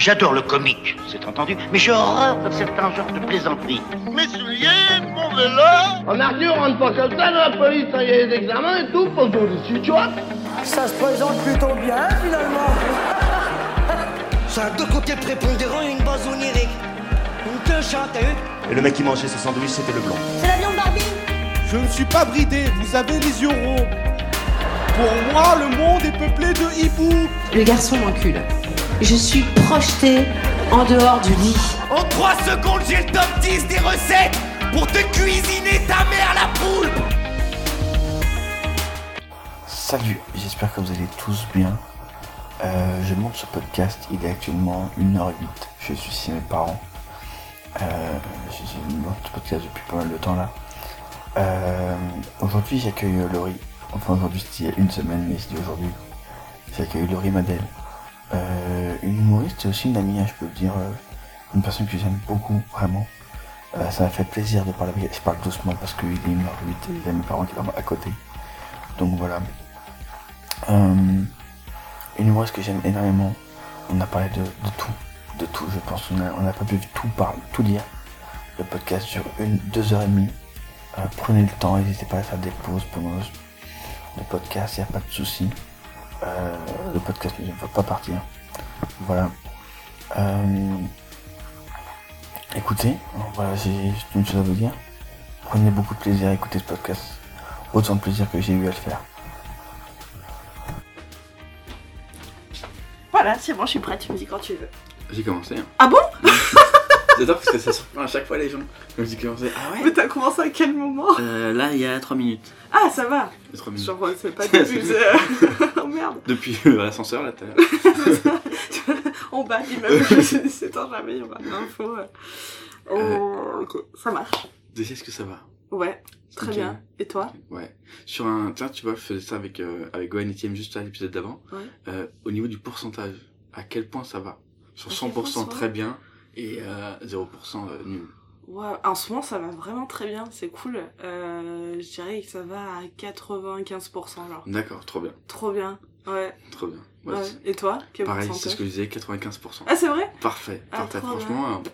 J'adore le comique, c'est entendu, mais j'ai horreur de certains genres de plaisanteries. Mes souliers, mon vélo En Arthur, on rentre pas comme ça dans la police, il y a des examens et tout, pour tout dessus, tu vois Ça se présente plutôt bien, finalement. Ça a deux côtés prépondérants et une base onirique. Une queue t'as vu Et le mec qui mangeait ce sandwich, c'était le blanc. C'est la viande Barbie Je ne suis pas bridé, vous avez les yeux ronds. Pour moi, le monde est peuplé de hiboux. Le garçon m'encule. Je suis projetée en dehors du lit. En 3 secondes, j'ai le top 10 des recettes pour te cuisiner ta mère la poule Salut, j'espère que vous allez tous bien. Euh, je monte ce podcast, il est actuellement 1h08. Je suis chez mes parents. Euh, je monte ce podcast depuis pas mal de temps là. Euh, aujourd'hui, j'accueille Laurie. Enfin, aujourd'hui, c'était il y a une semaine, mais c'est aujourd'hui. J'accueille Laurie Madel. Euh, une humoriste et aussi une amie, hein, je peux dire. euh, une personne que j'aime beaucoup, vraiment. Euh, ça m'a fait plaisir de parler avec elle. Je parle doucement parce qu'il est 1h08 et il a mes parents qui sont à côté. Donc voilà. Une humoriste que j'aime énormément. On a parlé de, tout. De tout, je pense. On n'a pas pu tout parler, tout dire. Le podcast dure une, deux heures et demie. Prenez le temps, n'hésitez pas à faire des pauses pendant le podcast, il n'y a pas de souci. Euh, le podcast ne va pas partir. Voilà. Euh, écoutez, voilà, j'ai juste une chose à vous dire. Prenez beaucoup de plaisir à écouter ce podcast. Autant de plaisir que j'ai eu à le faire. Voilà, c'est bon, je suis prête, tu me dis quand tu veux. J'ai commencé. Hein. Ah bon? J'adore parce que ça surprend à chaque fois les gens. Quand j'ai commencé. Ah ouais Mais t'as commencé à quel moment? Euh, Là, il y a 3 minutes. Ah, ça va 3 minutes. Genre, c'est pas depuis. euh, oh merde Depuis euh, l'ascenseur là, t'as. En bas, l'immeuble, je me suis dit, c'est un jamais, il y aura l'info. euh. Oh, ok, ça marche. Déjà, est-ce que ça va Ouais, très bien. Et toi? Ouais. Sur un. Tiens, tu vois, je faisais ça avec, euh, avec Gohan et Thiem juste à l'épisode d'avant. Ouais. Euh, au niveau du pourcentage, à quel point ça va? Sur À quel 100% point ça va? très bien et euh, 0% euh, nul. Ouais, en ce moment, ça va vraiment très bien, c'est cool. Euh, je dirais que ça va à 95%, genre. D'accord, trop bien. Trop bien. Ouais. Trop bien. Ouais, ouais. c'est- Et toi Quel Pareil, c'est ce que je disais, 95%. Ah, c'est vrai? Parfait, Ah, parfait. Franchement, euh,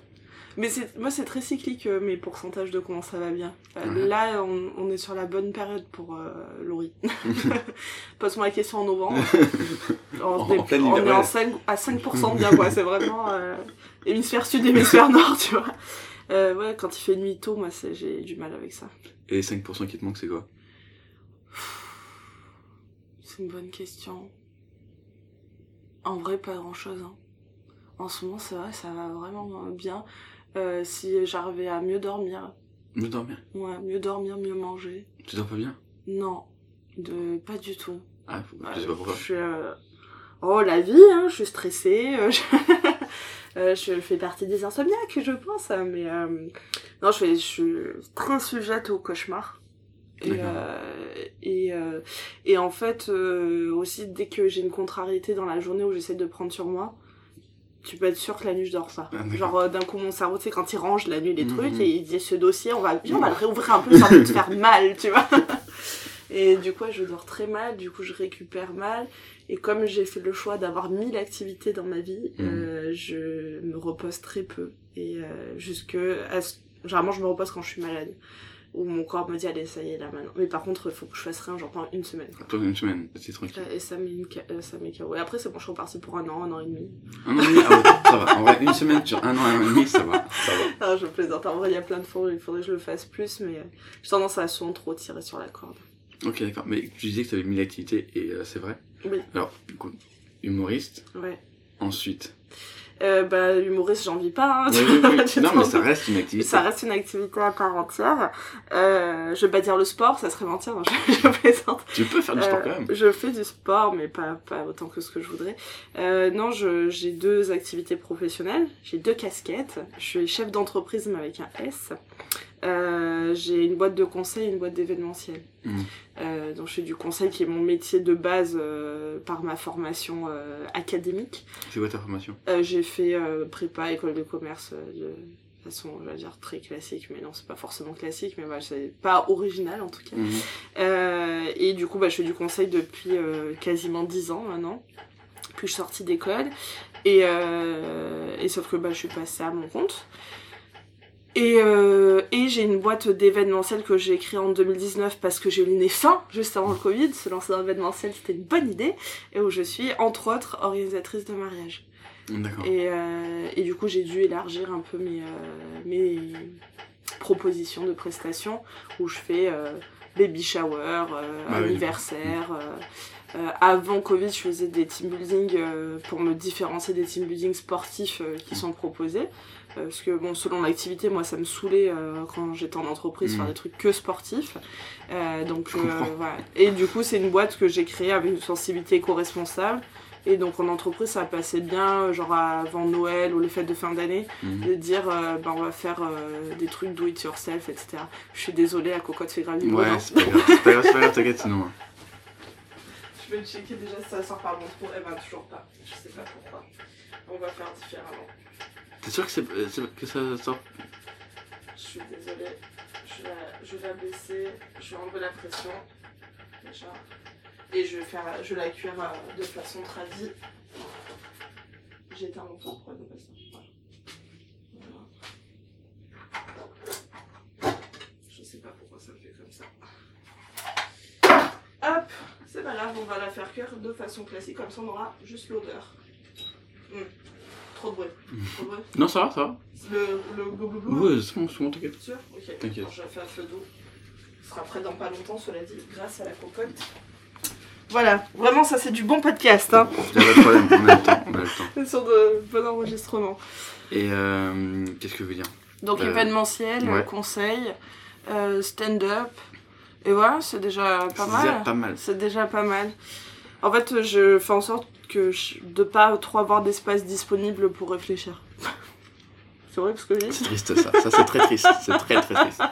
Mais moi, c'est très cyclique, euh, mes pourcentages de comment ça va bien. Euh, Ouais. Là, on, on est sur la bonne période pour euh, Laurie. Pose-moi la question en novembre. on En- est, en plein on hiver, est en ouais. 5, à 5% bien, quoi. C'est vraiment euh, hémisphère sud, hémisphère nord, tu vois. Euh, ouais, quand il fait nuit tôt, moi, j'ai du mal avec ça. et les 5% qui te manquent, c'est quoi? C'est une bonne question. En vrai, pas grand-chose. Hein. En ce moment, c'est vrai, ça va vraiment bien. Euh, si j'arrivais à mieux dormir, Mieux dormir. Ouais, mieux dormir, mieux manger. Tu dors pas bien Non, de pas du tout. Ah, faut- Ouais, je sais pas pourquoi. je euh, Oh, la vie, hein, je suis stressée. euh, je... je fais partie des insomniaques, je pense. Mais non, je, fais... je suis très sujette aux cauchemars. Et, euh, et, euh, et en fait, euh, aussi, dès que j'ai une contrariété dans la journée où j'essaie de prendre sur moi, tu peux être sûr que la nuit je dors pas. Ah. Genre euh, d'un coup mon cerveau, tu sais, quand il range la nuit les Mhm. trucs et il dit ce dossier, on va, on va le réouvrir un peu sans te faire mal, tu vois. Et du coup, je dors très mal, du coup, je récupère mal. Et comme j'ai fait le choix d'avoir mille activités dans ma vie, euh, je me repose très peu. Et euh, jusque... À. Généralement, je me repose quand je suis malade. Où mon corps me dit, allez, ça y est, là, maintenant. Mais par contre, il faut que je fasse rien, genre pendant une semaine. Toi, une semaine, c'est tranquille. Euh, Et ça met euh, ça met KO. Et après, c'est bon, je suis repartie pour un an, un an et demi. Un an et demi, ah ouais, ça va. En vrai, une semaine sur un an et un an et demi, ça va. Ça va. Ah, je plaisante. En vrai, il y a plein de fois où il faudrait que je le fasse plus, mais euh, j'ai tendance à souvent trop tirer sur la corde. Ok, d'accord. Mais tu disais que tu avais mille activités et euh, c'est vrai? Oui, Alors, du coup, humoriste, ouais. ensuite. Euh, bah, humoriste, j'en vis pas. Hein, Oui, oui, oui. Tu Non, mais ça reste une activité. Ça reste une activité à part entière. Euh, je vais pas dire le sport, ça serait mentir, non, je, je plaisante. Tu peux faire du sport Euh, quand même. Je fais du sport, mais pas, pas autant que ce que je voudrais. Euh, non, je- j'ai deux activités professionnelles. J'ai deux casquettes. Je suis chef d'entreprise, mais avec un S. Euh, j'ai une boîte de conseil et une boîte d'événementiel. Mhm. Euh, donc je fais du conseil qui est mon métier de base euh, par ma formation académique. C'est quoi ta formation? J'ai fait prépa, école de commerce de façon, je vais dire, très classique, mais non, c'est pas forcément classique, mais voilà, c'est pas original en tout cas. Euh, et du coup, bah, je fais du conseil depuis quasiment 10 ans maintenant. Puis je suis sortie d'école. Et, et sauf que bah, je suis passée à mon compte. Et, euh, et j'ai une boîte d'événementiel que j'ai créée en 2019 parce que j'ai eu le nez fin juste avant le Covid. Se lancer dans l'événementiel, c'était une bonne idée. Et où je suis, entre autres, organisatrice de mariage. D'accord. Et, euh, et du coup, j'ai dû élargir un peu mes, euh, mes propositions de prestations où je fais baby shower, Bah oui. anniversaire. euh, euh, avant Covid, je faisais des team building euh, pour me différencier des team building sportifs euh, qui sont proposés. Euh, parce que bon, selon l'activité, moi, ça me saulait euh, quand j'étais en entreprise Mhm. faire des trucs que sportifs. Euh, donc euh, voilà. Et du coup, c'est une boîte que j'ai créée avec une sensibilité éco-responsable. Et donc en entreprise, ça passait bien, genre avant Noël ou les fêtes de fin d'année, Mhm. de dire euh, ben, on va faire euh, des trucs do it yourself, etc. Je suis désolée, la cocotte fait grave Ouais, c'est pas grave, c'est pas grave, grave, t'inquiète sinon. hein. Je vais checker déjà si ça sort par mon trou. Eh ben, toujours pas. Je sais pas pourquoi. On va faire différemment. T'es sûr que, c'est, euh, ça sort? Je suis désolée. Je vais, je vais la baisser. Je vais enlever la pression. Déjà. Et je vais, faire, je la cuire euh, de façon tradie. J'ai éteint mon four pour être ça. Voilà. Je sais pas pourquoi ça me fait comme ça. Hop, c'est pas on va la faire cuire de façon classique, comme ça on aura juste l'odeur. Hmm. Trop de bruit. Trop de bruit. Non, ça va, ça va. Le, le glouglou Ouais, c'est bon, c'est bon, t'inquiète. Sûr Ok. T'inquiète. Alors, je la fais à feu d'eau. Ce sera prêt dans pas longtemps, cela dit, grâce à la cocotte. Voilà, vraiment ça c'est du bon podcast, hein. Y'a pas de problème, on a le temps, on a le temps. Sur de bon enregistrement. Et euh, qu'est-ce que je veux dire? Donc Euh, événementiel, ouais. conseil, euh, stand-up. Et voilà, c'est déjà pas C'est mal. déjà pas mal. C'est déjà pas mal. En fait, je fais en sorte que je, de pas trop avoir d'espace disponible pour réfléchir. c'est vrai ce que je dis C'est triste ça, ça c'est très triste, c'est très très triste.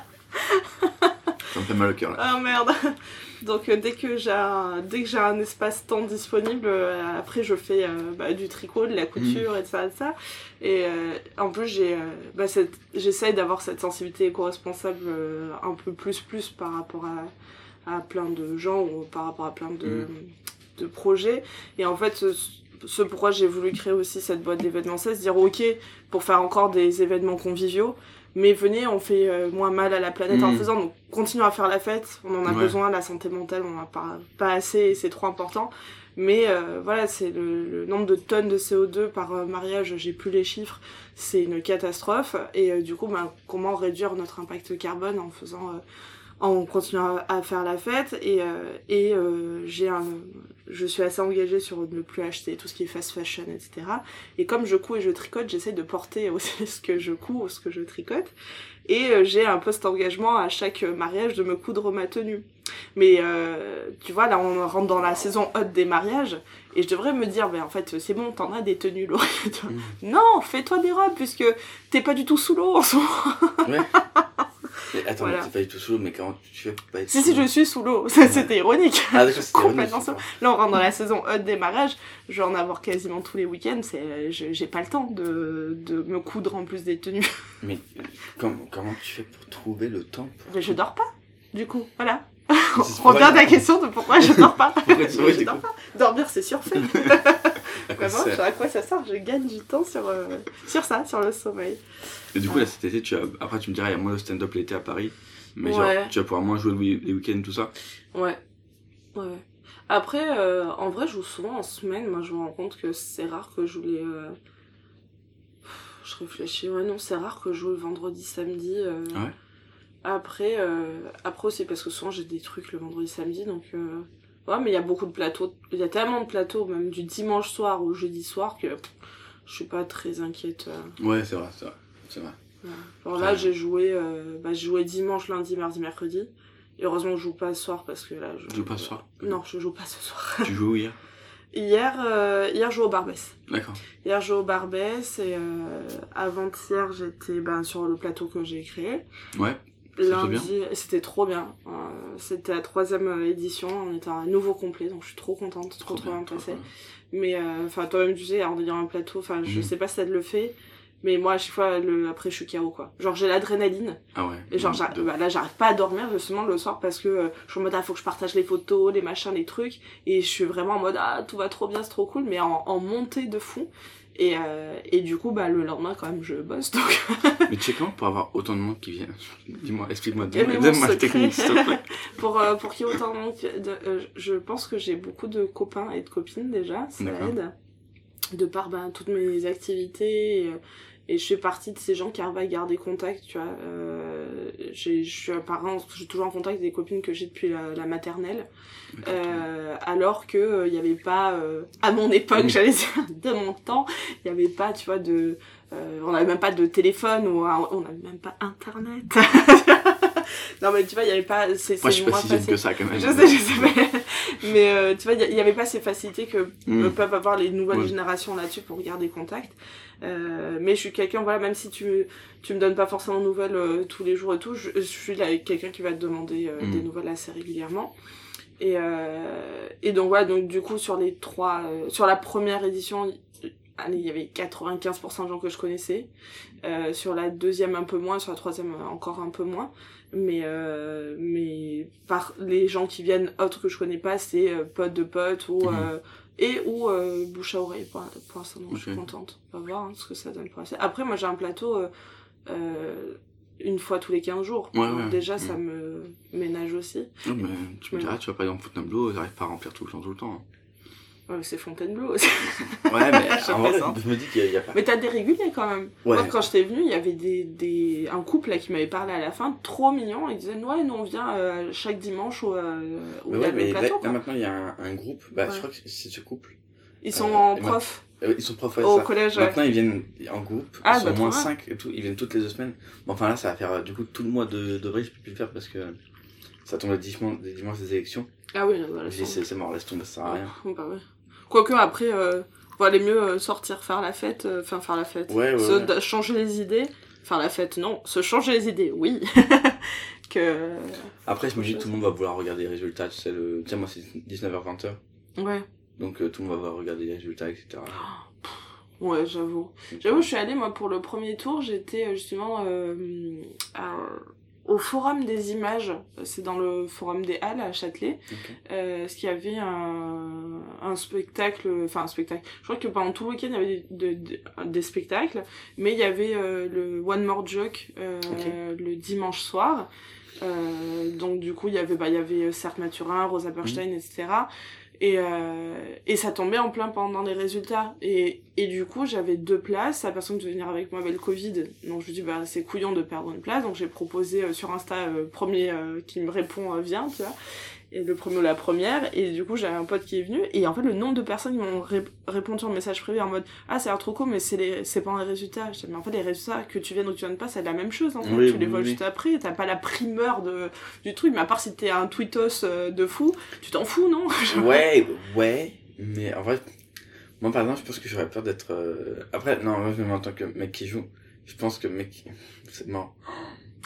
Ça me fait mal au cœur là. Ah merde Donc euh, dès que j'ai un, dès que j'ai un espace temps disponible, euh, après je fais euh, bah, du tricot, de la couture et ça et ça. Et euh, en plus j'ai, bah, cette- j'essaye d'avoir cette sensibilité éco-responsable un peu plus plus par rapport à, à plein de gens ou par rapport à plein de, de projets. Et en fait ce, ce pourquoi j'ai voulu créer aussi cette boîte d'événements, c'est se dire ok pour faire encore des événements conviviaux. Mais venez, on fait euh, moins mal à la planète en Mm. le faisant, donc continuons à faire la fête, on en a Ouais. besoin, la santé mentale, on en a pas, pas assez et c'est trop important. Mais euh, voilà, c'est le, le nombre de tonnes de CO2 par euh, mariage, j'ai plus les chiffres, c'est une catastrophe. Et euh, du coup, ben, comment réduire notre impact carbone en faisant, euh, en continuant à, à faire la fête et, euh, et euh, j'ai un, je suis assez engagée sur ne plus acheter tout ce qui est fast fashion, etc. Et comme je couds et je tricote, j'essaie de porter aussi ce que je couds ou ce que je tricote. Et euh, j'ai un post engagement à chaque euh, mariage de me coudre ma tenue. Mais euh, tu vois, là on rentre dans la saison haute des mariages et je devrais me dire, mais en fait c'est bon, t'en as des tenues, Laurie. Vois. Non, fais-toi des robes puisque t'es pas du tout sous l'eau en ce moment. Ouais. Mais attends, Voilà. mais t'es pas du tout sous l'eau, mais comment tu fais pour pas être Si, si, je suis sous l'eau. C'était ironique. Ah, d'accord, c'était ironique, Là, on rentre dans la saison haute des mariages. Je vais en avoir quasiment tous les week-ends. C'est, j'ai pas le temps de, de me coudre en plus des tenues. Mais euh, com- comment tu fais pour trouver le temps pour... Mais je dors pas. Du coup, voilà. On revient à ta que- question de pourquoi je dors pas. Je dors pas. Dormir, c'est surfait. Vraiment, à quoi ça sert Je gagne du temps sur, euh, sur ça, sur le sommeil. Et du coup, là, cet été, tu as... après, tu me diras, il y a moins de stand-up l'été à Paris. Mais Ouais. genre, tu vas pouvoir moins jouer les week-ends, tout ça. Ouais. Ouais. Après, euh, en vrai, je joue souvent en semaine. Moi, je me rends compte que c'est rare que je joue les. euh, Je réfléchis. Ouais, non, c'est rare que je joue le vendredi, samedi. euh. Ouais? Après, euh, après aussi, parce que souvent j'ai des trucs le vendredi, samedi. Donc, euh, ouais, mais il y a beaucoup de plateaux. Il y a tellement de plateaux, même du dimanche soir au jeudi soir, que pff, je suis pas très inquiète. euh. Ouais, c'est vrai, c'est vrai. C'est vrai. Alors là, j'ai joué, bah, j'ai joué dimanche, lundi, mardi, mercredi. Et heureusement je joue pas ce soir parce que là, je Tu joues pas ce soir? Non, je joue pas ce soir. Tu joues où hier? Hier, euh, hier, je joue au Barbès. D'accord. Hier, je joue au Barbès et euh, avant-hier, j'étais ben, sur le plateau que j'ai créé. Ouais. Bien. Lundi, c'était trop bien. Euh, c'était la troisième euh, édition, on était un nouveau complet, donc je suis trop contente, trop trop bien passé. Mais euh, enfin, toi-même, tu sais, en ayant un plateau, enfin, je Mhm. sais pas si ça te le fait, mais moi, à chaque fois, le... après, je suis KO, quoi. Genre, j'ai l'adrénaline. Ah ouais. Et genre, de- bah, là, j'arrive pas à dormir justement le soir parce que euh, je suis en mode, ah, faut que je partage les photos, les machins, les trucs. Et je suis vraiment en mode, ah, tout va trop bien, c'est trop cool, mais en, en montée de fou. Et, euh, et du coup, bah, le lendemain, quand même, je bosse. Donc... Mais tu sais comment pour avoir autant de monde qui vient Dis-moi, explique-moi, est donne-moi la technique, s'il te plaît. pour, euh, pour qu'il y ait autant de monde, de, euh, je pense que j'ai beaucoup de copains et de copines déjà, ça aide. De par ben, toutes mes activités. Et, et je fais partie de ces gens qui arrivent à garder contact, tu vois. Euh, je suis apparemment, je suis toujours en contact avec des copines que j'ai depuis la, la maternelle. Euh, alors que il n'y avait pas, euh, à mon époque, j'allais dire, de mon temps, il n'y avait pas, tu vois, de... euh, on n'avait même pas de téléphone ou un- on n'avait même pas internet. non mais tu vois, il n'y avait pas... C'est, Moi, je suis pas si jeune que ça, quand même. Je sais, je sais, mais, mais euh, tu vois, il n'y avait pas ces facilités que Mm. peuvent avoir les nouvelles générations là-dessus pour garder contact. Euh, mais je suis quelqu'un, voilà, même si tu, tu me donnes pas forcément de nouvelles euh, tous les jours et tout, je, je suis là avec quelqu'un qui va te demander euh, Mm. des nouvelles assez régulièrement. Et, euh, et donc voilà, donc du coup sur les trois, euh, sur la première édition, il- allez, il y avait 95% de gens que je connaissais. Euh, sur la deuxième un peu moins, sur la troisième encore un peu moins. Mais euh, mais par les gens qui viennent autres que je connais pas, c'est euh, potes de potes ou Mhm. Et ou euh, bouche à oreille pour, pour l'instant donc je suis contente. On va voir hein, ce que ça donne pour la après moi j'ai un plateau euh, euh, une fois tous les 15 jours. Ouais, Donc ouais, déjà ouais. ça me ménage aussi. Non, mais tu me diras, tu vas pas dans Fontainebleau, ils arrivent pas à remplir tout le temps, tout le temps. Ouais, mais c'est Fontainebleau aussi Ouais, mais en vrai, je me dis qu'il y, a- pas. mais t'as des réguliers quand même Ouais. moi quand j'étais venue il y avait des, des un couple là qui m'avait parlé à la fin trop mignon ils disaient ouais nous on vient euh, chaque dimanche où, euh, Mais ouais, mais là, plateau là, quoi. maintenant il y a un, un groupe, bah Ouais. je crois que c'est ce couple. ils sont Euh, en prof Euh, Ils sont profs, ouais, Au ça. collège. Maintenant ils viennent en groupe, Ah, ils sont bah, au moins trop bien. 5 et tout, ils viennent toutes les deux semaines. Bon, enfin là ça va faire euh, du coup tout le mois de, de vrai, je peux plus le faire parce que ça tombe le dimanche, le dimanche des élections. ah oui voilà, J'ai dit c'est mort, laisse tomber, ça sert à rien. Oh, bah ouais. Quoique après, euh, valait mieux euh, sortir faire la fête, euh, enfin faire la fête. Ouais, ouais, se ouais. changer les idées. Faire la fête, non. Se changer les idées, oui. que. Après je me dis tout le monde va vouloir regarder les résultats, tu sais, le... tiens moi c'est 19h-20h, Ouais. donc euh, tout le monde va regarder les résultats, etc. Ouais, j'avoue. J'avoue, je suis allée, moi, pour le premier tour, j'étais justement euh, à- au Forum des images. C'est dans le Forum des Halles à Châtelet. Ok. Euh, parce qu'il y avait un, un spectacle, enfin un spectacle. Je crois que pendant tout le week-end, il y avait des, des- des spectacles. Mais il y avait euh, le One More Joke euh, le dimanche soir. Euh, donc du coup, il y avait, bah, il y avait euh, Serge Mathurin, Rosa Berstein, etc. Et, euh, et ça tombait en plein pendant les résultats. Et, et du coup, j'avais deux places. La personne devait venir avec moi avait le Covid. Donc je lui dis, bah, c'est couillon de perdre une place. Donc j'ai proposé euh, sur Insta, euh, premier euh, qui me répond, euh, viens, tu vois. Et le premier ou la première. Et du coup, j'avais un pote qui est venu. Et en fait, le nombre de personnes qui m'ont ré- répondu en message privé en mode, ah, c'est trop cool, mais c'est les, c'est pendant les résultats. Je dis, mais en fait, les résultats, que tu viennes ou que tu viennes pas, c'est la même chose. En fait. Oui, tu les vois oui. juste après. T'as pas la primeur de, du truc. Mais à part si t'es un tweetos euh, de fou, tu t'en fous, non? Ouais, ouais, mais en vrai, moi par exemple, je pense que j'aurais peur d'être. euh, Après, non, moi, même en tant que mec qui joue, je pense que mec, c'est mort.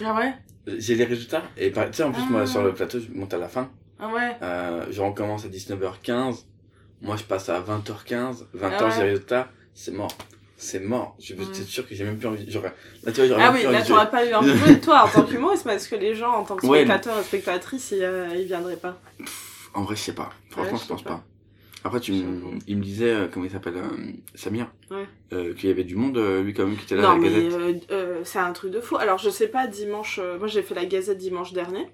Ah ouais? J'ai les résultats, et tu sais, en plus, moi Ah. sur le plateau, je monte à la fin. Ah ouais? Euh, genre, on commence à 19h15, moi je passe à 20h15, 20h, Ah ouais. j'ai les résultats, c'est mort. C'est mort. Je suis sûr que j'ai même plus envie. J'aurais. Là, tu vois, j'aurais Ah oui, plus là envie de t'aurais pas eu un peu toi en tant qu'humoriste parce que les gens en tant que Ouais, spectateurs et spectatrices ils, euh, ils viendraient pas. En vrai, je sais pas. Franchement, Ouais, je je pense pas. pas. Après, tu il me disait, euh, comment il s'appelle, euh, Samir, Ouais. euh, qu'il y avait du monde, euh, lui, quand même, qui était là non à la mais gazette. c'est un truc de fou. Alors je sais pas dimanche, euh, moi j'ai fait la Gazette dimanche dernier,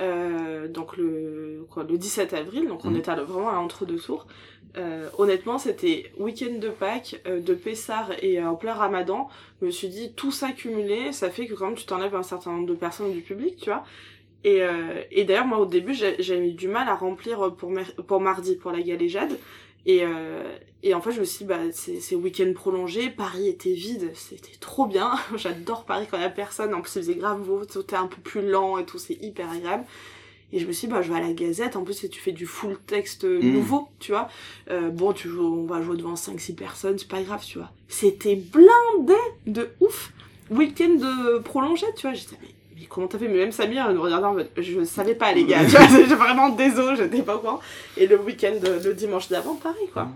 euh, donc le quoi, le 17 avril, donc on Mhm. était vraiment à l'entre-deux tours. Euh, honnêtement, c'était week-end de Pâques, euh, de Pessar et euh, en plein Ramadan. Je me suis dit tout ça cumulé, ça fait que quand même tu t'enlèves un certain nombre de personnes du public, tu vois. Et, euh, et d'ailleurs, moi, au début, j'ai- j'avais eu du mal à remplir pour, pour mardi, pour la galéjade. Et, euh, et en fait, je me suis dit, bah, c'est week-end prolongé, Paris était vide, c'était trop bien. J'adore Paris quand il y a personne, en plus, il faisait grave beau, tout est un peu plus lent et tout, c'est hyper agréable. Et je me suis dit, bah, je vais à la Gazette, en plus, si tu fais du full texte Mm. nouveau, tu vois. Euh, bon, tu joues, on va jouer devant 5-6 personnes, c'est pas grave, tu vois. C'était blindé de ouf. Week-end prolongé, tu vois. J'étais, mais comment t'as fait Mais même Samir, elle nous regardait en mode, je savais pas, les gars. tu vois, j'ai vraiment désolé, j'étais pas au courant. Et le week-end, le dimanche d'avant, pareil, quoi.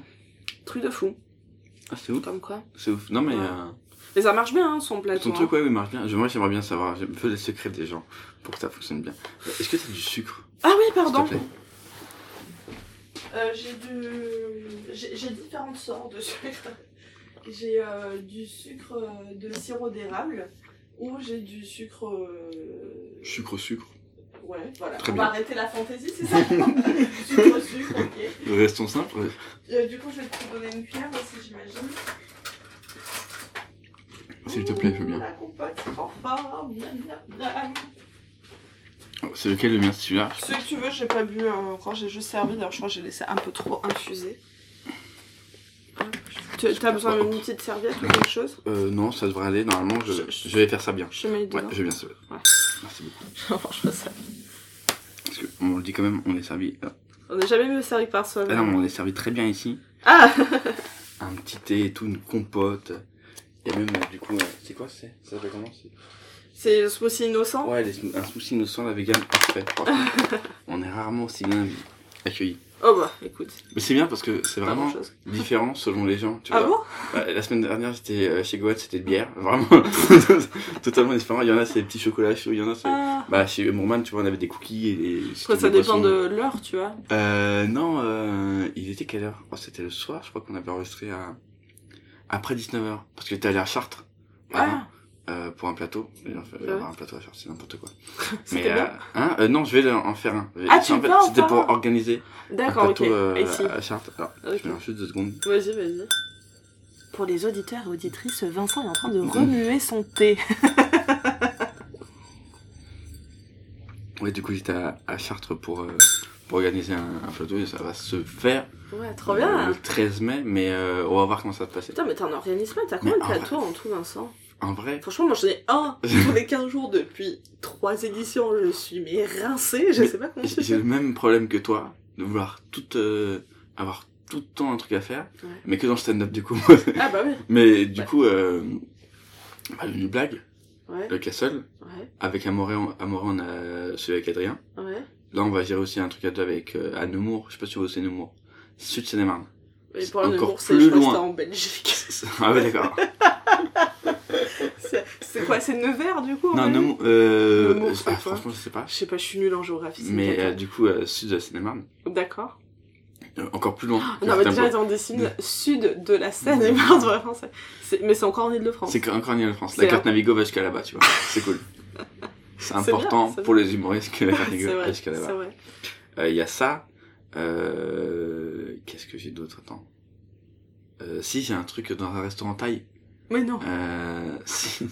Truc de fou. Ah, c'est ouf. Comme quoi. C'est ouf. Non, mais. Ouais. euh, Mais ça marche bien, hein, son plateau. Ton hein. truc, ouais, oui, marche bien. Je- Moi, j'aimerais bien savoir un peu les secrets des gens pour que ça fonctionne bien. Est-ce que t'as du sucre? Ah oui, pardon. Euh, j'ai du... J'ai différentes sortes de sucre. J'ai euh, du sucre de sirop d'érable ou j'ai du sucre. euh, Sucre, sucre. Ouais, voilà. Très On bien. va arrêter la fantaisie, c'est ça Sucre, sucre, ok. Restons simples. Euh, du coup, je vais te donner une cuillère aussi, j'imagine. S'il te plaît, je veux bien. La compote, enfin. Oh, C'est lequel le mien, celui-là? Ce que tu veux, j'ai pas bu euh, encore, j'ai juste servi. D'ailleurs, je crois que j'ai laissé un peu trop infuser. Tu as besoin d'une petite serviette ou quelque chose Euh, non, ça devrait aller. Normalement, je, je vais faire ça bien. Je mets dedans. Ouais, je vais bien ça. Ouais. Merci beaucoup. Franchement, ça. Parce que, on le dit quand même, on est servi. Ah On n'est jamais mieux servi par soi. Ah non, mais on est servi très bien ici. Ah Un petit thé et tout, une compote. A même, euh, du coup, euh, c'est quoi c'est Ça s'appelle comment c'est? Le smoothie innocent Ouais, un smoothie innocent, la vegan, parfait. On est rarement aussi bien accueillis. Oh bah, écoute. Mais c'est bien parce que c'est vraiment différent selon les gens. Tu Ah vois. bon? Ouais, La semaine dernière, j'étais euh, chez Goat, c'était de bière. Vraiment totalement différent. Il y en a, c'est des petits chocolats chauds. Il y en a, c'est. Ah. Bah, chez Mourman, tu vois, on avait des cookies et des. Après, ça des dépend de l'heure, tu vois. Euh, non, euh, il était quelle heure? Oh, C'était le soir, je crois qu'on avait enregistré à. Après 19h. Parce que t'es allé à Chartres. Ah. Euh, pour un plateau. Fait, Ouais. avoir un plateau à Chartres, c'est n'importe quoi. C'était euh, hein euh, non, je vais en faire un. Ah, tu en fait, C'était faire pour un organiser un D'accord, ok. plateau euh, Ici. à Chartres. Alors, Ok. je juste deux secondes. Vas-y, vas-y. Pour les auditeurs et auditrices, Vincent est en train de remuer son thé. Ouais, du coup, j'étais à, à Chartres pour, euh, pour organiser un, un plateau et ça va se faire Ouais, trop euh, bien. le 13 mai, mais euh, on va voir comment ça va se passer. Putain, mais t'es un organisme, t'as combien de Mais plateaux en tout, Vincent? En vrai, Franchement, moi j'en ai un tous les 15 jours depuis 3 éditions. Je suis mais rincée, je Mais sais pas comment j'ai le même problème que toi, de vouloir tout euh, avoir tout le temps un truc à faire, Ouais. mais que dans le stand-up du coup. Ah bah oui. mais du Ouais. coup, euh, bah, une blague, Ouais, le Castle, avec Amoré, on, Amoré, on a celui avec Adrien. Là, on va gérer aussi un truc à deux avec euh, à Nemours, je sais pas si vous c'est Nemours. Sud Seine-et-Marne. Et C'est pour Nemours, c'est je crois que en Belgique. ah ouais, d'accord. C'est quoi, c'est Nevers du coup non, Nemours, euh, Nemours, ah, franchement, je sais pas. Je sais pas, je suis nulle en géographie. Mais euh, du coup, euh, sud de la Seine-et-Marne, D'accord. euh, encore plus loin. Non, mais déjà, on dessine sud de la Seine et Marne, vraiment. Mais c'est encore en Ile-de-France. C'est encore en France. C'est La carte Navigo va jusqu'à là-bas, tu vois. C'est cool. C'est important bien, pour les humoristes que la carte Navigo va jusqu'à c'est là-bas. vrai. Il y a ça. Euh... Qu'est-ce que j'ai d'autre? Attends. Euh, si, j'ai un truc dans un restaurant thaï. Mais non. Euh... Si.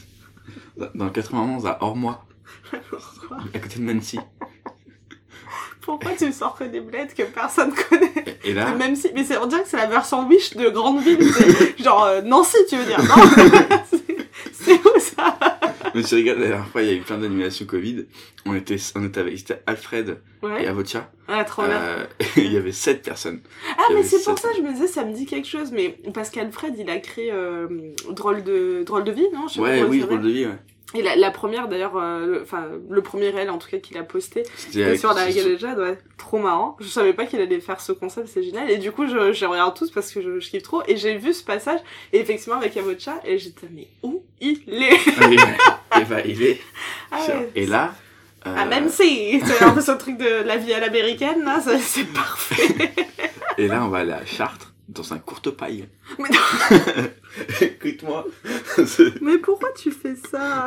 Dans le 91 à Ormois, à côté de Nancy. Pourquoi tu sors que des bleds que personne connaît Et là, Même si, mais c'est on dirait que c'est la version Wish de grande ville, genre euh, Nancy, tu veux dire Non, C'est- c'est où ça mais tu rigoles, la dernière fois, il y a eu plein d'annulations Covid. On était, on était avec c'était Alfred et Ouais. Avocha. Ah, trop bien. Euh, il y avait sept personnes. Ah, mais c'est pour ça, je me disais, ça me dit quelque chose, mais parce qu'Alfred, il a créé euh, drôle de drôle de vie, non? Je sais Ouais, oui, drôle de vie, ouais. Et la, la première d'ailleurs, euh, le- enfin le premier réel en tout cas qu'il a posté, c'était avec- sur la c'est- Galéjade, ouais, trop marrant. Je savais pas qu'il allait faire ce concept, c'est génial. Et du coup, je, je regarde tous parce que je, je kiffe trop. Et j'ai vu ce passage, et effectivement avec Avocha, et j'étais mais où il est? Et bah, il est. Ah ouais, et là. euh, Ah même si, c'est un peu ce truc de la vie à l'américaine, ça, c'est parfait. Et là, on va aller à Chartres, dans un courte paille. Mais Écoute-moi. Mais pourquoi tu fais ça?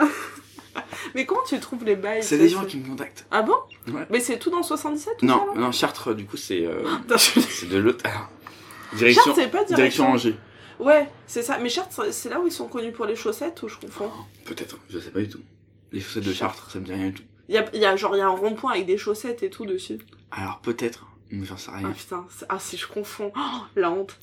Mais comment tu trouves les bails? C'est des gens qui me contactent. Ah bon? Ouais. Mais c'est tout dans 77 tout Non, ça, non, Chartres, du coup, c'est euh, je- c'est de l'autre. alors, Direction, Chartres, pas direction direction. Angers. Ouais, c'est ça. Mais Chartres, c'est là où ils sont connus pour les chaussettes ou je confonds? Peut-être, je sais pas du tout. Les chaussettes de Chartres, ça me dit rien du tout. Il y a, il y a genre il y a un rond-point avec des chaussettes et tout dessus. Alors peut-être, j'en sais Ah rien. putain, c'est- ah si je confonds. Oh, la honte.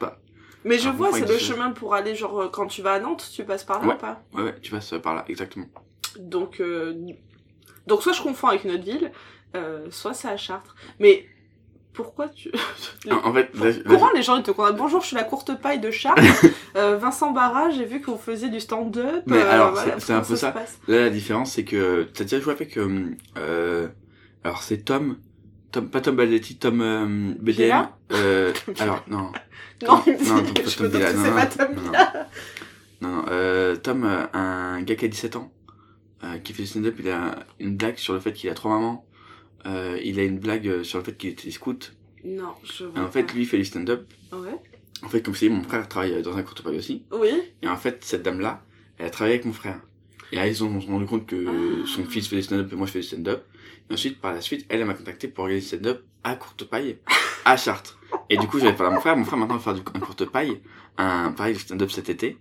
Pas. Mais je Un vois, c'est le chemin pour aller genre euh, quand tu vas à Nantes, tu passes par là Ouais. ou pas Ouais, ouais, tu passes par là, exactement. Donc euh, donc soit je confonds avec une autre ville, euh, soit c'est à Chartres. Mais pourquoi tu Les- En fait, là, Comment les gens ils te contactent Bonjour, je suis la courte paille de Chartres. Euh, Vincent Barra, j'ai vu que vous faisiez du stand-up. Mais euh, alors, voilà, c'est- un peu ça. Là, la différence, c'est que t'as déjà joué avec. Euh, euh, alors, c'est Tom. Tom, pas Tom Baldetti, Tom euh, BDM. Euh, alors, non. Non, me non, dit- Tom, je Tom que non, c'est non, pas non, Tom non. Non, non. Euh, Tom, euh, un gars qui a 17 ans, euh, qui fait du stand-up, il a une blague sur le fait qu'il a trois mamans. Euh, il a une blague euh, sur le fait qu'il était scout. Non, je Et vois. en fait, pas. lui, il fait du stand-up. Ouais. En fait, comme je dit, mon frère travaille dans un paille aussi. Oui. Et en fait, cette dame-là, elle a travaillé avec mon frère. Et là, ils ont se rendu compte que Ah. son fils fait du stand-up et moi je fais du stand-up. Ensuite, par la suite, elle, elle m'a contacté pour organiser du stand-up à courte paille, à Chartres. Et du coup, j'avais parlé à mon frère. Mon frère, maintenant, va faire du, un courte paille, un, pareil, du stand-up cet été,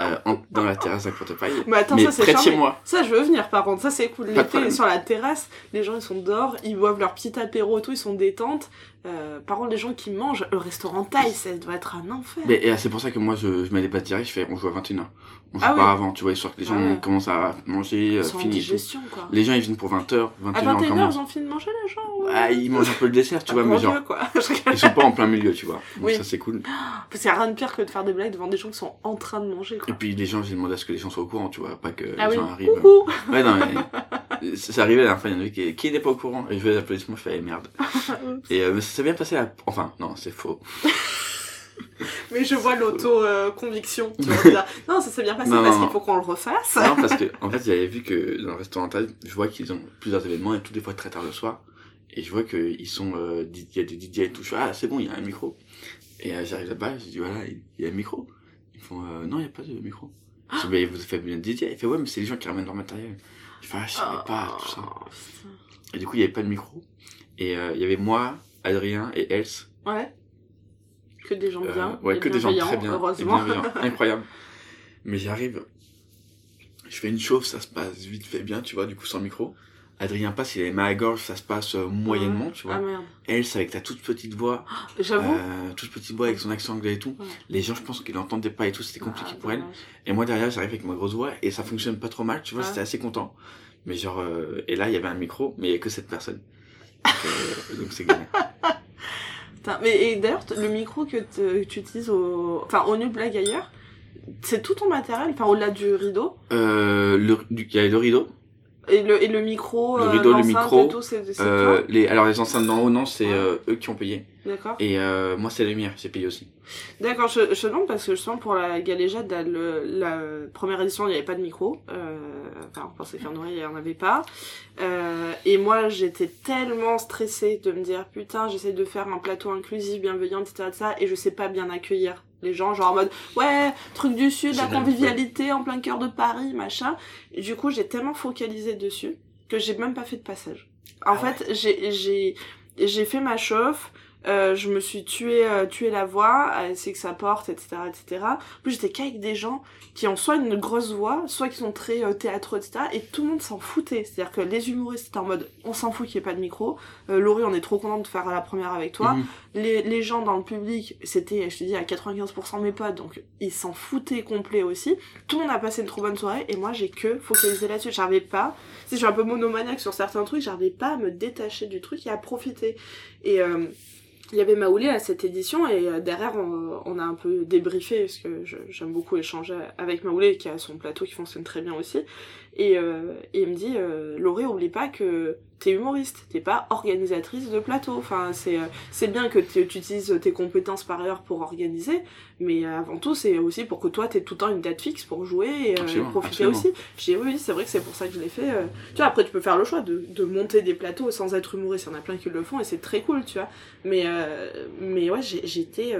euh, en- dans la terrasse d'un courte paille. Mais attends, ça c'est chez moi. Ça je veux venir par contre, ça c'est cool. L'été sur la terrasse, les gens ils sont dehors, ils boivent leur petit apéro et tout, ils sont détentes. Euh, par contre les gens qui mangent, le restaurant taille, ça doit être un enfer. Mais et, euh, c'est pour ça que moi, je, je mets pas direct, je fais, on joue à 21h. On joue Ah pas oui. avant, tu vois, histoire que les gens Ah ouais. commencent à manger, euh, Ils finir. et. Les gens, ils viennent pour 20h, 21h, À 21h commence. ils ont fini de manger les gens ouais. Ah, ils mangent un peu le dessert, tu vois, mais genre, quoi. ils sont pas en plein milieu, tu vois. Donc Oui. ça, c'est cool. Parce qu'il a rien de pire que de faire des blagues devant des gens qui sont en train de manger Et quoi. puis les gens, j'ai demandé à ce que les gens soient au courant, tu vois, pas que Ah les oui. gens arrivent. Coucou. Ouais, non, mais c'est arrivé la dernière fois, il y en avait qui, qui n'est pas au courant, et je fais des applaudissements, je fais, eh, merde. et euh, ça s'est bien passé là. Enfin, non, c'est faux. Mais je vois l'auto-conviction. non, ça s'est bien passé Non, parce qu'il faut qu'on le refasse. non, parce que, en fait, j'avais vu que dans le restaurant je vois qu'ils ont plusieurs événements, et tout des fois très tard le soir, et je vois qu'ils sont, euh, il y a des DJ et tout, je ah, c'est bon, il y a un micro. Et euh, j'arrive là-bas, je dis, voilà, il y a un micro. Ils font, euh, non, il n'y a pas de micro. Je dis, mais vous faites bien DJ. Il fait, ouais, mais c'est les gens qui ramènent leur matériel. Je fais, ah, je savais pas, tout ça. Oh. Et du coup, il n'y avait pas de micro. Et euh, il y avait moi, Adrien et Else. Ouais. Que des gens Euh, bien. ouais, et que des gens très bien. Heureusement. Incroyable. Mais j'arrive, je fais une chauffe, ça se passe vite fait bien, tu vois, du coup, sans micro. Adrien passe, il a à la gorge, ça se passe euh, moyennement, tu vois. Ah merde. Else, avec ta toute petite voix, J'avoue. euh, toute petite voix avec son accent anglais et tout. Ouais. Les gens, je pense qu'ils l'entendaient pas et tout, c'était compliqué Ah, pour elle. Et moi derrière, j'arrive avec ma grosse voix et ça fonctionne pas trop mal, tu vois, Ouais. j'étais assez content. Mais genre, euh, et là, il y avait un micro, mais il y avait que cette personne. Donc, c'est gagné. Mais et d'ailleurs, le micro que, tu utilises au. Enfin, au New Blague ailleurs, c'est tout ton matériel, enfin, au-delà du rideau? Euh, y avait le rideau, Et le, et le micro, Le euh, rideau, le micro, et tout, c'est c'est euh, les, alors les enceintes d'en haut, non, c'est Ouais. euh, eux qui ont payé. D'accord. Et euh, moi, c'est la lumière, j'ai payé aussi. D'accord, je, je demande parce que justement pour la galéjade, la, la première édition, il n'y avait pas de micro. Euh, enfin, on pensait qu'en aurait, il n'y en avait pas. Euh, et moi, j'étais tellement stressée de me dire, putain, j'essaie de faire un plateau inclusif, bienveillant, etc., etc., et je sais pas bien accueillir les gens, genre en mode, ouais, truc du sud, la convivialité en plein cœur de Paris, machin. Et du coup, j'ai tellement focalisé dessus que j'ai même pas fait de passage. En Ah fait, j'ai, j'ai, j'ai fait ma chauffe, euh, je me suis tué, euh, tué la voix, à essayer que ça porte, etc., etc. En plus, j'étais qu'avec des gens qui ont soit une grosse voix, soit qui sont très euh, théâtreux, etc. Et tout le monde s'en foutait. C'est-à-dire que les humoristes étaient en mode, on s'en fout qu'il n'y ait pas de micro. Euh, Laurie, on est trop contente de faire la première avec toi. Mhm. Les, les gens dans le public, c'était, je te dis, à 95% mes potes, donc ils s'en foutaient complet aussi. Tout le monde a passé une trop bonne soirée, et moi, j'ai que focalisé là-dessus. J'arrivais pas, si je suis un peu monomaniaque sur certains trucs, j'arrivais pas à me détacher du truc et à profiter. Et euh, il y avait Maoulé à cette édition, et euh, derrière, on, a un peu débriefé, parce que j'aime beaucoup échanger avec Maoulé, qui a son plateau qui fonctionne très bien aussi. Et, euh, et il me dit, euh, Laurie, oublie pas que t'es humoriste, t'es pas organisatrice de plateau. Enfin, c'est euh, c'est bien que tu utilises tes compétences par ailleurs pour organiser, mais avant tout, c'est aussi pour que toi, t'aies tout le temps une date fixe pour jouer et, euh, profiter absolument. aussi. J'ai oui, oui, c'est vrai que c'est pour ça que je l'ai fait. euh. Tu vois, après, tu peux faire le choix de, de monter des plateaux sans être humoriste. Il y en a plein qui le font et c'est très cool, tu vois. Mais, euh, mais ouais, j'étais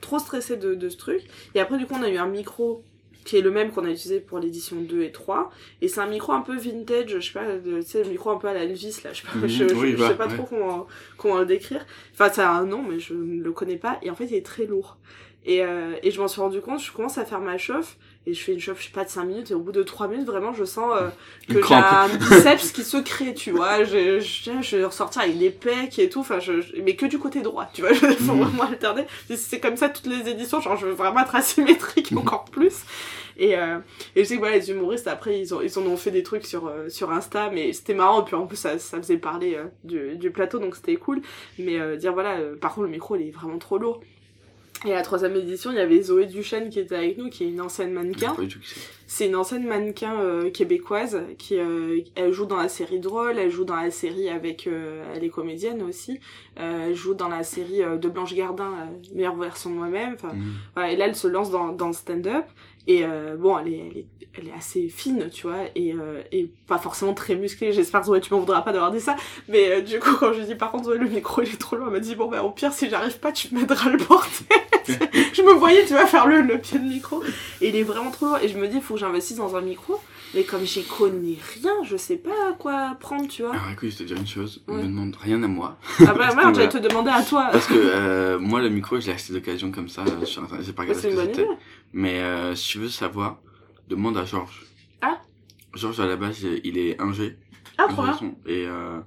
trop stressée de, de ce truc. Et après, du coup, on a eu un micro qui est le même qu'on a utilisé pour l'édition 2 et 3 et c'est un micro un peu vintage je sais pas tu sais le micro un peu à la Elvis là je sais pas, Mhm, je, je- oui, je bah, sais pas ouais. trop comment comment le décrire. Enfin ça a un nom mais je ne le connais pas. Et en fait il est très lourd. Et, euh, et je m'en suis rendu compte je commence à faire ma chauffe et je fais une chauffe je sais pas de 5 minutes et au bout de 3 minutes vraiment je sens euh, que j'ai un biceps qui se crée tu vois je, je, je vais ressortir avec des pecs et tout enfin je, je- mais que du côté droit tu vois je faut Mhm. vraiment alterner c'est c'est comme ça toutes les éditions genre je veux vraiment être asymétrique encore plus et, euh, et je sais que voilà, les humoristes, après, ils, ont, ils en ont fait des trucs sur, euh, sur Insta, mais c'était marrant. Et puis en plus, ça, ça faisait parler du, du plateau, donc c'était cool. Mais dire, voilà, par contre, le micro, il est vraiment trop lourd. Et à la troisième édition, il y avait Zoé Duchesne qui était avec nous, qui est une ancienne mannequin. c'est. Une ancienne mannequin euh, québécoise qui euh, elle joue dans la série Drôle, elle joue dans la série avec euh, elle est comédienne aussi. Euh, elle joue dans la série euh, de Blanche Gardin, euh, meilleure version de moi-même. Enfin, Mhm. voilà, et là elle se lance dans, dans le stand-up et euh, bon elle est, elle est elle est assez fine tu vois et, euh, et pas forcément très musclée j'espère Zoé tu m'en voudras pas d'avoir dit ça mais euh, du coup quand je lui dis par contre Zoé le micro il est trop loin elle m'a dit bon bah au pire si j'arrive pas tu m'aideras le porter je me voyais, tu vois, faire le, le pied de micro. Et il est vraiment trop lourd. Et je me dis, il faut que j'investisse dans un micro. Mais comme j'y connais rien, je sais pas quoi prendre, tu vois. Alors écoute, je te dire une chose, on Ouais. me demande rien à moi. Ah bah merde, j'allais te demander à toi. Parce que euh, moi, le micro, je l'ai acheté d'occasion comme ça sur internet, j'ai pas regardé ce que c'était. Mais euh, si tu veux savoir, demande à Georges. Ah Georges, à la base, il est ingé. Ah, son, Et, euh,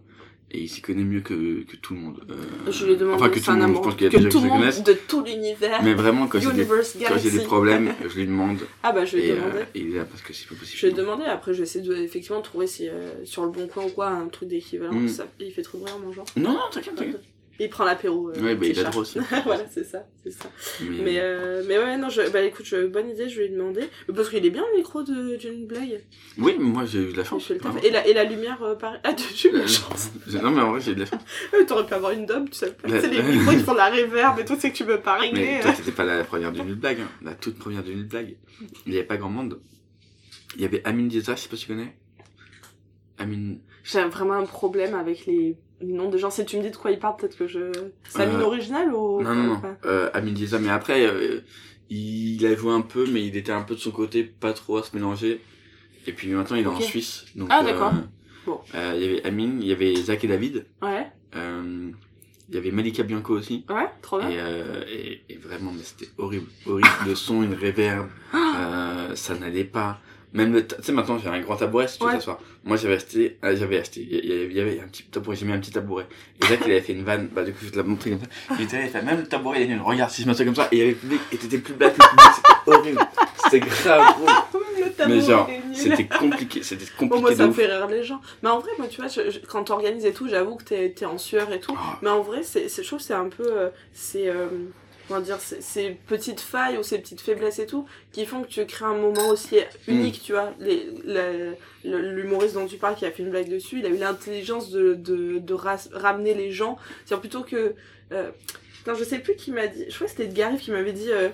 et il s'y connaît mieux que, que tout le monde. Euh, Je lui ai demandé, Enfin, que c'est tout le monde, je pense qu'il y a que tout le monde de tout l'univers. Mais vraiment, quand j'ai des, Universe, quand j'ai des Galaxy. problèmes, je lui demande. Ah bah je vais et, demander. euh, et il est là parce que c'est pas possible. Je vais demander, après je vais essayer de effectivement trouver si euh, sur le bon coin ou quoi un truc d'équivalent. Mm. Ça, il fait trop de en mangeant. Non, non, t'inquiète, t'inquiète. Il prend l'apéro. euh, Ouais, bah, il a chat. droit aussi. voilà, c'est ça, c'est ça. Mais, Mais, euh, mais ouais, non, je, bah écoute, je- bonne idée, je vais lui demander. Parce qu'il est bien le micro de- d'une blague. Oui, mais moi j'ai eu de la chance. Et la, et la lumière, euh, pareil. Ah, tu as eu de la chance. Non, mais en vrai, j'ai eu de la chance. Euh, T'aurais pu avoir une dub, tu sais. La- C'est les micros qui font la reverb et tout, c'est que tu veux pas régler. Mais toi, t'étais pas la première d'une blague, hein. la toute première d'une blague. Il y avait pas grand monde. Il y avait Amine Dieza, je sais pas si tu connais. Amine. J'ai vraiment un problème avec les noms de gens. Si tu me dis de quoi ils parlent, peut-être que je. C'est Amine Euh, original ou. Non, non, non. Euh, Amine Dieza, mais après, euh, il a joué un peu, mais il était un peu de son côté, pas trop à se mélanger. Et puis maintenant, il est en. Suisse. Donc, Ah, d'accord. euh, Bon. il y avait Amine, il y avait Zach et David. Ouais, il y avait Malika Bianco aussi. ouais, trop bien. Et, et, et vraiment, mais c'était horrible. Horrible. Le son, une réverb, ça n'allait pas. Même tu sais, maintenant, j'ai un grand tabouret si tu veux Ouais. t'asseoir. Moi, j'avais acheté, euh, j'avais acheté, il y, avait- il y avait un petit tabouret, j'ai mis un petit tabouret. Et Jacques, il avait fait une vanne, bah, du coup, je te l'ai montré comme ça. Il était là, il fait, même le tabouret, il est nul. Regarde, si je m'assois comme ça, et il y avait le public, et t'étais plus black, c'était horrible. C'était grave drôle. Mais genre, c'était compliqué, c'était Bon, compliqué moi, de ça me fait rire les gens. Mais en vrai, moi, tu vois, je- je- quand t'organises et tout, j'avoue que t'es t'es en sueur et tout. Ah. Mais en vrai, c'est, c'est- je trouve c'est un peu. euh, c'est. euh, comment dire Ces petites failles ou ces petites faiblesses et tout qui font que tu crées un moment aussi unique, tu vois. L'humoriste dont tu parles qui a fait une blague dessus, il a eu l'intelligence de, de, de ras- ramener les gens. C'est plutôt que. Euh, je sais plus qui m'a dit. Je crois que c'était Edgar Rive qui m'avait dit. euh,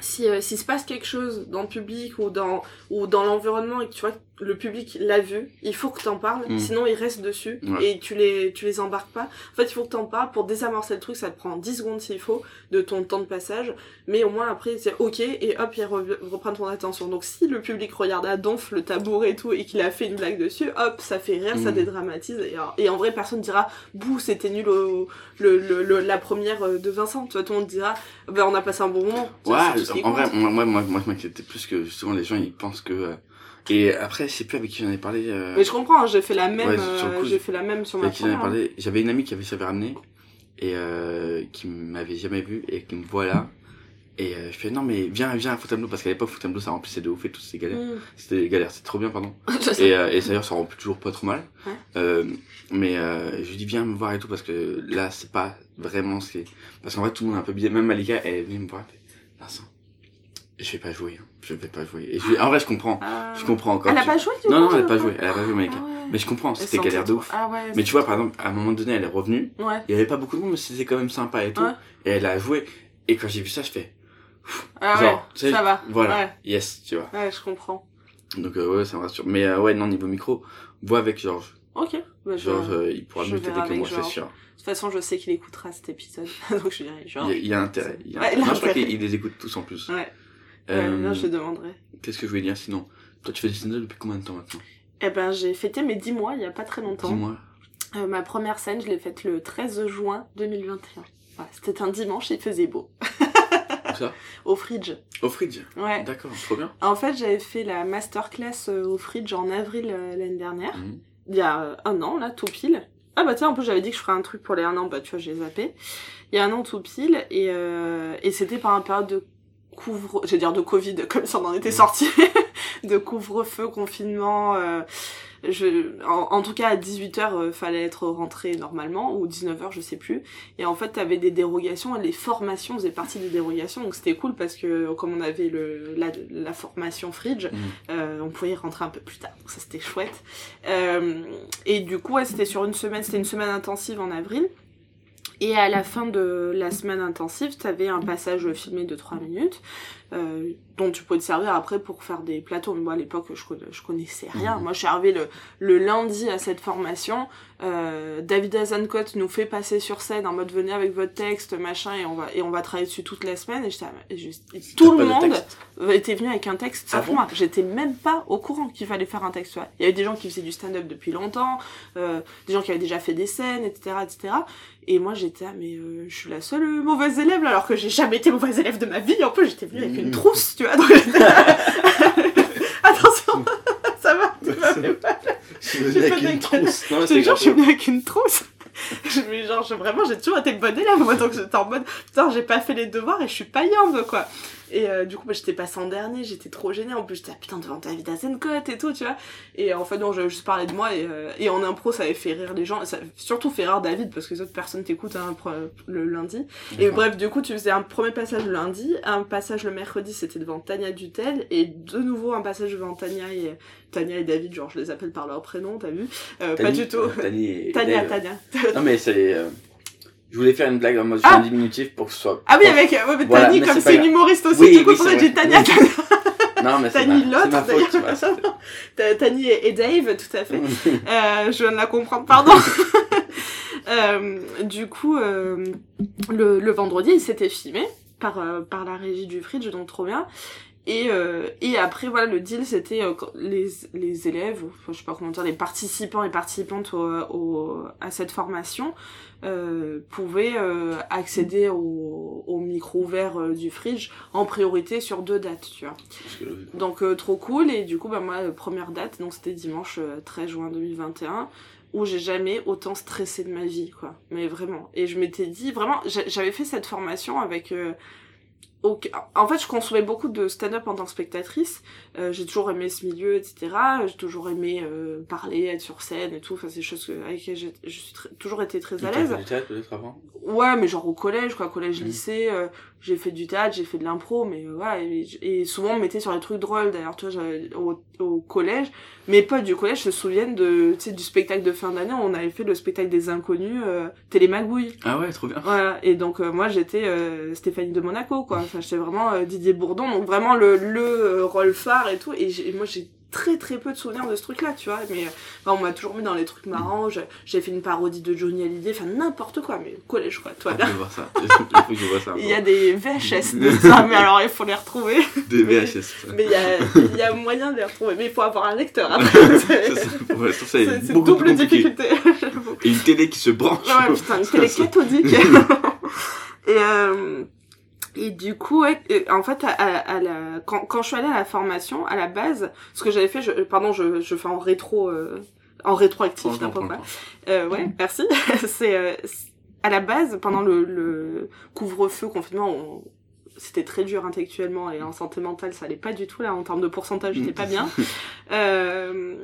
si euh, s'il se passe quelque chose dans le public ou dans ou dans l'environnement et que tu vois le public l'a vu, il faut que t'en parles, Mm. sinon ils restent dessus Ouais. et tu les tu les embarques pas. En fait, il faut que t'en parles pour désamorcer le truc, ça te prend 10 secondes s'il faut de ton temps de passage, mais au moins après c'est OK et hop, ils rev- reprennent ton attention. Donc si le public regarde à donf le tabouret et tout et qu'il a fait une blague dessus, hop, ça fait rire, ça Mm. dédramatise et, et en vrai personne dira bouh, c'était nul au, le, le, le- la première euh, de Vincent, tu vois, tout le monde dira ben on a passé un bon moment. Ouais, en vrai, moi, moi, moi, moi je m'inquiétais plus que justement les gens ils pensent que. euh, Et après, je sais plus avec qui j'en ai parlé. euh, Mais je comprends, hein, j'ai fait la même, Ouais, euh, coup, j'ai fait la même sur ma avec qui j'en ai première. hein. parlé. J'avais une amie qui avait savait ramener et euh, qui m'avait jamais vu et qui me voit là. Et euh, je fais non mais viens viens à Fontainebleau parce qu'à l'époque Fontainebleau ça remplissait de ouf et toutes ces galères. Mm. C'était des galères, c'est trop bien pardon. Et, euh, et d'ailleurs ça remplit toujours pas trop mal. Ouais. Euh, mais euh, je lui dis viens me voir et tout parce que là c'est pas vraiment ce qui est... Parce qu'en fait tout le monde est un peu biaisé. Même Malika elle est venue me voir. Vincent, je vais pas jouer. hein. Je vais pas jouer. Et je lui- en vrai je comprends. Ah. Je comprends encore. Elle a pas joué du Non non elle a pas joué. Elle a pas joué Malika. Ah ouais. Mais je comprends, c'était galère de ouf. Ah ouais. Mais tu vois, par exemple, à un moment donné, elle est revenue. Ouais. Il y avait pas beaucoup de monde, mais c'était quand même sympa et tout. Et elle a joué. Et quand j'ai vu ça, je fais. Ah genre, ouais, ça va. Voilà. Yes, tu vois. Ouais, je comprends. Donc, euh, ouais, ça me rassure. Mais euh, ouais, non, niveau micro, vois avec Georges. Ok. Bah, Georges, euh, il pourra mieux t'aider que moi, c'est Georges. sûr. De toute façon, je sais qu'il écoutera cet épisode. Donc je dirais genre. Il y, a, il y a intérêt. Il y a Ouais, intérêt. il a Non, je crois intérêt. qu'il les écoute tous en plus. Ouais. Euh, Ouais, non, je demanderai. Qu'est-ce que je voulais dire sinon? Toi, tu fais des stand depuis combien de temps maintenant? Eh ben, j'ai fêté mes 10 mois il y a pas très longtemps. Dis-moi. Euh, ma première scène, je l'ai faite le 13 juin 2021. Voilà, C'était un dimanche, il faisait beau. Ça? Au Fridge. Au Fridge? Ouais. D'accord, trop bien. En fait, j'avais fait la masterclass euh, au Fridge en avril euh, l'année dernière. Mhm. Il y a un an, là, tout pile. Ah bah tiens, en plus j'avais dit que je ferais un truc pour les un an, bah tu vois, j'ai zappé. Il y a un an tout pile, et, euh, et c'était par un période de couvre... Je vais dire de Covid, comme si on en était sorti. de couvre-feu, confinement... euh, je, en, en tout cas, à 18h, euh, fallait être rentré normalement, ou 19h, je sais plus. Et en fait, t'avais des dérogations, et les formations faisaient partie des dérogations, donc c'était cool parce que comme on avait le, la, la formation Fridge, Mhm. euh, on pouvait y rentrer un peu plus tard, donc ça c'était chouette. Euh, et du coup, ouais, c'était sur une semaine, c'était une semaine intensive en avril. Et à la fin de la semaine intensive, t'avais un passage filmé de 3 minutes euh, dont tu peux te servir après pour faire des plateaux. Mais moi, à l'époque, je, je connaissais rien. Mhm. Moi, je suis arrivée le, le lundi à cette formation. Euh, David Azancott nous fait passer sur scène en mode venez avec votre texte, machin, et on va, et on va travailler dessus toute la semaine. Et, ah, et je- et tout le monde était venu avec un texte Ah sauf bon moi. J'étais même pas au courant qu'il fallait faire un texte. Il y avait des gens qui faisaient du stand-up depuis longtemps, euh, des gens qui avaient déjà fait des scènes, etc., etc. Et moi, j'étais, ah, mais euh, je suis la seule mauvaise élève, là, alors que j'ai jamais été mauvaise élève de ma vie. En plus, j'étais venue avec une trousse, tu vois. donc Attention, ça va, tu m'as fait mal. Je suis venu avec une trousse. Non, mais Je c'est suis venue avec une trousse. Mais genre, je- vraiment, j'ai toujours été bonne élève, moi, donc j'étais en mode, putain, j'ai pas fait les devoirs et je suis pas yambe, quoi. Et euh, du coup, bah, j'étais passée en dernier, j'étais trop gênée. En plus, j'étais, ah, putain, devant David Azencott et tout, tu vois. Et en fait, non, je juste parlais de moi et, euh, et en impro, ça avait fait rire les gens. Ça, surtout fait rire David parce que les autres personnes t'écoutent hein, le lundi. Et bref, du coup, tu faisais un premier passage le lundi, un passage le mercredi, c'était devant Tania Dutel, et de nouveau un passage devant Tania et, Tania et David, genre je les appelle par leur prénom, t'as vu Euh, Pas du tout. euh, Tani et Tania. Tania. Non, mais c'est. Je voulais faire une blague en mode Ah diminutif pour que ce soit. Ah oui, avec ouais, mais Voilà, Tani, mais comme c'est une humoriste aussi, Oui, du coup, oui, pour ça, j'ai. Tania, Tania. Non, mais Tani l'autre, d'ailleurs. Ta- Tani et et Dave, tout à fait. Euh, je viens de la comprendre, pardon. Euh, du coup, euh, le, le vendredi, il s'était filmé par, euh, par la régie du Fridge, donc trop bien. Et, euh, et après, voilà, le deal, c'était euh, les, les élèves, enfin, je sais pas comment dire, les participants et participantes au, au- à cette formation euh, pouvaient euh, accéder au, au micro ouvert euh, du Fridge en priorité sur deux dates, tu vois. Donc euh, trop cool. Et du coup bah moi première date donc c'était dimanche euh, 13 juin 2021 où j'ai jamais autant stressé de ma vie quoi. Mais vraiment. Et je m'étais dit vraiment j'a- j'avais fait cette formation avec en fait je consommais beaucoup de stand-up en tant que spectatrice. Euh, j'ai toujours aimé ce milieu etc j'ai toujours aimé euh, parler être sur scène et tout. Enfin c'est des choses avec lesquelles j'ai je suis toujours été très à l'aise. du théâtre peut-être avant? Ouais, mais genre au collège, quoi, collège, Mhm. lycée, euh, j'ai fait du théâtre, j'ai fait de l'impro, mais euh, ouais, et, et souvent on me mettait sur les trucs drôles, d'ailleurs, tu vois, au, au collège, mes potes du collège se souviennent de, tu sais, du spectacle de fin d'année, on avait fait le spectacle des inconnus, euh, Télémagouille. Ah ouais, trop bien. Voilà, et donc euh, moi j'étais euh, Stéphanie de Monaco, quoi, enfin j'étais vraiment euh, Didier Bourdon, donc vraiment le, le euh, rôle phare et tout, et moi j'ai très très peu de souvenirs de ce truc là tu vois mais enfin, on m'a toujours mis dans les trucs marrants j'ai fait une parodie de Johnny Hallyday enfin n'importe quoi mais collège quoi toi vois ça. Il y a des VHS de ça, mais alors il faut les retrouver. Des VHS. Mais il y a, il y a moyen de les retrouver. Mais il faut avoir un lecteur après. C'est double difficulté. Et une télé qui se branche. ouais, putain, une télé cathodique. et, euh, et du coup, ouais, en fait, à, à- à la, quand, quand je suis allée à la formation, à la base, ce que j'avais fait, je, pardon, je, je fais en rétro, euh, en rétroactif, n'importe quoi. Euh, ouais, merci. c'est euh, à la base pendant le, le couvre-feu confinement, on- c'était très dur intellectuellement et en santé mentale, ça allait pas du tout là en termes de pourcentage, j'étais pas bien. Euh,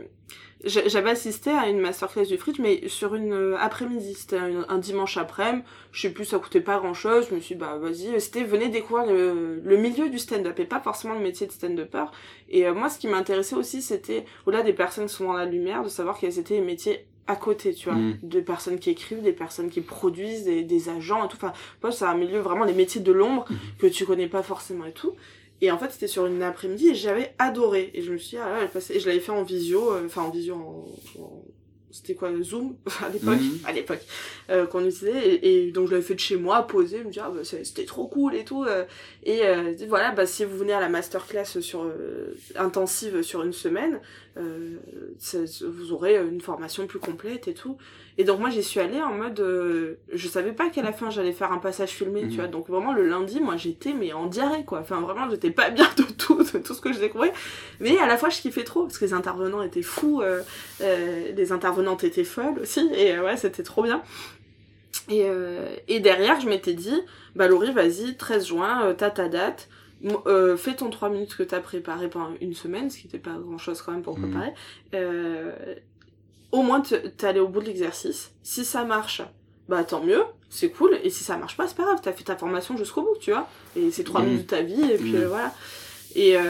j'a- j'avais assisté à une masterclass du Fridge, mais sur une euh, après-midi, c'était un, un dimanche après-midi. Je sais plus, ça coûtait pas grand-chose. Je me suis dit, bah vas-y, c'était venez découvrir le, le milieu du stand-up et pas forcément le métier de stand-upper. Et euh, moi, ce qui m'intéressait aussi, c'était au-delà des personnes qui sont dans la lumière, de savoir quels étaient les métiers à côté, tu vois, Mm. des personnes qui écrivent, des personnes qui produisent, des, des agents et tout. Enfin, moi, c'est un milieu vraiment les métiers de l'ombre que tu connais pas forcément et tout. Et en fait, c'était sur une après-midi et j'avais adoré. Et je me suis dit, ah là, elle passait- et je l'avais fait en visio, euh, enfin en visio en, en- c'était quoi, Zoom, à l'époque, Mhm. à l'époque, euh, qu'on utilisait. Et, et donc je l'avais fait de chez moi, posé, me dire, ah, bah, c'était trop cool et tout. euh. et euh, voilà, bah, si vous venez à la masterclass sur, euh, intensive sur une semaine, euh, vous aurez une formation plus complète et tout. Et donc moi j'y suis allée en mode, euh, je savais pas qu'à la fin j'allais faire un passage filmé, Mhm. tu vois. Donc vraiment le lundi, moi j'étais mais en diarrhée quoi. Enfin vraiment j'étais pas bien de tout, de tout ce que je découvrais. Mais à la fois je kiffais trop parce que les intervenants étaient fous, euh, euh, les intervenantes étaient folles aussi et euh, ouais c'était trop bien. Et, euh, et derrière je m'étais dit, bah Laurie vas-y 13 juin, euh, t'as ta date. Euh, fais ton 3 minutes que t'as préparé pendant une semaine, ce qui était pas grand chose quand même pour Mhm. préparer. Euh, au moins te- t'es allé au bout de l'exercice. Si ça marche, bah tant mieux, c'est cool. Et si ça marche pas, c'est pas grave, t'as fait ta formation jusqu'au bout, tu vois. Et c'est trois Mhm. minutes de ta vie, et puis Mhm. euh, voilà. Et, euh,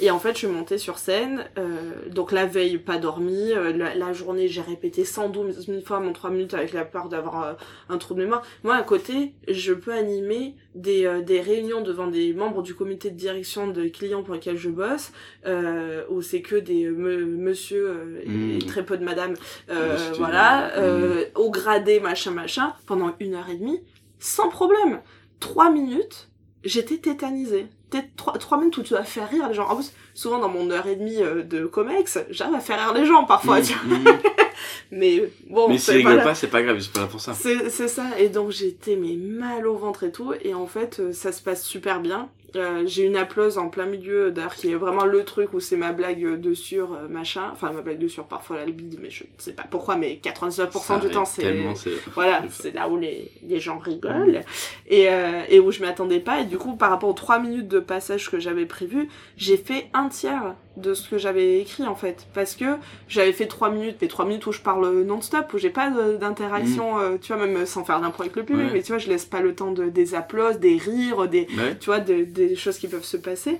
et en fait, je suis montée sur scène. Euh, donc la veille, pas dormi. Euh, la, la journée, j'ai répété 112 000 fois mon 3 minutes avec la peur d'avoir euh, un trou de mémoire. Moi, à côté, je peux animer des, euh, des réunions devant des membres du comité de direction de clients pour lesquels je bosse, euh, où c'est que des me- monsieur euh, et, Mmh. et très peu de madame, euh, c'était- voilà, euh, Mmh. au gradé, machin, machin, pendant une heure et demie, sans problème. Trois minutes, j'étais tétanisée. Peut-être trois, trois minutes où tu vas faire rire les gens. En plus, souvent dans mon heure et demie euh, de comex, j'arrive à faire rire les gens parfois, Mmh, tu vois. mmh. Mais bon, Mais s'ils c'est rigolent pas, c'est pas grave, ils sont pas là pour ça. C'est c'est ça, et donc j'étais mais mal au ventre et tout, et en fait euh, ça se passe super bien. Euh, j'ai une applause en plein milieu d'ailleurs qui est vraiment le truc où c'est ma blague de sur euh, machin, enfin ma blague de sur parfois la bide, mais je sais pas pourquoi, mais 99% Ça du temps c'est voilà, c'est là où les, les gens rigolent. Et, euh, et où je m'attendais pas, et du coup par rapport aux 3 minutes de passage que j'avais prévu, j'ai fait un tiers de ce que j'avais écrit en fait, parce que j'avais fait 3 minutes, mais 3 minutes où je parle non-stop, où j'ai pas d'interaction, euh, tu vois, même sans faire d'impro avec le public, Ouais. mais tu vois, je laisse pas le temps de, des applauses, des rires, des, Ouais. tu vois, de- des choses qui peuvent se passer.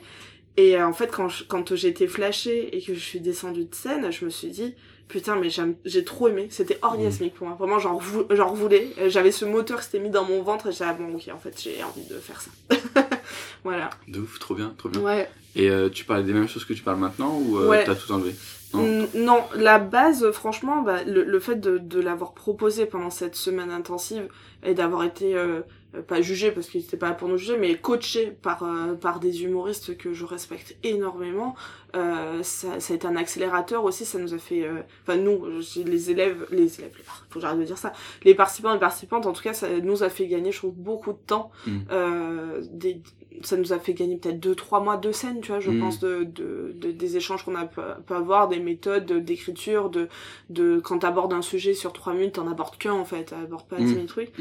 Et euh, en fait, quand, je- quand j'ai été flashée et que je suis descendue de scène, je me suis dit, putain, mais j'ai trop aimé, c'était orgasmique pour moi, vraiment, j'en revoulais, Euh, j'avais ce moteur qui s'était mis dans mon ventre et j'ai dit, ah bon, ok, en fait, j'ai envie de faire ça. voilà. De ouf, trop bien, trop bien. Ouais. Et euh, tu parles des mêmes choses que tu parles maintenant ou euh, Ouais. t'as tout enlevé? Non. Non, la base, franchement, bah, le, le fait de, de l'avoir proposé pendant cette semaine intensive et d'avoir été euh, pas jugé parce qu'ils étaient pas là pour nous juger, mais coaché par euh, par des humoristes que je respecte énormément, euh, ça, ça a été un accélérateur aussi. Ça nous a fait, euh, enfin nous, les élèves, les élèves, les faut que j'arrête de dire ça, les participants et participantes, en tout cas, ça nous a fait gagner, je trouve, beaucoup de temps. Mm. Euh, des, ça nous a fait gagner peut-être deux trois mois de scène, tu vois, je Mm. pense de, de, de- des échanges qu'on a pu, pu avoir, des méthodes d'écriture, de de quand t'abordes un sujet sur trois minutes, t'en abordes qu'un en fait, t'abordes pas Mm. 10 000 trucs.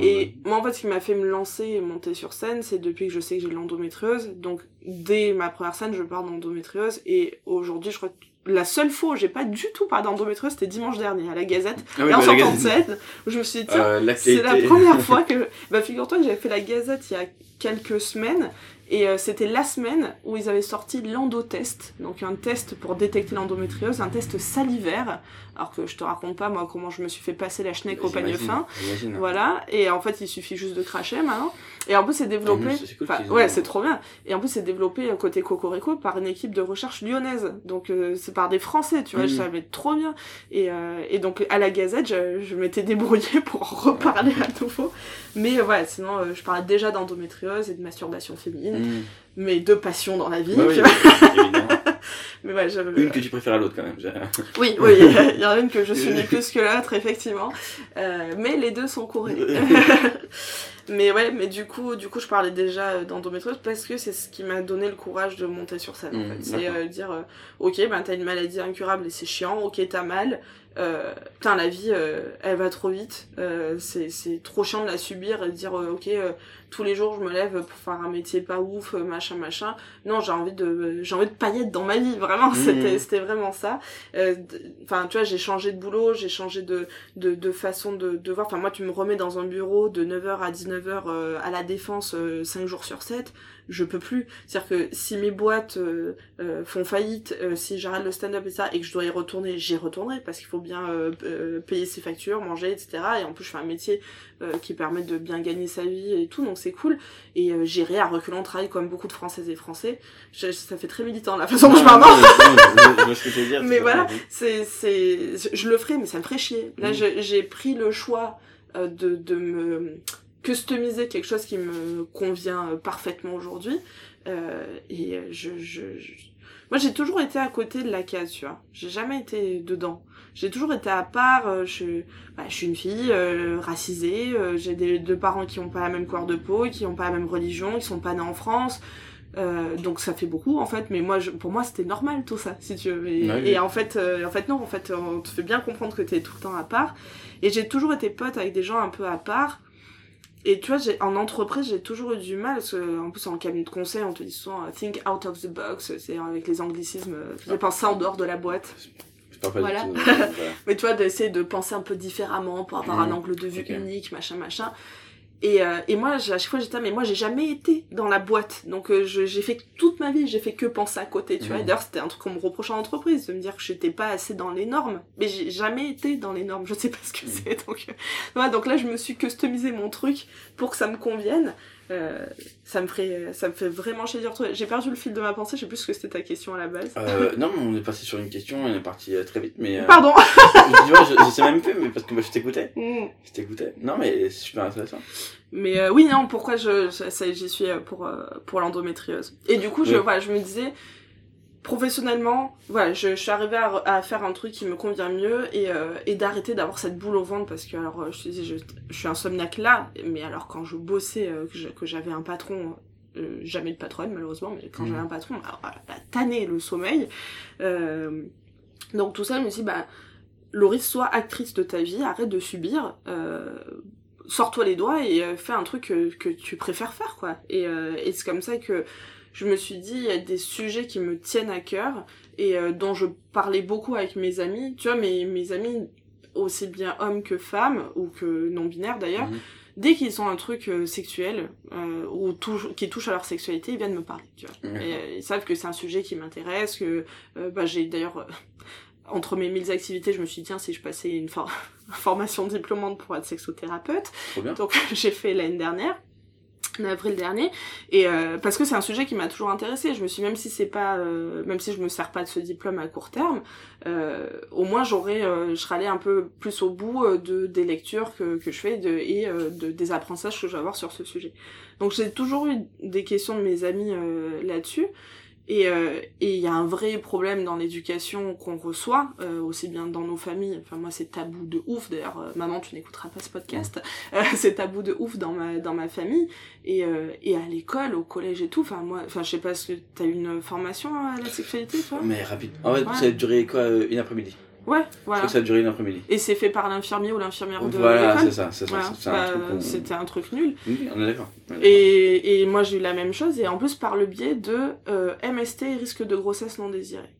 Et moi en fait, ce qui m'a fait me lancer et monter sur scène, c'est depuis que je sais que j'ai l'endométriose. Donc dès ma première scène, je parle d'endométriose et aujourd'hui, je crois que la seule fois où j'ai pas du tout parlé d'endométriose, c'était dimanche dernier à la Gazette. Ah oui, en bah, la sortant de Gazette. scène, où je me suis dit tiens, Euh, c'est la première fois que bah figure-toi que j'avais fait la Gazette il y a quelques semaines. Et euh, c'était la semaine où ils avaient sorti l'endotest, donc un test pour détecter l'endométriose, un test salivaire, alors que je te raconte pas moi comment je me suis fait passer la schneck au panier fin. Voilà, et en fait il suffit juste de cracher maintenant. Et en plus c'est développé, cool enfin, qu'ils ouais c'est trop bien. Et en plus c'est développé euh, côté Cocorico par une équipe de recherche lyonnaise, donc euh, c'est par des Français, tu vois, ça va être trop bien. Et, euh, et donc à la Gazette je, je m'étais débrouillée pour en reparler à nouveau. Mais euh, ouais, sinon euh, je parlais déjà d'endométriose et de masturbation féminine, Mm. mes deux passions dans la vie. Bah oui. Mais ouais, Une que tu préfères à l'autre quand même. oui, oui, il y en a une que je suis ni plus que l'autre, effectivement. Euh, mais les deux sont courés. mais ouais, mais du coup, du coup, je parlais déjà euh, d'endométriose parce que c'est ce qui m'a donné le courage de monter sur scène. en Mmh, fait. C'est euh, dire, euh, ok, ben t'as une maladie incurable et c'est chiant. Ok, t'as mal. Euh, putain, la vie, euh, elle va trop vite. Euh, c'est c'est trop chiant de la subir et de dire, euh, ok, euh, tous les jours je me lève pour faire un métier pas ouf, machin, machin. Non, j'ai envie de, j'ai envie de paillettes dans ma vie. Vraiment, Mmh. c'était, c'était vraiment ça. Euh, Enfin, tu vois, j'ai changé de boulot, j'ai changé de, de, de façon de, de voir. Enfin, moi, tu me remets dans un bureau de 9h à 19h euh, à la défense euh, 5 jours sur 7, je peux plus. C'est-à-dire que si mes boîtes euh, euh, font faillite, si j'arrête le stand-up et ça, et que je dois y retourner, j'y retournerai parce qu'il faut bien payer ses factures, manger, etc. Et en plus, je fais un métier qui permet de bien gagner sa vie et tout, donc c'est cool. Et j'irai à reculons travail comme beaucoup de Françaises et Français. Je- ça fait très militant la façon dont je parle. Mais voilà, c'est, c'est, je- le ferai, mais ça me ferait chier. Là, Mm. j'ai pris le choix de, de me customiser quelque chose qui me convient euh, parfaitement aujourd'hui. Euh, et euh, je, je, je- moi, j'ai toujours été à côté de la case, tu vois. J'ai jamais été dedans. J'ai toujours été à part. euh, je, bah, je suis une fille euh, racisée. euh, j'ai des deux parents qui ont pas la même couleur de peau, qui ont pas la même religion, qui sont pas nés en France. Euh, donc ça fait beaucoup en fait, mais moi je, pour moi c'était normal tout ça si tu veux. Et, Ouais, oui. et en fait, euh, en fait non, en fait on te fait bien comprendre que t'es tout le temps à part. Et j'ai toujours été pote avec des gens un peu à part. Et tu vois, j'ai, en entreprise, j'ai toujours eu du mal, parce que, en plus, en cabinet de conseil, on te dit souvent euh, think out of the box, c'est avec les anglicismes, euh, tu sais, penser en dehors de la boîte. Pas Voilà. tout. euh, voilà. Mais tu vois, d'essayer de penser un peu différemment pour avoir un angle de vue unique, machin, machin. Et, euh, et moi, j'ai- à chaque fois, j'étais, mais moi, j'ai jamais été dans la boîte. Donc, euh, je- j'ai fait toute ma vie, j'ai fait que penser à côté, tu vois. Mhm. Et D'ailleurs, c'était un truc qu'on me reprochait en entreprise, de me dire que j'étais pas assez dans les normes. Mais j'ai jamais été dans les normes, je sais pas ce que c'est. Donc, euh, voilà, donc là, je me suis customisé mon truc pour que ça me convienne. Euh, ça me ferait, ça me fait vraiment chier de J'ai perdu le fil de ma pensée, je sais plus ce que c'était ta question à la base. Euh, non, mais on est passé sur une question, on est parti euh, très vite, mais. euh, Pardon tu vois, je, je sais même plus, mais parce que moi, je t'écoutais. Mm. Je t'écoutais. Non, mais c'est super intéressant. Mais oui, non, pourquoi je, j'y suis pour, pour l'endométriose. Et du coup, je, Oui. voilà, je me disais, professionnellement, voilà, je, je suis arrivée à, à faire un truc qui me convient mieux et, euh, et d'arrêter d'avoir cette boule au ventre parce que, alors, euh, je te dis, je, je suis insomniaque là, mais alors quand je bossais, euh, que j'avais un patron, euh, jamais de patronne malheureusement, mais quand Mhm. j'avais un patron, alors, la tannée, le sommeil. Donc tout ça, je me suis dit, bah, Laurie, sois actrice de ta vie, arrête de subir. Sors-toi les doigts et fais un truc que, que tu préfères faire, quoi. Et, euh, et c'est comme ça que je me suis dit, il y a des sujets qui me tiennent à cœur et euh, dont je parlais beaucoup avec mes amis. Tu vois, mes, mes amis, aussi bien hommes que femmes, ou que non-binaires d'ailleurs, Mhm. dès qu'ils ont un truc euh, sexuel euh, ou qui touche à leur sexualité, ils viennent me parler, tu vois. Et, ils savent que c'est un sujet qui m'intéresse, que bah, j'ai d'ailleurs... entre mes mille activités, je me suis dit, tiens, si je passais une for- formation diplômante pour être sexothérapeute, Trop bien. donc j'ai fait l'année dernière, en avril dernier, et euh, parce que c'est un sujet qui m'a toujours intéressée. Je me suis même si c'est pas, euh, même si je me sers pas de ce diplôme à court terme, euh, au moins j'aurais, euh, je serais allée un peu plus au bout euh, de des lectures que, que je fais de, et euh, de, des apprentissages que je vais avoir sur ce sujet. Donc j'ai toujours eu des questions de mes amis là-dessus. Et euh, et il y a un vrai problème dans l'éducation qu'on reçoit, euh, aussi bien dans nos familles. Enfin moi c'est tabou de ouf. D'ailleurs euh, maman tu n'écouteras pas ce podcast. Euh, c'est tabou de ouf dans ma dans ma famille et euh, et à l'école, au collège et tout. Enfin moi, enfin je sais pas ce que t'as une formation à la sexualité toi? Mais rapide. En fait, Ouais. ça a duré quoi euh, Une après-midi? Ouais Je voilà. crois que ça a duré une après-midi. Et c'est fait par l'infirmier ou l'infirmière de Voilà, c'est ça, c'est ça, Voilà. Bah, C'était un truc nul. Oui, on est d'accord. Et, et moi j'ai eu la même chose et en plus par le biais de euh, MST et risque de grossesse non désirée.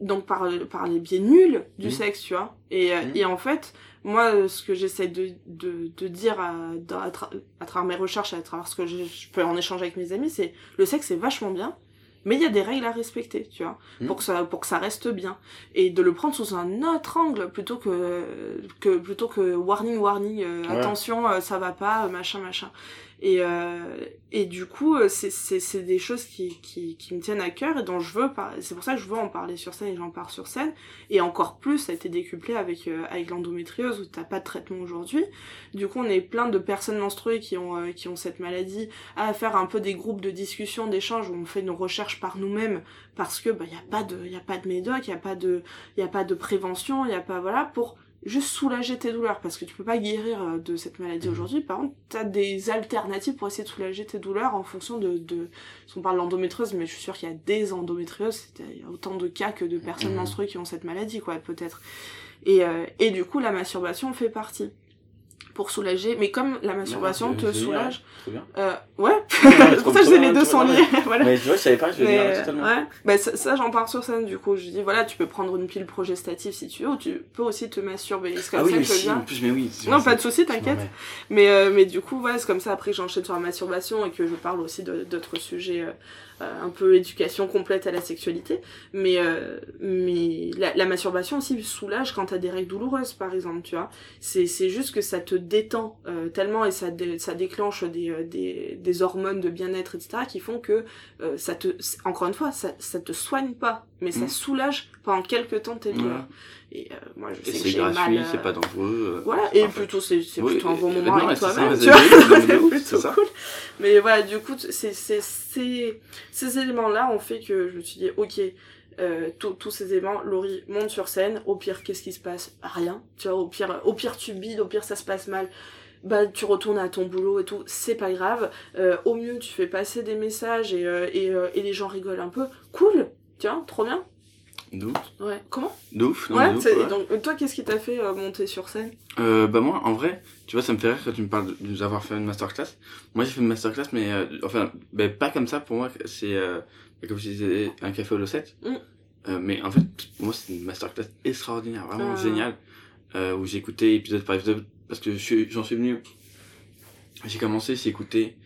Donc par, par les biais nuls du Mhm. sexe, tu vois. Et, euh, Mhm. et en fait, moi euh, ce que j'essaie de, de, de dire à, à, tra- à travers mes recherches, à travers ce que je, je peux en échanger avec mes amis, c'est le sexe c'est vachement bien, mais il y a des règles à respecter, tu vois, Mhm. pour que ça pour que ça reste bien et de le prendre sous un autre angle plutôt que que plutôt que warning warning euh, Ouais. attention euh, ça va pas euh, machin machin et euh, et du coup euh, c'est c'est c'est des choses qui qui qui me tiennent à cœur et dont je veux parler c'est pour ça que je veux en parler sur scène et j'en parle sur scène. Et encore plus ça a été décuplé avec euh, avec l'endométriose où t'as pas de traitement aujourd'hui. Du coup on est plein de personnes menstruées qui ont euh, qui ont cette maladie à faire un peu des groupes de discussion d'échange où on fait nos recherches par nous-mêmes parce que bah y a pas de y a pas de médoc y a pas de y a pas de prévention y a pas voilà pour juste soulager tes douleurs parce que tu peux pas guérir euh, de cette maladie aujourd'hui. Par contre t'as des alternatives pour essayer de soulager tes douleurs en fonction de de si on parle d'endométriose mais je suis sûre qu'il y a des endométrioses il y a autant de cas que de personnes Mhm. menstruées qui ont cette maladie quoi peut-être. Et euh, et du coup la masturbation fait partie pour soulager mais comme la masturbation Ouais, te soulage euh, ouais Ouais, c'est pour ça que je les deux liés non, voilà Mais tu vois, je savais pas, je vais dire totalement. ouais, bah, ça, ça, j'en parle sur scène du coup. Je dis voilà, tu peux prendre une pile progestative si tu veux, ou tu peux aussi te masturber. C'est comme Ah oui, ça que je si, viens. en plus, mais oui. Non, pas de souci, t'inquiète. Mais, euh, mais du coup, voilà, c'est comme ça. Après, j'enchaîne sur la masturbation et que je parle aussi d'autres sujets, euh, un peu éducation complète à la sexualité. Mais, euh, mais la, la masturbation aussi soulage quand t'as des règles douloureuses, par exemple, tu vois. C'est c'est juste que ça te détend euh, tellement et ça, dé- ça déclenche des, euh, des, des hormones de bien-être, etc., qui font que euh, ça te, encore une fois, ça, ça te soigne pas, mais ça Mm. soulage pendant quelques temps tes douleurs. Et euh, moi, je Et sais que c'est gratuit, euh, c'est pas dangereux. euh, voilà, et plutôt c'est c'est Oui, plutôt un bon moment non, avec toi-même, tu vois. plutôt cool. Mais voilà, du coup, c'est c'est ces éléments-là ont fait que je me suis dit, ok, euh, tous tous ces éléments, Laurie monte sur scène. Au pire, qu'est-ce qui se passe? Rien. Tu vois, au pire, au pire tu bides, au pire ça se passe mal. Bah, tu retournes à ton boulot et tout, c'est pas grave. Euh, au mieux, tu fais passer des messages et, euh, et, euh, et les gens rigolent un peu. Cool, tiens, trop bien. De ouf. Ouais, comment? De ouf, non, Ouais, de ouf, c'est- ouais. donc euh, toi, qu'est-ce qui t'a fait euh, monter sur scène? Euh, bah moi, en vrai, tu vois, ça me fait rire quand tu me parles de nous avoir fait une masterclass. Moi, j'ai fait une masterclass, mais euh, enfin, ben pas comme ça. Pour moi, c'est euh, comme je disais, un café au Losset. Mm. Mais en fait, pour moi, c'est une masterclass extraordinaire, vraiment Ah. géniale, où j'ai écouté épisode par épisode parce que j'en suis venu j'ai commencé, j'ai écouté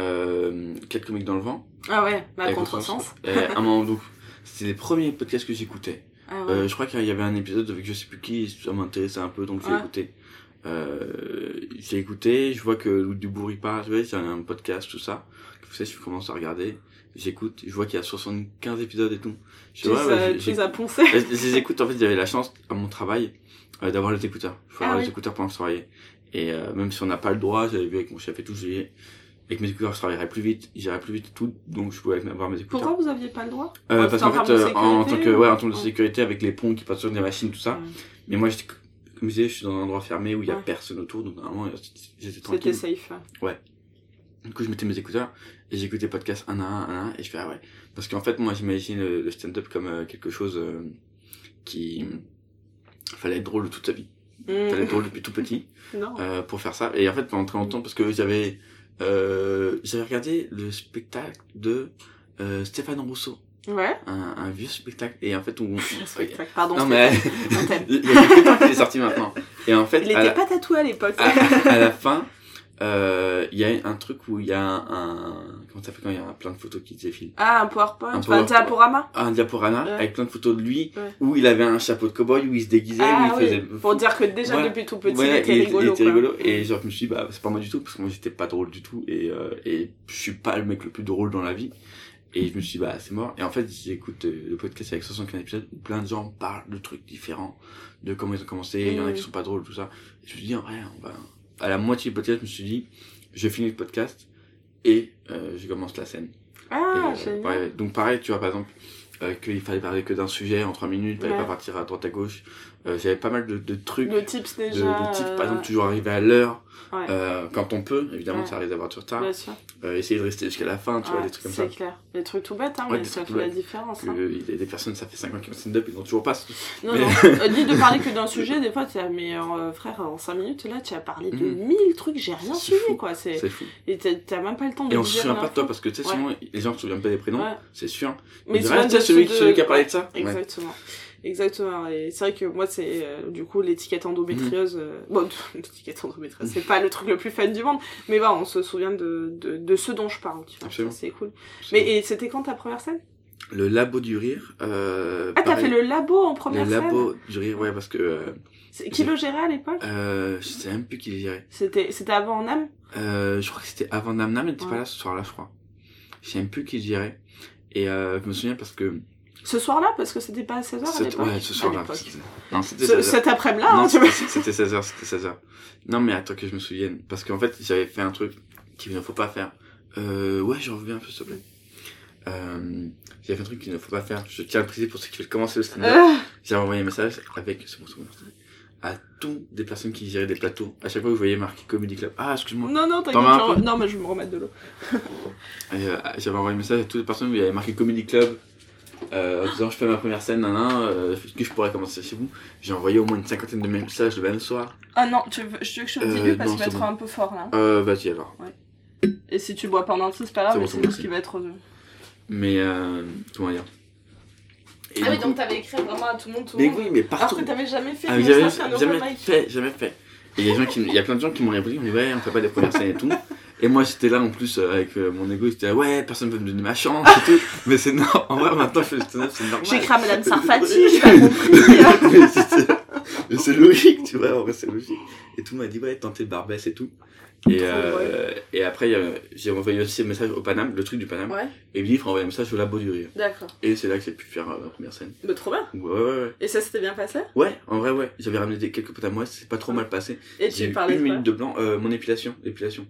euh, 4 comiques dans le vent. Ah ouais, bah. Et à un moment, donc, c'était les premiers podcasts que j'écoutais. Ah ouais. Euh, je crois qu'il y avait un épisode avec je sais plus qui, ça m'intéressait un peu, donc j'ai Ouais. écouté. Euh, j'ai écouté, je vois que du Bourg il parle, tu vois, c'est un podcast, tout ça. Tu sais, je commence à regarder, j'écoute, je vois qu'il y a 75 épisodes et tout. Je Tu dis, les ouais, as- ouais, tu les as poncés. je je les écoute, en fait, j'avais la chance, à mon travail, euh, d'avoir les écouteurs. Faut Ah avoir oui. les écouteurs pendant que je travaillais. Et euh, même si on n'a pas le droit, j'avais vu avec mon chef et tout, j'ai avec mes écouteurs, je travaillerais plus vite, j'irais plus vite et tout, donc je pouvais avoir mes écouteurs. Pourquoi vous aviez pas le droit Euh, Ouais, parce c'était qu'en en fait, de euh, en tant sécurité, que, ou- ouais, en termes de Ouais. sécurité, avec les ponts qui passent sur des machines, tout ça. Mais moi, j'étais, comme je disais, je suis dans un endroit fermé où il y a Ouais. personne autour, donc normalement, j'étais C'était tranquille. safe. Ouais. Du coup, je mettais mes écouteurs et j'écoutais podcast un à un, un à un, et je fais, ah ouais. Parce qu'en fait, moi, j'imagine le, stand-up comme euh, quelque chose euh, qui fallait être drôle toute sa vie. Mm. Fallait être drôle depuis tout petit Non. euh, pour faire ça. Et en fait, pendant très longtemps, parce que j'avais euh, j'avais regardé le spectacle de euh, Stéphane Rousseau, Ouais. un, un vieux spectacle. Et en fait, on... Spectacle, Pardon. non mais il est sorti maintenant. Et en fait, Il était la- pas tatoué à l'époque. à, à la fin, il y a un truc où il y a un, un- comment ça fait quand il y a plein de photos qui défilent. Ah, un PowerPoint. Un Enfin, un diaporama. Un diaporama Ouais. avec plein de photos de lui Ouais. où il avait un chapeau de cowboy où il se déguisait Ah où il oui, faisait pour dire que déjà Ouais. depuis tout petit, Ouais, il était rigolo. il était rigolo et genre je me suis dit bah c'est pas moi du tout parce que moi j'étais pas drôle du tout et euh, et je suis pas le mec le plus drôle dans la vie et je me suis dit bah c'est mort et en fait j'écoute euh, le podcast avec 75 épisodes où plein de gens parlent de trucs différents de comment ils ont commencé il y en a Mm. qui sont pas drôles tout ça et je me suis dit vrai on va à la moitié du podcast je me suis dit je finis le podcast et euh, je commence la scène Ah, et, euh, donc pareil, tu vois, par exemple, euh, qu'il fallait parler que d'un sujet en trois minutes, fallait Ouais. pas partir à droite à gauche. J'avais pas mal de, de trucs, De tips de, déjà. de tips, euh, par exemple, toujours arriver à l'heure, Ouais. quand on peut, évidemment, Ouais. ça arrive d'avoir du retard. Bien sûr. Euh, essayer de rester jusqu'à la fin, tu vois, Ouais, des trucs comme ça. C'est clair. Des trucs tout bêtes, hein, Ouais, mais ça fait la différence. Que, hein. il y a des personnes, ça fait 5 ans qu'ils font stand-up, ils n'ont toujours pas. Non, Mais- non. Euh, Dis de parler que d'un sujet, des fois, tu as, mais euh, frère, en 5 minutes, là, tu as parlé de Mhm. 1000 trucs, j'ai rien suivi, fou. quoi. C'est... Fou. Et t'as- même pas le temps de Et on se souvient pas de toi parce que, tu sais, sinon, les gens se souviennent pas des prénoms, c'est sûr. Mais souviennent celui, qui a parlé de ça. Exactement. Exactement. Et c'est vrai que moi, c'est euh, du coup l'étiquette endométriose. euh, Bon, l'étiquette endométriose, c'est pas le truc le plus fun du monde, mais bon, on se souvient de, de, de ce dont je parle. Absolument. c'est cool. Mais et c'était quand ta première scène? Le labo du rire. Euh, Ah, t'as fait le labo en première Le scène? labo du rire, ouais, parce que. Qui le gérait à l'époque? Euh, je sais même plus qui le gérait. C'était avant Euh, je crois que c'était avant Namnam, elle était Ouais. pas là ce soir-là, je crois. Je sais même plus qui le gérait. Et je me souviens parce que. Ce soir-là Parce que c'était pas à 16h à l'époque ouais, ce soir-là. Non, c'était Ce- 16h. Cet après-midi-là, Non, hein, tu vois. c'était c'était 16h, c'était 16h. Non, mais attends que je me souvienne. Parce qu'en fait, j'avais fait un truc qu'il ne faut pas faire. Euh, ouais, j'en reviens un peu, s'il te plaît. Euh, j'avais fait un truc qu'il ne faut pas faire. Je tiens à le préciser pour ceux qui veulent commencer le stand-up. Ah. J'avais envoyé un message avec, c'est bon, à tous des personnes qui géraient des plateaux. À chaque fois que je voyais marqué Comedy Club. Ah, excuse-moi. Non, non, t'inquiète. Non, mais je vais me remettre de l'eau. Euh, j'avais envoyé un message à toutes les personnes où il y avait marqué Comedy Club. Euh, en disant je fais ma première scène, nan, nan, euh, est-ce que je pourrais commencer chez vous? J'ai envoyé au moins une cinquantaine de messages le même soir. Ah non, tu veux, je veux que je te le Euh, dilue parce qu'il va être bon. un peu fort là. Euh, vas-y alors. Et si tu bois pas en entier, c'est pas grave, mais c'est bon, juste qu'il va être. euh, Mais, euh, comment dire? Et Ah oui, donc t'avais écrit vraiment à tout le monde, tout le Mais monde. oui, mais partout. Alors que t'avais jamais fait Ah, mais jamais mic. fait, jamais fait. Et il y a qui, plein de gens qui m'ont répondu, ils m'ont dit ouais, on fait pas des premières scènes et tout. Et moi j'étais là en plus euh, avec euh, mon ego, j'étais là, ouais, personne veut me donner ma chance et tout. Mais c'est normal, en vrai maintenant je fais le stand-up, c'est normal. J'ai écrit à Madame Sarfati, j'ai pas compris. mais c'est- logique, tu vois, en vrai c'est logique. Et tout le monde m'a dit ouais, tentez le Barbès et tout. Et, euh, et après j'ai envoyé aussi un message au Paname, le truc du Paname. Ouais, Et il me dit, il faut envoyer un message au labo du rire. d'accord. Et c'est là que j'ai pu faire euh, ma première scène. Mais trop bien. Ouais, ouais, ouais. Et ça s'était bien passé? Ouais, en vrai, ouais. J'avais ramené des, quelques potes à moi, c'est pas trop mal passé. Et tu parlais une de minute de blanc, euh, mon épilation, l'épilation.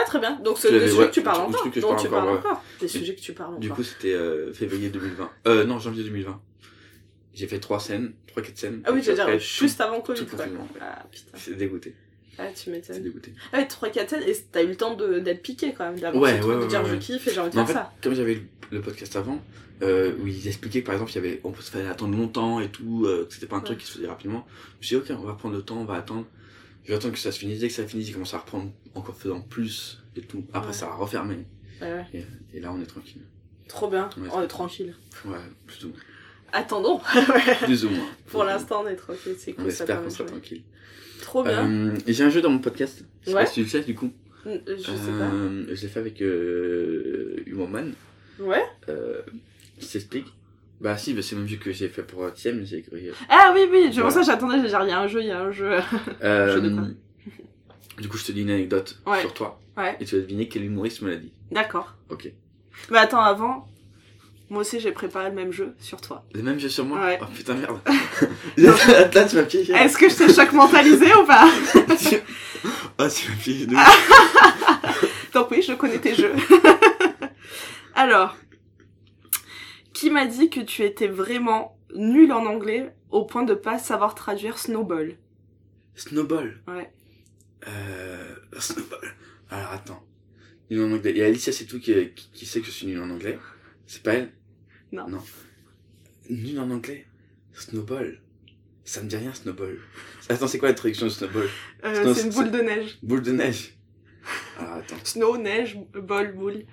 Ah très bien, donc c'est des sujets ouais, que tu parles le encore. dont tu encore, parles ouais. encore. Des sujets que tu parles encore. Du coup, c'était euh, février 2020. Euh, non, janvier 2020. J'ai fait trois scènes, trois, quatre scènes. Ah oui, je veux dire, juste avant Covid, tout quoi. ouais. Ah putain. C'est dégoûté. Ah, tu C'est m'étonnes. dégoûté. Ah, ouais, 3 4 scènes, et t'as eu le temps d'être piqué quand même, d'avoir Ouais, truc ouais, de dire ouais, je ouais. kiffe et j'ai envie de en faire fait, ça. comme j'avais le, podcast avant, euh, où ils expliquaient que par exemple, il y avait, on fallait attendre longtemps et tout, euh, que c'était pas un truc Ouais. qui se faisait rapidement. Je me suis dit, ok, on va prendre le temps, on va attendre. Je vais attendre que ça se finisse. Dès que ça finisse, j'ai commencé à reprendre encore faisant plus et tout. Après, Ouais. ça a refermé. Ouais, ouais. Et, et là, on est tranquille. Trop bien, on est tranquille. Ouais, plus ou moins. Attendons. Plus ou moins. Pour l'instant, on est tranquille, c'est On cool, ça espère qu'on sera tranquille. Trop bien. Euh, et j'ai un jeu dans mon podcast. Je sais Ouais. pas si tu le sais, du coup. Euh, Je sais Euh, je l'ai fait avec euh, pas. Ouais. Qui s'explique. Bah si, bah, c'est le même jeu que j'ai fait pour Tiem, j'ai écrit. Ah oui, oui, c'est Voilà. pour ça que j'attendais, j'ai dit, il y a un jeu, il y a un jeu. Euh, Je du coup, je te dis une anecdote Ouais. sur toi. Ouais. Et tu vas deviner quel humoriste me l'a dit. D'accord. Ok. Mais attends, avant, moi aussi j'ai préparé le même jeu sur toi. Le même jeu sur moi Ouais. Oh putain, merde. Là, tu m'as piégé. Est-ce que je t'ai choc mentalisé ou pas Ah, tu m'as piégé de. Donc oui, je connais tes jeux. Alors, qui m'a dit que tu étais vraiment nul en anglais au point de pas savoir traduire snowball? Snowball? Ouais. Euh, Snowball. Alors attends. Nul en anglais. Il y a Alicia, c'est tout qui, qui, qui sait que je suis nul en anglais? C'est pas elle? Non. Non. Nul en anglais? Snowball. Ça me dit rien, Snowball. Attends, c'est quoi la traduction de Snowball? Euh, Snow- C'est une boule de neige. Boule de neige. Alors attends, Snow, neige, bol, boule.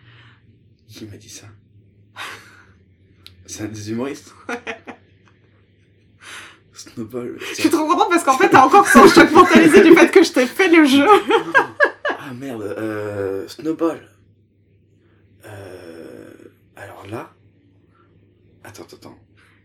qui m'a dit ça? C'est un des humoristes Snowball. Je suis trop contente parce qu'en fait t'as encore son choc mentalisé du fait que je t'ai fait le jeu. Ah merde, euh, Snowball. Euh, alors là. Attends, attends, attends.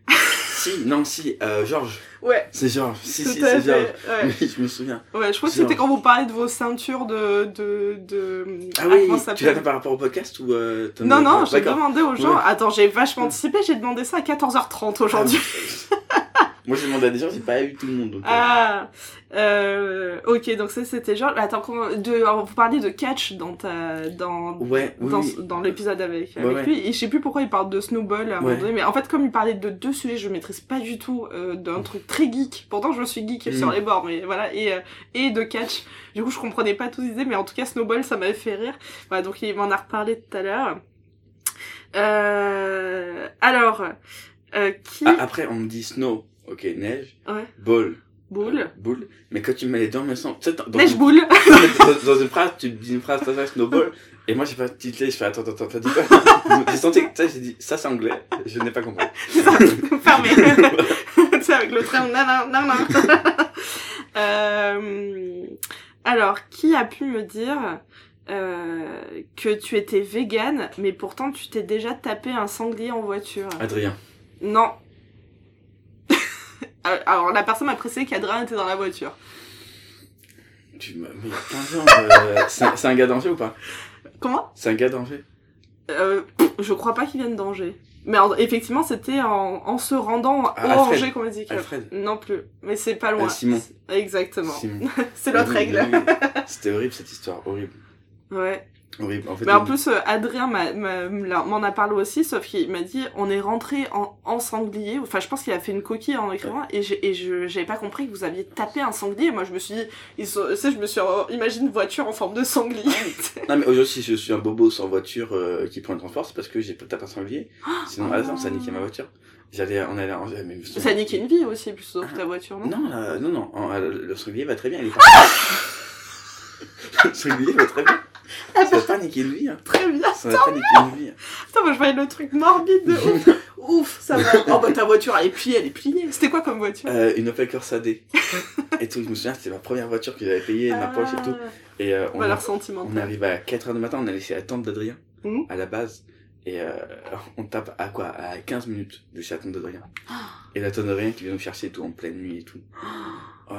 si, non, si, euh, Georges. Ouais. C'est Georges. Si, si, c'est Georges. ouais. Oui, je me souviens. Ouais, je crois que c'était quand vous parlez de vos ceintures de... de, de... Ah oui, comment ça tu l'as fait par rapport au podcast ou euh, Non, non, ah, j'ai demandé aux gens... Ouais. Attends, j'ai vachement anticipé, j'ai demandé ça à 14h30 aujourd'hui. Moi, j'ai demandé à des gens, j'ai pas eu tout le monde. Donc, euh, Ah, euh, ok, donc ça c'était genre. Attends, de, alors, vous parliez de catch dans ta, dans, Ouais, oui, dans, oui. dans l'épisode avec, avec ouais. lui. Et je sais plus pourquoi il parle de Snowball à un moment donné, mais en fait, comme il parlait de deux sujets, je maîtrise pas du tout euh, d'un truc très geek. Pourtant, je suis geek Mm. sur les bords, mais voilà, et, euh, et de catch. Du coup, je comprenais pas tout ce qu'il disait, mais en tout cas, Snowball, ça m'avait fait rire. Voilà, donc il m'en a reparlé tout à l'heure. Euh, alors, euh, qui. ah, après, on me dit snow, ok, neige, Ouais. ball, Boule. boule. Mais quand tu me mets les deux en même tu sais, dans- Neige une- boule. dans, une phrase, tu dis une phrase, ça, ça, snowball. Et moi, j'ai pas titré, je fais attends, attends, attends, t'as dit quoi J'ai senti que, sais, j'ai dit ça, c'est anglais. Je n'ai pas compris. fermé. tu sais, avec le train, nan, nan, nan, nan. Euh, alors, qui a pu me dire euh, que tu étais vegan, mais pourtant tu t'es déjà tapé un sanglier en voiture? Adrien. Non. Alors, la personne m'a précisé qu'Adrien était dans la voiture. Tu m'as mis plein de euh, c'est un- gars d'Angers ou pas? Comment? C'est un gars d'Angers euh, Je crois pas qu'il vienne d'Angers. Mais en- effectivement, c'était en, en se rendant Ah, au Alfred. Angers qu'on m'a dit que... Alfred. Non plus. Mais c'est pas loin. Euh, Simon. Exactement. C'est l'autre règle. C'était horrible cette histoire, horrible. Ouais. En fait, Mais en plus, euh, Adrien m'en a parlé aussi, sauf qu'il m'a dit on est rentré en, en sanglier. Enfin, je pense qu'il a fait une coquille en écrivant, et je j'avais pas compris que vous aviez tapé un sanglier. Moi, je me suis dit, ils sont, tu sais, je me suis euh, imagine une voiture en forme de sanglier. Non mais aujourd'hui si je suis un bobo sans voiture euh, qui prend le transport c'est parce que j'ai pas tapé un sanglier. Sinon ah, non, ça a niqué ma voiture. J'allais on allait mais Ça a niqué une vie aussi, plus sauf ta voiture, non? Non là, non non en- euh, le sanglier va très bien il est pas... Le sanglier va très bien. Ça va pas niquer une vie. Hein. Très bien. Ça va pas niquer une vie. Putain, moi je voyais le truc morbide de ouf. ouf, ça va. Oh bah ta voiture, elle est pliée, elle est pliée. C'était quoi comme voiture? Euh, une Opel Corsa D. et tout je me souviens c'était ma première voiture que j'avais payée ma poche et tout. Et euh, on, on arrive à 4h du matin on a laissé la tente d'Adrien Mhm. à la base. Et euh, on tape à quoi? À 15 minutes de chez la tente d'Adrien. Et la tante d'Adrien qui vient nous chercher et tout en pleine nuit et tout. Oh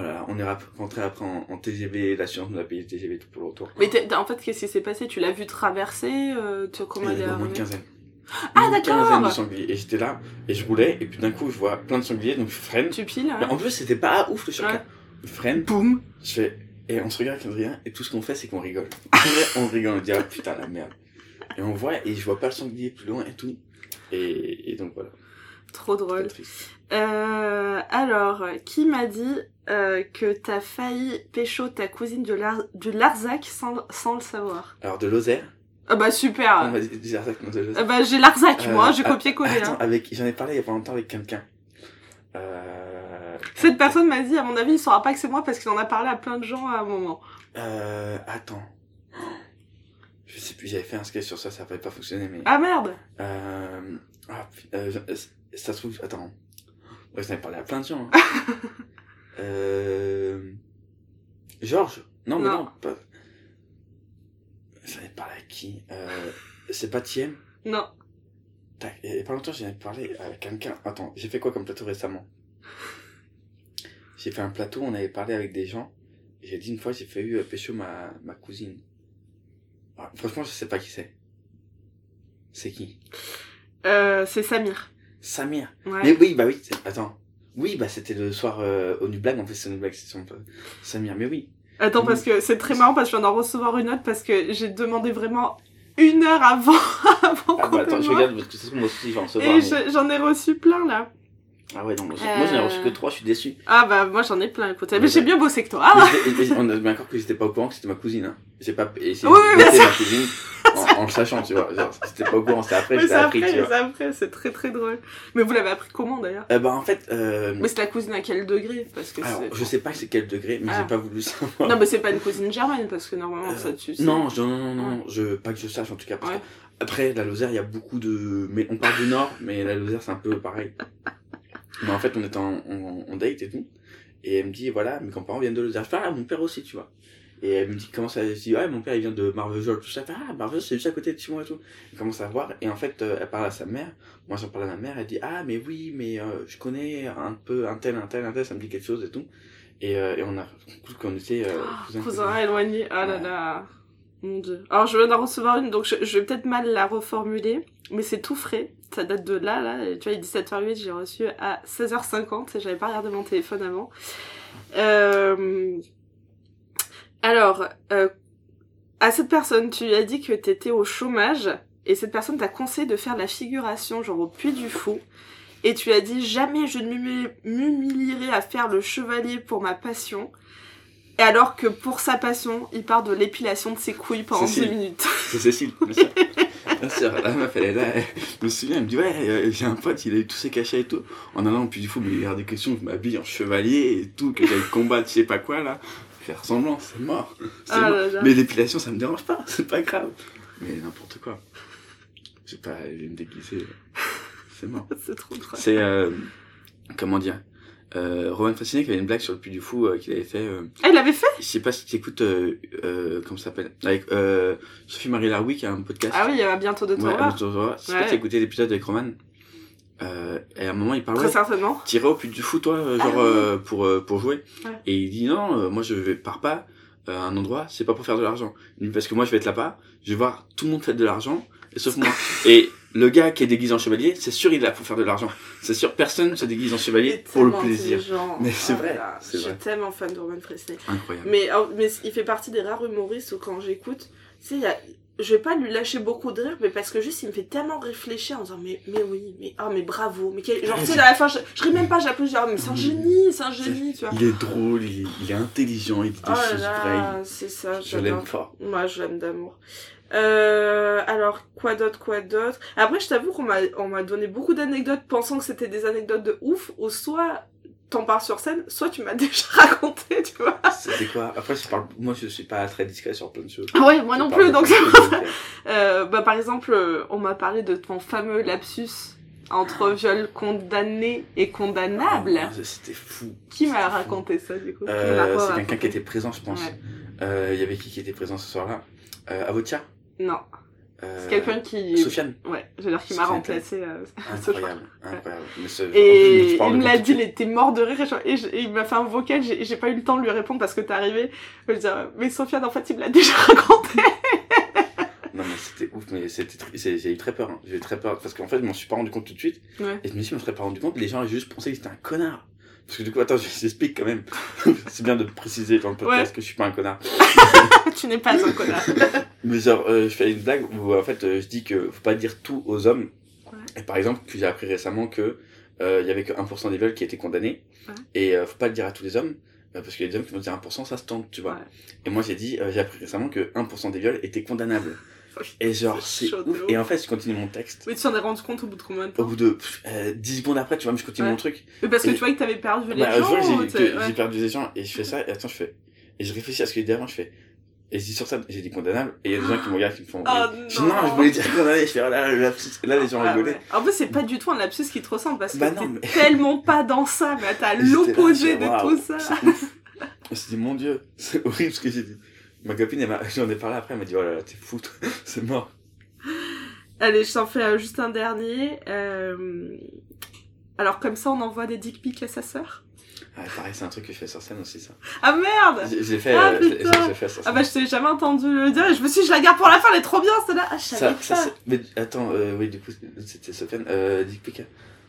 là là, on est rentré après en, en TGV, l'assurance nous a payé le TGV tout pour le retour. Mais en fait, qu'est-ce qui s'est passé? Tu l'as vu traverser euh, tu- Comment Il y avait au moins une arrivée? quinzaine. Ah, Une d'accord. quinzaine de sangliers. Et j'étais là, et je roulais, et puis d'un coup je vois plein de sangliers, donc je freine. Tu piles hein en plus c'était pas ouf le choc. Ouais. Je freine, Boum je fais, et on se regarde avec Adrien, et tout ce qu'on fait c'est qu'on rigole. On rigole, on dit ah putain la merde. Et on voit, et je vois pas le sanglier plus loin et tout. Et, et donc voilà. Trop drôle. Euh, alors, qui m'a dit euh, que t'as failli pécho ta cousine de, Lar de Larzac sans, sans le savoir Alors de Lozère, Ah bah super dit Larzac, non, de Lozère. Ah bah j'ai Larzac, Euh, moi, j'ai ah, copié-collé. Attends, Hein. avec, j'en ai parlé il y a pas longtemps avec quelqu'un. Euh, Cette personne m'a dit, à mon avis, il saura pas que c'est moi parce qu'il en a parlé à plein de gens à un moment. euh, attends. Je sais plus, j'avais fait un sketch sur ça, ça avait pas fonctionné, mais. Ah merde Euh, ah, ça se trouve, attends. Ouais, j'en ai parlé à plein de gens. hein. euh, Georges Non, mais Non. non, pas. J'en ai parlé à qui euh, C'est pas Thiem? Non. Il y a pas longtemps, j'en ai parlé à quelqu'un. Attends, j'ai fait quoi comme plateau récemment? J'ai fait un plateau, on avait parlé avec des gens. J'ai dit une fois, j'ai fait eu pécho ma, ma cousine. Ah, franchement, je sais pas qui c'est. C'est qui? Euh, c'est Samir. Samir. Ouais. Mais oui, bah oui, attends. Oui, bah c'était le soir euh, au Nu Blague, en fait c'est au Nu Blague, c'est son Samir, mais oui. Attends, parce que c'est très marrant parce que je viens d'en recevoir une autre parce que j'ai demandé vraiment une heure avant, avant Ah qu'on bah attends, je regarde parce que c'est moi aussi, je vais en recevoir. Et mais- je- j'en ai reçu plein là. Ah ouais, non, moi, j'en ai reçu que Euh. trois, je suis déçu. Ah bah moi j'en ai plein, écoute. Mais Ouais, j'ai bien bossé que toi. Ah, Mais et- et on a bien encore que j'étais pas au courant que c'était ma cousine. Hein. J'ai pas essayé Oui, oui, ma cousine en, le sachant, tu vois. C'était pas au courant, c'était après c'est appris, après, c'est après, c'est très très drôle. Mais vous l'avez appris comment d'ailleurs Euh, bah en fait, euh, Mais c'est la cousine à quel degré? Parce que alors, je sais pas c'est quel degré, mais Ah. j'ai pas voulu savoir. Non mais c'est pas une cousine germaine parce que normalement ça tu sais. Euh, Non, non, non, non, je, pas que je sache en tout cas. Parce Ouais. que après, la Lozère, il y a beaucoup de. Mais on parle du Nord, mais la Lozère, c'est un peu pareil. Mais en fait, on était en, en, en date et tout. Et elle me dit, voilà, mes grands-parents viennent de Lozère. Je fais, ah, mon père aussi, tu vois. Et elle me dit, comment ça Je dis, ouais, mon père, il vient de Marvejols, tout ça. Ah, Marvejols, c'est juste à côté de chez moi et tout. Elle commence à voir. Et en fait, euh, elle parle à sa mère. Moi, j'en parle à ma mère. Elle dit, ah, mais oui, mais euh, je connais un peu un tel, un tel, un tel, ça me dit quelque chose et tout. Et, euh, et on a conclu qu'on était euh, cousins, Cousin éloigné, ah là là. Mon dieu. Alors je viens d'en recevoir une, donc je, je vais peut-être mal la reformuler, mais c'est tout frais. Ça date de là, là. Tu vois, il est 17h08, j'ai reçu à 16h50 et j'avais pas regardé mon téléphone avant. Euh... Alors, euh, à cette personne, tu lui as dit que t'étais au chômage et cette personne t'a conseillé de faire la figuration, genre au Puy du Fou. Et tu lui as dit jamais je ne m'humi- m'humilierai à faire le chevalier pour ma passion. Et alors que pour sa passion, il part de l'épilation de ses couilles pendant Cécile. 10 minutes. C'est Cécile, bien sûr. Bien sûr, la meuf, elle est là, elle- je me souviens, elle me dit, ouais, euh, j'ai un pote, il a eu tous ses cachets et tout. En allant au Puy du Fou, mais il y a des questions, je m'habille en chevalier et tout, que j'aille combattre, je sais pas quoi, là. Faire semblant, c'est mort. Ah mort. là là. Mais l'épilation, ça me dérange pas, c'est pas grave. Mais n'importe quoi. Je sais pas, je vais me déguiser. C'est mort. c'est trop drôle. C'est, euh, comment dire, euh, Roman Fasciné qui avait une blague sur le Puy du Fou euh, qu'il avait fait. euh, Ah, il l'avait fait? je sais pas si tu écoutes, euh, euh, comment ça s'appelle? Avec euh, Sophie-Marie Laroui qui a un podcast. Ah oui, il y a bientôt de Ouais, toi. Bientôt de Torah. C'est Ouais. toi qui as écouté l'épisode avec Roman. Euh, et à un moment, il parle Très ouais, certainement. T'irais au Puy du Fou, toi, euh, genre, Ah oui. euh, pour, euh, pour jouer. Ouais. Et il dit non, euh, moi je vais, pars pas euh, à un endroit, c'est pas pour faire de l'argent. Parce que moi je vais être là-bas, je vais voir tout le monde faire de l'argent, sauf moi. et le gars qui est déguisé en chevalier, c'est sûr il est là pour faire de l'argent. C'est sûr personne ne se déguise en chevalier pour le plaisir. Mais c'est Oh vrai, Je suis vrai. tellement fan de Roman. Incroyable. Mais, oh, mais il fait partie des rares humoristes où quand j'écoute, tu sais, il y a... je vais pas lui lâcher beaucoup de rire, mais parce que juste il me fait tellement réfléchir en disant mais, mais oui, mais, ah, mais bravo, mais quel... genre, tu sais, à la fin, je, je ris même pas, j'applaudis, genre, mais c'est un génie, c'est un génie, tu vois. Il est drôle, il est, il est intelligent, il dit des Oh là, vraies. c'est ça, Je l'aime fort. Moi, je l'aime d'amour. Euh, alors, quoi d'autre, quoi d'autre? Après, je t'avoue qu'on m'a, on m'a donné beaucoup d'anecdotes pensant que c'était des anecdotes de ouf, ou soit t'en parles sur scène, soit tu m'as déjà raconté, tu vois. C'était quoi? Après, je parle, moi je suis pas très discret sur plein de choses. Ah ouais, moi Je non plus, donc. Euh, bah, par exemple, euh, on m'a parlé de ton fameux lapsus entre viol condamné et condamnable. Ah, C'était fou. Qui m'a raconté ça, du coup? Euh, c'est quelqu'un qui était présent, je pense. Ouais. Euh, Il y avait qui qui était présent ce soir-là? Euh, Avotia? Non. Euh, C'est quelqu'un qui... Sofiane Ouais, je veux dire qui m'a remplacé euh. Incroyable, incroyable. Mais ce- en plus, Et il me l'a dit, il était mort de rire et, je- il m'a fait un vocal, j'ai j'ai pas eu le temps de lui répondre parce que t'es arrivé. Je veux dire, mais Sofiane, en fait, il me l'a déjà raconté. Non mais c'était ouf, mais j'ai eu très peur. hein. J'ai eu très peur parce qu'en fait, je m'en suis pas rendu compte tout de suite. Ouais. Et je me suis dit, je me serais pas rendu compte. Les gens avaient juste pensé que c'était un connard. Parce que du coup, attends, je t'explique quand même. c'est bien de préciser dans le podcast Ouais. que je suis pas un connard. tu n'es pas un connard. Mais genre, euh, je fais une blague où en fait, euh, je dis que faut pas dire tout aux hommes. Et par exemple, que j'ai appris récemment que euh, il y avait que 1% des viols qui étaient condamnés. Ouais. Et faut pas le dire à tous les hommes. parce qu'il y a des hommes qui vont dire 1%, ça se tente, tu vois. Et moi, j'ai dit, j'ai appris récemment que 1% des viols étaient condamnables. Et genre, c'est ouf. ouf. Et en fait, je continue mon texte. Mais tu t'en es rendu compte au bout de combien de temps Au bout de pff, euh, 10 secondes après, tu vois, mais je continue Ouais. mon truc. Mais parce que Et- tu vois que t'avais perdu les bah, gens. que j'ai que ouais. perdu des gens et je fais ça et attends je fais et je réfléchis à ce que j'ai dit avant je fais et je dis sur ça j'ai dit condamnable et il y a des gens qui me regardent qui me font Oh je dis, non je voulais dire condamné je fais oh là là, là les gens Ah rigolaient ouais. En plus, c'est pas du tout un lapsus qui te ressemble parce que Bah t'es non, mais- tellement pas dans ça, mais t'as l'opposé de tout ça. je me suis dit mon dieu c'est horrible ce que j'ai dit Ma copine, j'en ai parlé après, elle m'a dit, oh là là, t'es fou, c'est mort. Allez, je t'en fais euh, juste un dernier. Euh, Alors comme ça, on envoie des dick pics à sa sœur? Ah, pareil, c'est un truc que je fais sur scène aussi, ça. Ah merde J'ai fait, Ah, euh, fait sur Ah scène. bah je t'ai jamais entendu le dire et je me suis dit, je la garde pour la fin, elle est trop bien celle-là Ah je savais ça, ça, mais attends, euh, oui, du coup, c'était Sofiane. Euh, Dick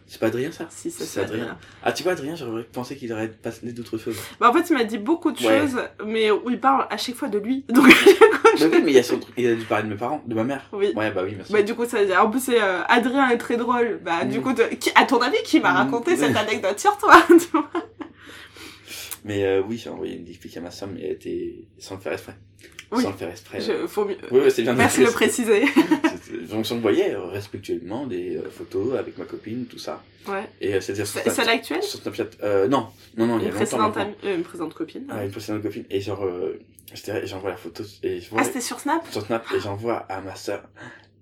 C'est pas Adrien, ça? Si, c'est c'est Adrien. Ah, tu vois, Adrien, j'aurais pensé qu'il aurait passé d'autres choses. Bah en fait il m'a dit beaucoup de Ouais. choses, mais où il parle à chaque fois de lui. Donc Mais oui, mais il y a son. Il a dû parler de mes parents, de ma mère. Oui. Ouais, bah oui, merci. Bah du coup ça veut dire, en plus c'est euh, Adrien est très drôle. Bah du Mm. coup, de- à ton avis, qui m'a Mm. raconté cette anecdote sur toi tu vois? Mais euh, oui, j'ai envoyé une dick à ma soeur, mais elle était sans le faire exprès. Oui. Sans le faire exprès. Je- faut mieux- Oui, ouais, c'est bien. Merci de le préciser. Donc j'envoyais euh, respectueusement des euh, photos avec ma copine, tout ça. Ouais. Et euh, c'est-à-dire sur C'est- Snap- celle actuelle Sur Snapchat. Euh, non, non, non, il y a Une longtemps. précédente, une précédente copine. Ah, une précédente copine. Et genre, euh, j'envoie la photo et je vois. Ah c'était sur Snap sur Snap et j'envoie à ma soeur.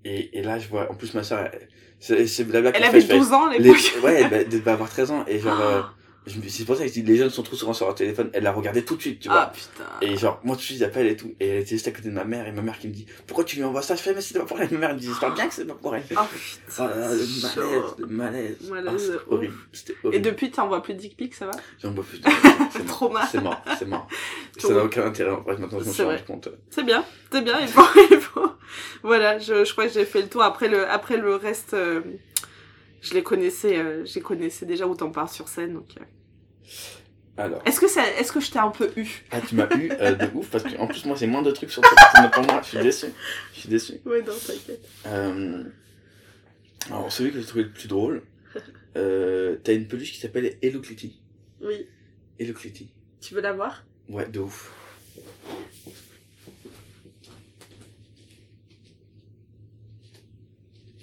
Et, et là, je vois, en plus, ma soeur, elle- c'est Elle avait fais, 12 ans, les- l'époque. Ouais, elle elle va avoir 13 ans. Et genre, me- c'est pour ça que je dis, les jeunes sont trop souvent sur leur téléphone. Elle l'a regardé tout de suite, tu vois. Ah putain. Et genre, moi tout de suite, j'appelle et tout. Et elle était juste à côté de ma mère. Et ma mère qui me dit, pourquoi tu lui envoies ça? Je fais, mais c'est pas pour elle. Ma mère elle me dit, j'espère bien que c'est pas pour elle. Oh putain. Oh le malaise, le malaise. Malaise Ah, ouf. horrible. C'était Et horrible. depuis t'envoies plus de dick pics, ça va? J'en bois plus. de- C'est mort. Trauma. C'est mort, c'est mort. Trop Ça n'a aucun intérêt. En fait, maintenant, je C'est suis rendu compte. C'est bien, c'est bien, il faut, il faut. Voilà, je, je crois que j'ai fait le tour. Après le, après le reste, euh, je les connaissais, euh, je les connaissais déjà où t'en parles sur scène. Donc, euh. Alors. Est-ce que ça, est-ce que je t'ai un peu eu? Ah, tu m'as eu euh, de ouf parce que en plus, moi, c'est moins de trucs sur toi que pour moi. Je suis déçu. Je suis déçu. Ouais, non, t'inquiète. Euh... Alors, celui que j'ai trouvé le plus drôle, t'as une peluche qui s'appelle Hello Kitty. Oui, Hello Kitty. tu veux la voir? Ouais, de ouf.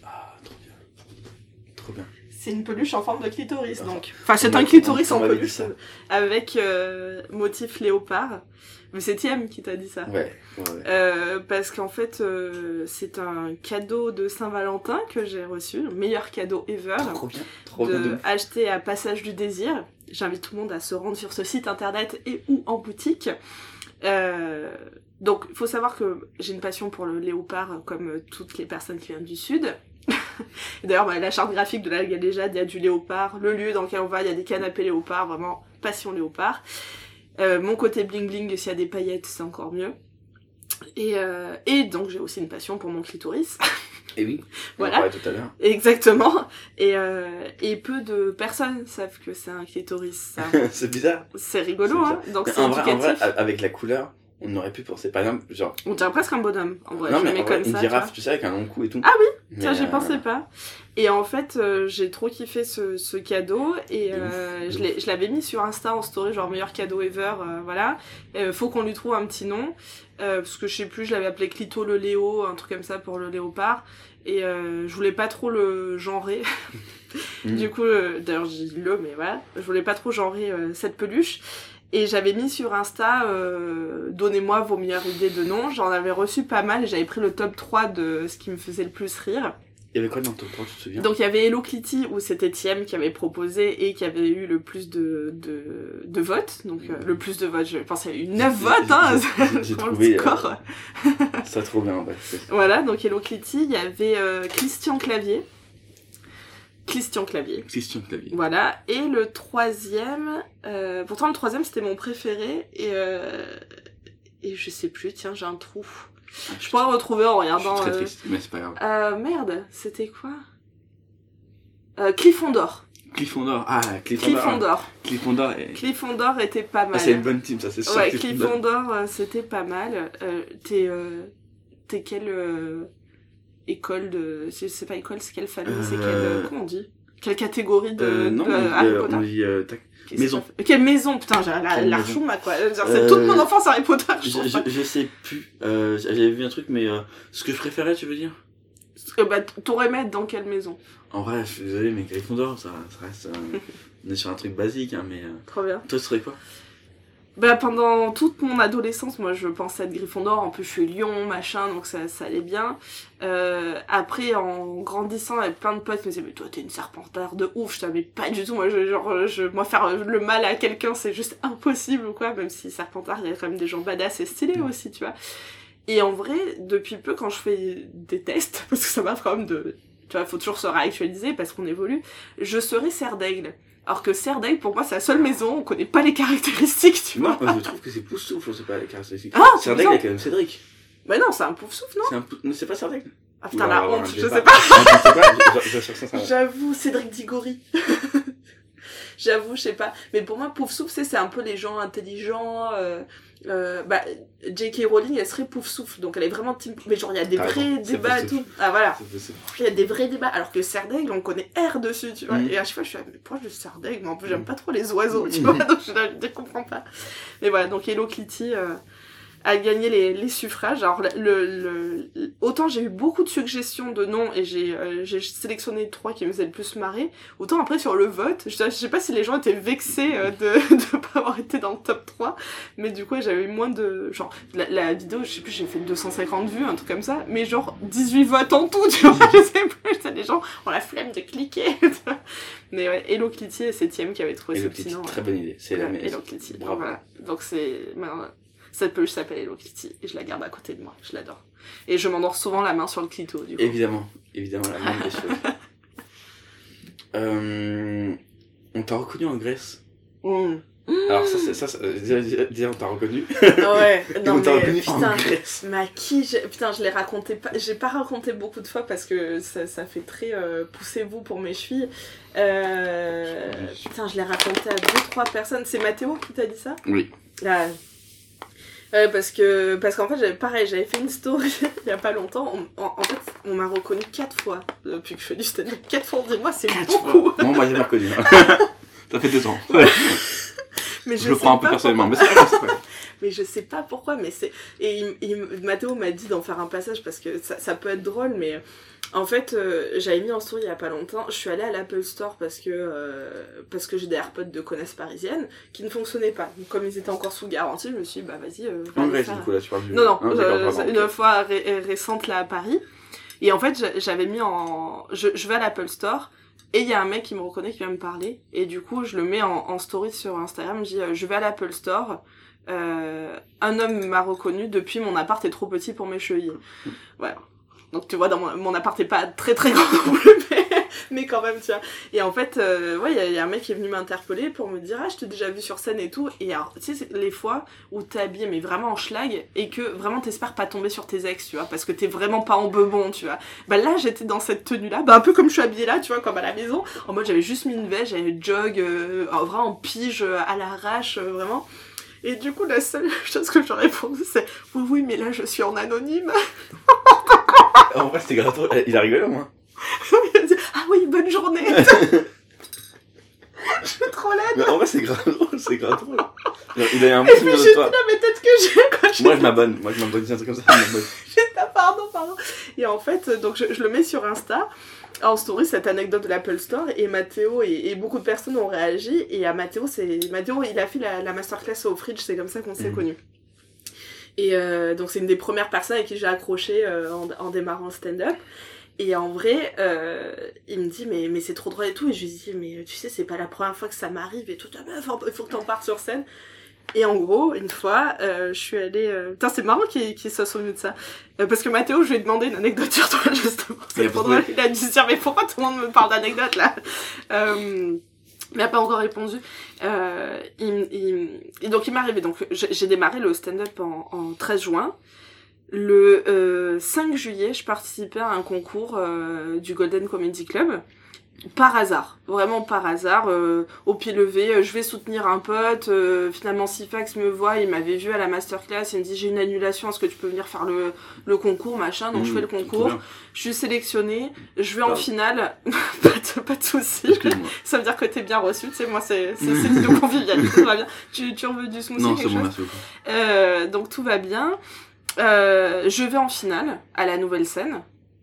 Ah, trop bien. Trop bien. C'est une peluche en forme de clitoris, donc. Enfin, c'est un clitoris en peluche avec euh, motif léopard. Mais c'est Thiem qui t'a dit ça. Ouais, ouais, ouais. Euh, parce qu'en fait, euh, c'est un cadeau de Saint-Valentin que j'ai reçu, le meilleur cadeau ever. Trop bien. Trop bien. de acheter à Passage du Désir. J'invite tout le monde à se rendre sur ce site internet et ou en boutique. Euh, donc, il faut savoir que j'ai une passion pour le léopard, comme toutes les personnes qui viennent du Sud. D'ailleurs, bah, la charte graphique de la Galéjade, il y a du léopard. Le lieu dans lequel on va, il y a des canapés léopard. Vraiment, passion léopard. Euh, mon côté bling bling, s'il y a des paillettes, c'est encore mieux. Et, euh, et donc, j'ai aussi une passion pour mon clitoris. Et oui, on Voilà. en tout à l'heure. Exactement. Et, euh, et peu de personnes savent que c'est un clitoris. ça. c'est bizarre. C'est rigolo, hein. Donc c'est en, vrai, en vrai, éducatif. avec la couleur, on aurait pu penser, par exemple, genre. On dirait presque un bonhomme, en vrai. non, mais en vrai, comme une ça, girafe, tu sais, avec un long cou et tout. Ah oui Tiens, j'y euh, pensais pas. Et en fait, euh, j'ai trop kiffé ce, ce cadeau et euh, je l'ai- je l'avais mis sur Insta en story, genre meilleur cadeau ever, euh, voilà. Euh, faut qu'on lui trouve un petit nom, euh, parce que je sais plus, je l'avais appelé Clito le Léo, un truc comme ça pour le léopard. Et euh, je voulais pas trop le genrer. Mm. Du coup, euh, d'ailleurs, j'ai dit le, mais voilà. Je voulais pas trop genrer euh, cette peluche. Et j'avais mis sur Insta, euh, donnez-moi vos meilleures idées de noms. J'en avais reçu pas mal et j'avais pris le top 3 de ce qui me faisait le plus rire. Il y avait quoi dans ton temps, tu te souviens? Donc il y avait Hello Kitty où c'était Thiem qui avait proposé et qui avait eu le plus de, de, de votes. Donc euh, le plus de votes, je pense qu'il y a eu 9 J'ai- votes, hein j'ai- le trouvé, euh, score. Ça trop bien, ouais. Voilà, donc Hello Kitty, il y avait euh, Christian Clavier. Christian Clavier. Christian Clavier. Voilà, et le troisième, euh, pourtant le troisième c'était mon préféré, et, euh, et je sais plus, tiens, j'ai un trou. Je pourrais retrouver en Je suis regardant. très euh, triste, mais c'est pas grave. merde, c'était quoi? Euh, Cliffondor. Cliffondor. Ah, Cliffondor. Cliffondor. Cliffondor. est- Cliffondor était pas mal. Ah, c'est une bonne team, ça, c'est sûr. Ouais, Cliffondor. C'était pas mal. Euh, t'es, euh, euh, école de... C'est c'est pas école, c'est quelle famille C'est quelle... Euh, Comment on dit? Quelle catégorie de, Euh, non, de on dit, Harry euh, on dit tac. Maison. Quelle maison? Putain, j'ai la, Quelle la maison chouma, quoi. C'est toute mon enfance Harry Potter, je Je, je, sais plus. J'avais vu un truc, mais euh, ce que je préférais, tu veux dire? Que, bah, t'aurais mettre dans quelle maison? En vrai, je suis désolé, mais Gryffondor, ça, ça reste. euh, on est sur un truc basique, hein, mais. euh, Trop bien. Toi, ce serait quoi? Bah pendant toute mon adolescence, moi je pensais être Gryffondor, en plus je suis lion, machin, donc ça, ça allait bien. Euh, après en grandissant avec plein de potes, me disaient mais toi t'es une serpentard de ouf, je savais pas du tout, moi je, genre, je, moi faire le mal à quelqu'un c'est juste impossible ou quoi, même si serpentard il y a quand même des gens badass et stylés aussi, tu vois. Et en vrai, depuis peu quand je fais des tests, parce que ça m'arrive quand même de, tu vois, faut toujours se réactualiser parce qu'on évolue, je serai serre d'aigle. Alors que Serdaigle, pour moi, c'est la seule maison, on connaît pas les caractéristiques, tu Non, vois. moi, je trouve que c'est Poufsouffle, on sait pas les caractéristiques. Ah, Serdaigle, putain. il y a quand même Cédric. Mais non, c'est un pouf souffle, non C'est un pas Serdaigle. Ah putain, la honte, je sais pas. J'avoue, Cédric Diggory. J'avoue, je sais pas. Mais pour moi, Pouf Souffle, c'est un peu les gens intelligents. Euh, euh, bah, J.K. Rowling, elle serait Pouf Souffle. Donc elle est vraiment team. Mais genre, il y a des vrais débats et tout. Ah voilà. Il y a des vrais débats. Alors que Serdaigle, on connaît R dessus, tu vois. Mhm. Et à chaque fois, je suis là, mais pourquoi je Serdaigle? Mais en plus, j'aime pas trop les oiseaux, tu vois. Donc je, je comprends pas. Mais voilà, donc Hello Kitty. Euh, a gagné les, les suffrages. Alors, le, le, le- autant j'ai eu beaucoup de suggestions de noms et j'ai euh, j'ai sélectionné trois qui me faisaient le plus marrer, autant après sur le vote, je, je sais pas si les gens étaient vexés euh, de de pas avoir été dans le top 3, mais du coup j'avais eu moins de... Genre, la, la vidéo, je sais plus, j'ai fait 250 vues, un truc comme ça, mais genre 18 votes en tout, tu vois, je sais plus, c'est les gens ont la flemme de cliquer. mais ouais, Hello Kitty est septième qui avait trouvé Hello ce petit nom. très bonne idée. C'est la Ouais, meilleure. Hello. Bravo. Voilà. Donc c'est cette peluche s'appelle Hello Kitty et je la garde à côté de moi. Je l'adore. Et je m'endors souvent la main sur le clito du coup. Évidemment, évidemment, la moindre des choses. Euh, on t'a reconnu en Grèce? Mm. Alors ça, c'est ça, ça euh, déjà, on t'a reconnu. Ah ouais, non on t'a reconnu putain, en Grèce. mais à qui Putain, je l'ai raconté pas, j'ai pas raconté beaucoup de fois parce que ça, ça fait très euh, poussez-vous pour mes chevilles. Euh, putain, je l'ai raconté à deux trois personnes. C'est Mathéo qui t'a dit ça? Oui. Là. Ouais, parce que parce qu'en fait j'avais pareil j'avais fait une story il y a pas longtemps On- en, en fait on m'a reconnu quatre fois depuis que je fais du stand-up quatre fois on dit moi c'est beaucoup Moi, on m'a jamais reconnu. hein. ça fait deux ans. Ouais. mais Je, je, le prends un peu pas personnellement, mais pas pas mais je sais pas pourquoi mais c'est et il, il- Mathéo m'a dit d'en faire un passage parce que ça, ça peut être drôle mais en fait euh, j'avais mis en story il y a pas longtemps je suis allée à l'Apple Store parce que euh, parce que j'ai des AirPods de connaisse parisienne qui ne fonctionnaient pas donc comme ils étaient encore sous garantie je me suis dit bah vas-y euh, va En Grèce, faire. du coup, là, tu parles du... Non, non, Ah, euh, une fois ré- récente là à Paris. Et en fait, j'a- j'avais mis en. Je, je vais à l'Apple Store et il y a un mec qui me reconnaît qui vient me parler. Et du coup, je le mets en, en story sur Instagram. Je dis euh, Je vais à l'Apple Store. Euh, un homme m'a reconnu depuis mon appart est trop petit pour mes chevilles. Voilà. Donc tu vois, dans mon, appart est pas très très grand mais, mais quand même, tu vois. Et en fait, euh, ouais, il y y, a un mec qui est venu m'interpeller pour me dire Ah, je t'ai déjà vu sur scène et tout. Et alors, tu sais, les fois où t'es habillé, mais vraiment en schlag, et que vraiment t'espères pas tomber sur tes ex, tu vois, parce que t'es vraiment pas en bebon, tu vois. Bah là, j'étais dans cette tenue-là, bah un peu comme je suis habillée là, tu vois, comme à la maison. En mode, j'avais juste mis une veste, j'avais jog, euh, en- vraiment en pige, euh, à l'arrache, euh, vraiment. Et du coup, la seule chose que je répondu, c'est Oui, oui, mais là, je suis en anonyme. En vrai, c'était grave drôle. Il a rigolé, au moins. Il a dit, ah oui, bonne journée. je suis trop laide. Mais en vrai, c'est grave drôle, c'est grave drôle. Il a eu un Et puis j'étais toi. là, mais peut-être que j'ai quand j'ai Moi, je m'abonne. Moi, je m'abonne. C'est un truc comme ça. je m'abonne. J'étais, ah, pardon, pardon. Et en fait, donc je, je le mets sur Insta, en story, cette anecdote de l'Apple Store, et Mathéo et, et beaucoup de personnes ont réagi. Et à Mathéo, c'est Mathéo, il a fait la, la masterclass au Fridge, c'est comme ça qu'on s'est Mhm. connus. Et euh, donc c'est une des premières personnes avec qui j'ai accroché euh, en, en démarrant le stand-up. Et en vrai, euh, il me dit mais mais c'est trop drôle et tout. Et je lui dis mais tu sais c'est pas la première fois que ça m'arrive et tout. Ah, meuf, il faut que t'en parles sur scène. Et en gros, une fois, euh, je suis allée... euh, Putain, c'est marrant qu'il qu'il soit souvenu de ça. Euh, parce que Mathéo, je lui ai demandé une anecdote sur toi, justement. C'est trop drôle. Il a dû se dire, mais pourquoi tout le monde me parle d'anecdotes, là? Euh, n'a pas encore répondu. Euh, donc, il. Donc, j'ai démarré le stand-up en, en 13 juin. Le euh, 5 juillet, je participais à un concours euh, du Golden Comedy Club. Par hasard, vraiment par hasard, euh, au pied levé, euh, je vais soutenir un pote, euh, finalement Sifax me voit, il m'avait vu à la masterclass, il me dit j'ai une annulation, est-ce que tu peux venir faire le, le concours, machin, donc je Mmh, fais le concours, je suis sélectionnée, je vais en Pardon. finale, pas de, pas de soucis, ça veut dire que t'es bien reçu, tu sais, moi c'est une vidéo convivialité, tout va bien. Tu, tu en veux du smoothie Non, quelque bon, chose beaucoup. euh, donc tout va bien. Euh, je vais en finale à la nouvelle scène.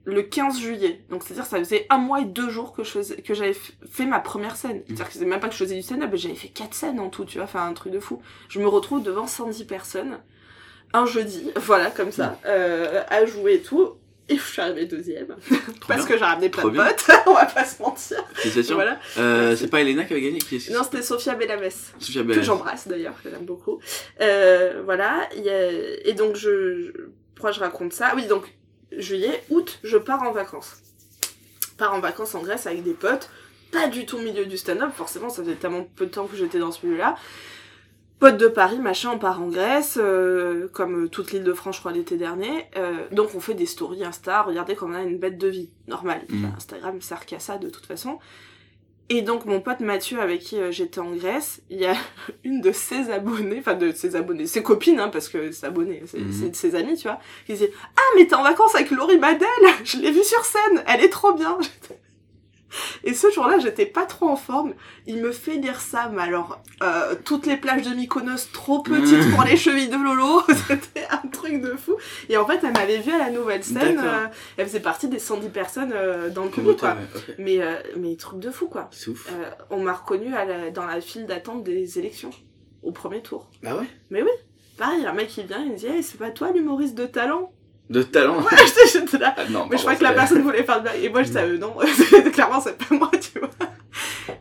Le 15 juillet. Donc c'est-à-dire ça faisait un mois et deux jours que je faisais, que j'avais fait ma première scène. C'est-à-dire que c'était même pas que je faisais du stand-up, mais j'avais fait quatre scènes en tout, tu vois, enfin un truc de fou. Je me retrouve devant 110 personnes, un jeudi, voilà, comme ça, euh, à jouer et tout. Et je suis arrivée deuxième. parce bien. que j'ai ramené plein Trop de bien. potes, on va pas se mentir. Félicitations. Voilà. Euh, c'est pas Elena qui avait gagné qui est... Non, c'était Sophia Bellamès. Sophia Que Bellamès. j'embrasse d'ailleurs, que j'aime beaucoup. Euh, voilà. Et donc, je, je- pourquoi je raconte ça? Oui, donc, juillet, août, je pars en vacances. Je pars en vacances en Grèce avec des potes. Pas du tout au milieu du stand-up, forcément, ça faisait tellement peu de temps que j'étais dans ce milieu-là. Potes de Paris, machin, on part en Grèce, euh, comme toute l'île de France, je crois, l'été dernier. Euh, donc, on fait des stories Insta, regardez comme on a une bête de vie, normale. Mhm. Instagram sert qu'à ça, de toute façon. Et donc mon pote Mathieu avec qui euh, j'étais en Grèce, il y a une de ses abonnés, enfin de ses abonnés, ses copines, hein, parce que c'est abonné, c'est de ses amis, tu vois, qui disait Ah mais t'es en vacances avec Laurie Badel, je l'ai vue sur scène, elle est trop bien. Et ce jour-là, j'étais pas trop en forme. Il me fait lire ça, mais alors euh, toutes les plages de Mykonos trop petites pour les chevilles de Lolo, c'était un truc de fou. Et en fait, elle m'avait vue à la nouvelle scène. Euh, elle faisait partie des 110 personnes euh, dans le public, quoi. Mais, euh, mais truc de fou, quoi. On m'a reconnu à la- dans la file d'attente des élections, au premier tour. Bah ouais. Mais oui, pareil, un mec qui vient, il me dit hey, c'est pas toi l'humoriste de talent? De talent. Ouais, j'étais- j'étais là. Ah, non, Mais je crois que la personne voulait faire de blague. Et moi, je savais, non, clairement, c'est pas moi, tu vois.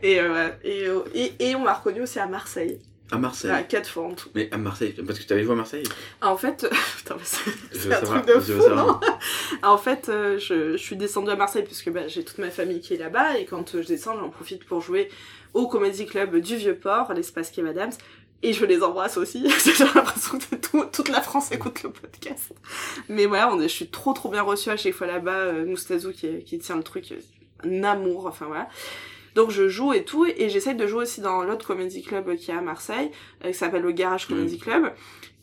Et, euh, et, euh, et, et on m'a reconnu aussi à Marseille. À Marseille. À quatre fois en tout. Mais à Marseille, parce que tu avais joué à Marseille? En fait, putain, c'est un savoir, truc de fou, non? En fait, euh, je, je suis descendue à Marseille puisque bah, j'ai toute ma famille qui est là-bas et quand euh, je descends, j'en profite pour jouer au Comedy Club du Vieux-Port, l'espace Kev Adams. Et je les embrasse aussi. J'ai l'impression que tout- toute la France écoute le podcast. Mais voilà, on est, je suis trop trop bien reçue à chaque fois là-bas. Euh, Moustazou qui, qui tient le truc, euh, un amour, enfin voilà. Donc je joue et tout, et j'essaye de jouer aussi dans l'autre comedy club qui est à Marseille, euh, qui s'appelle le Garage Comedy Club.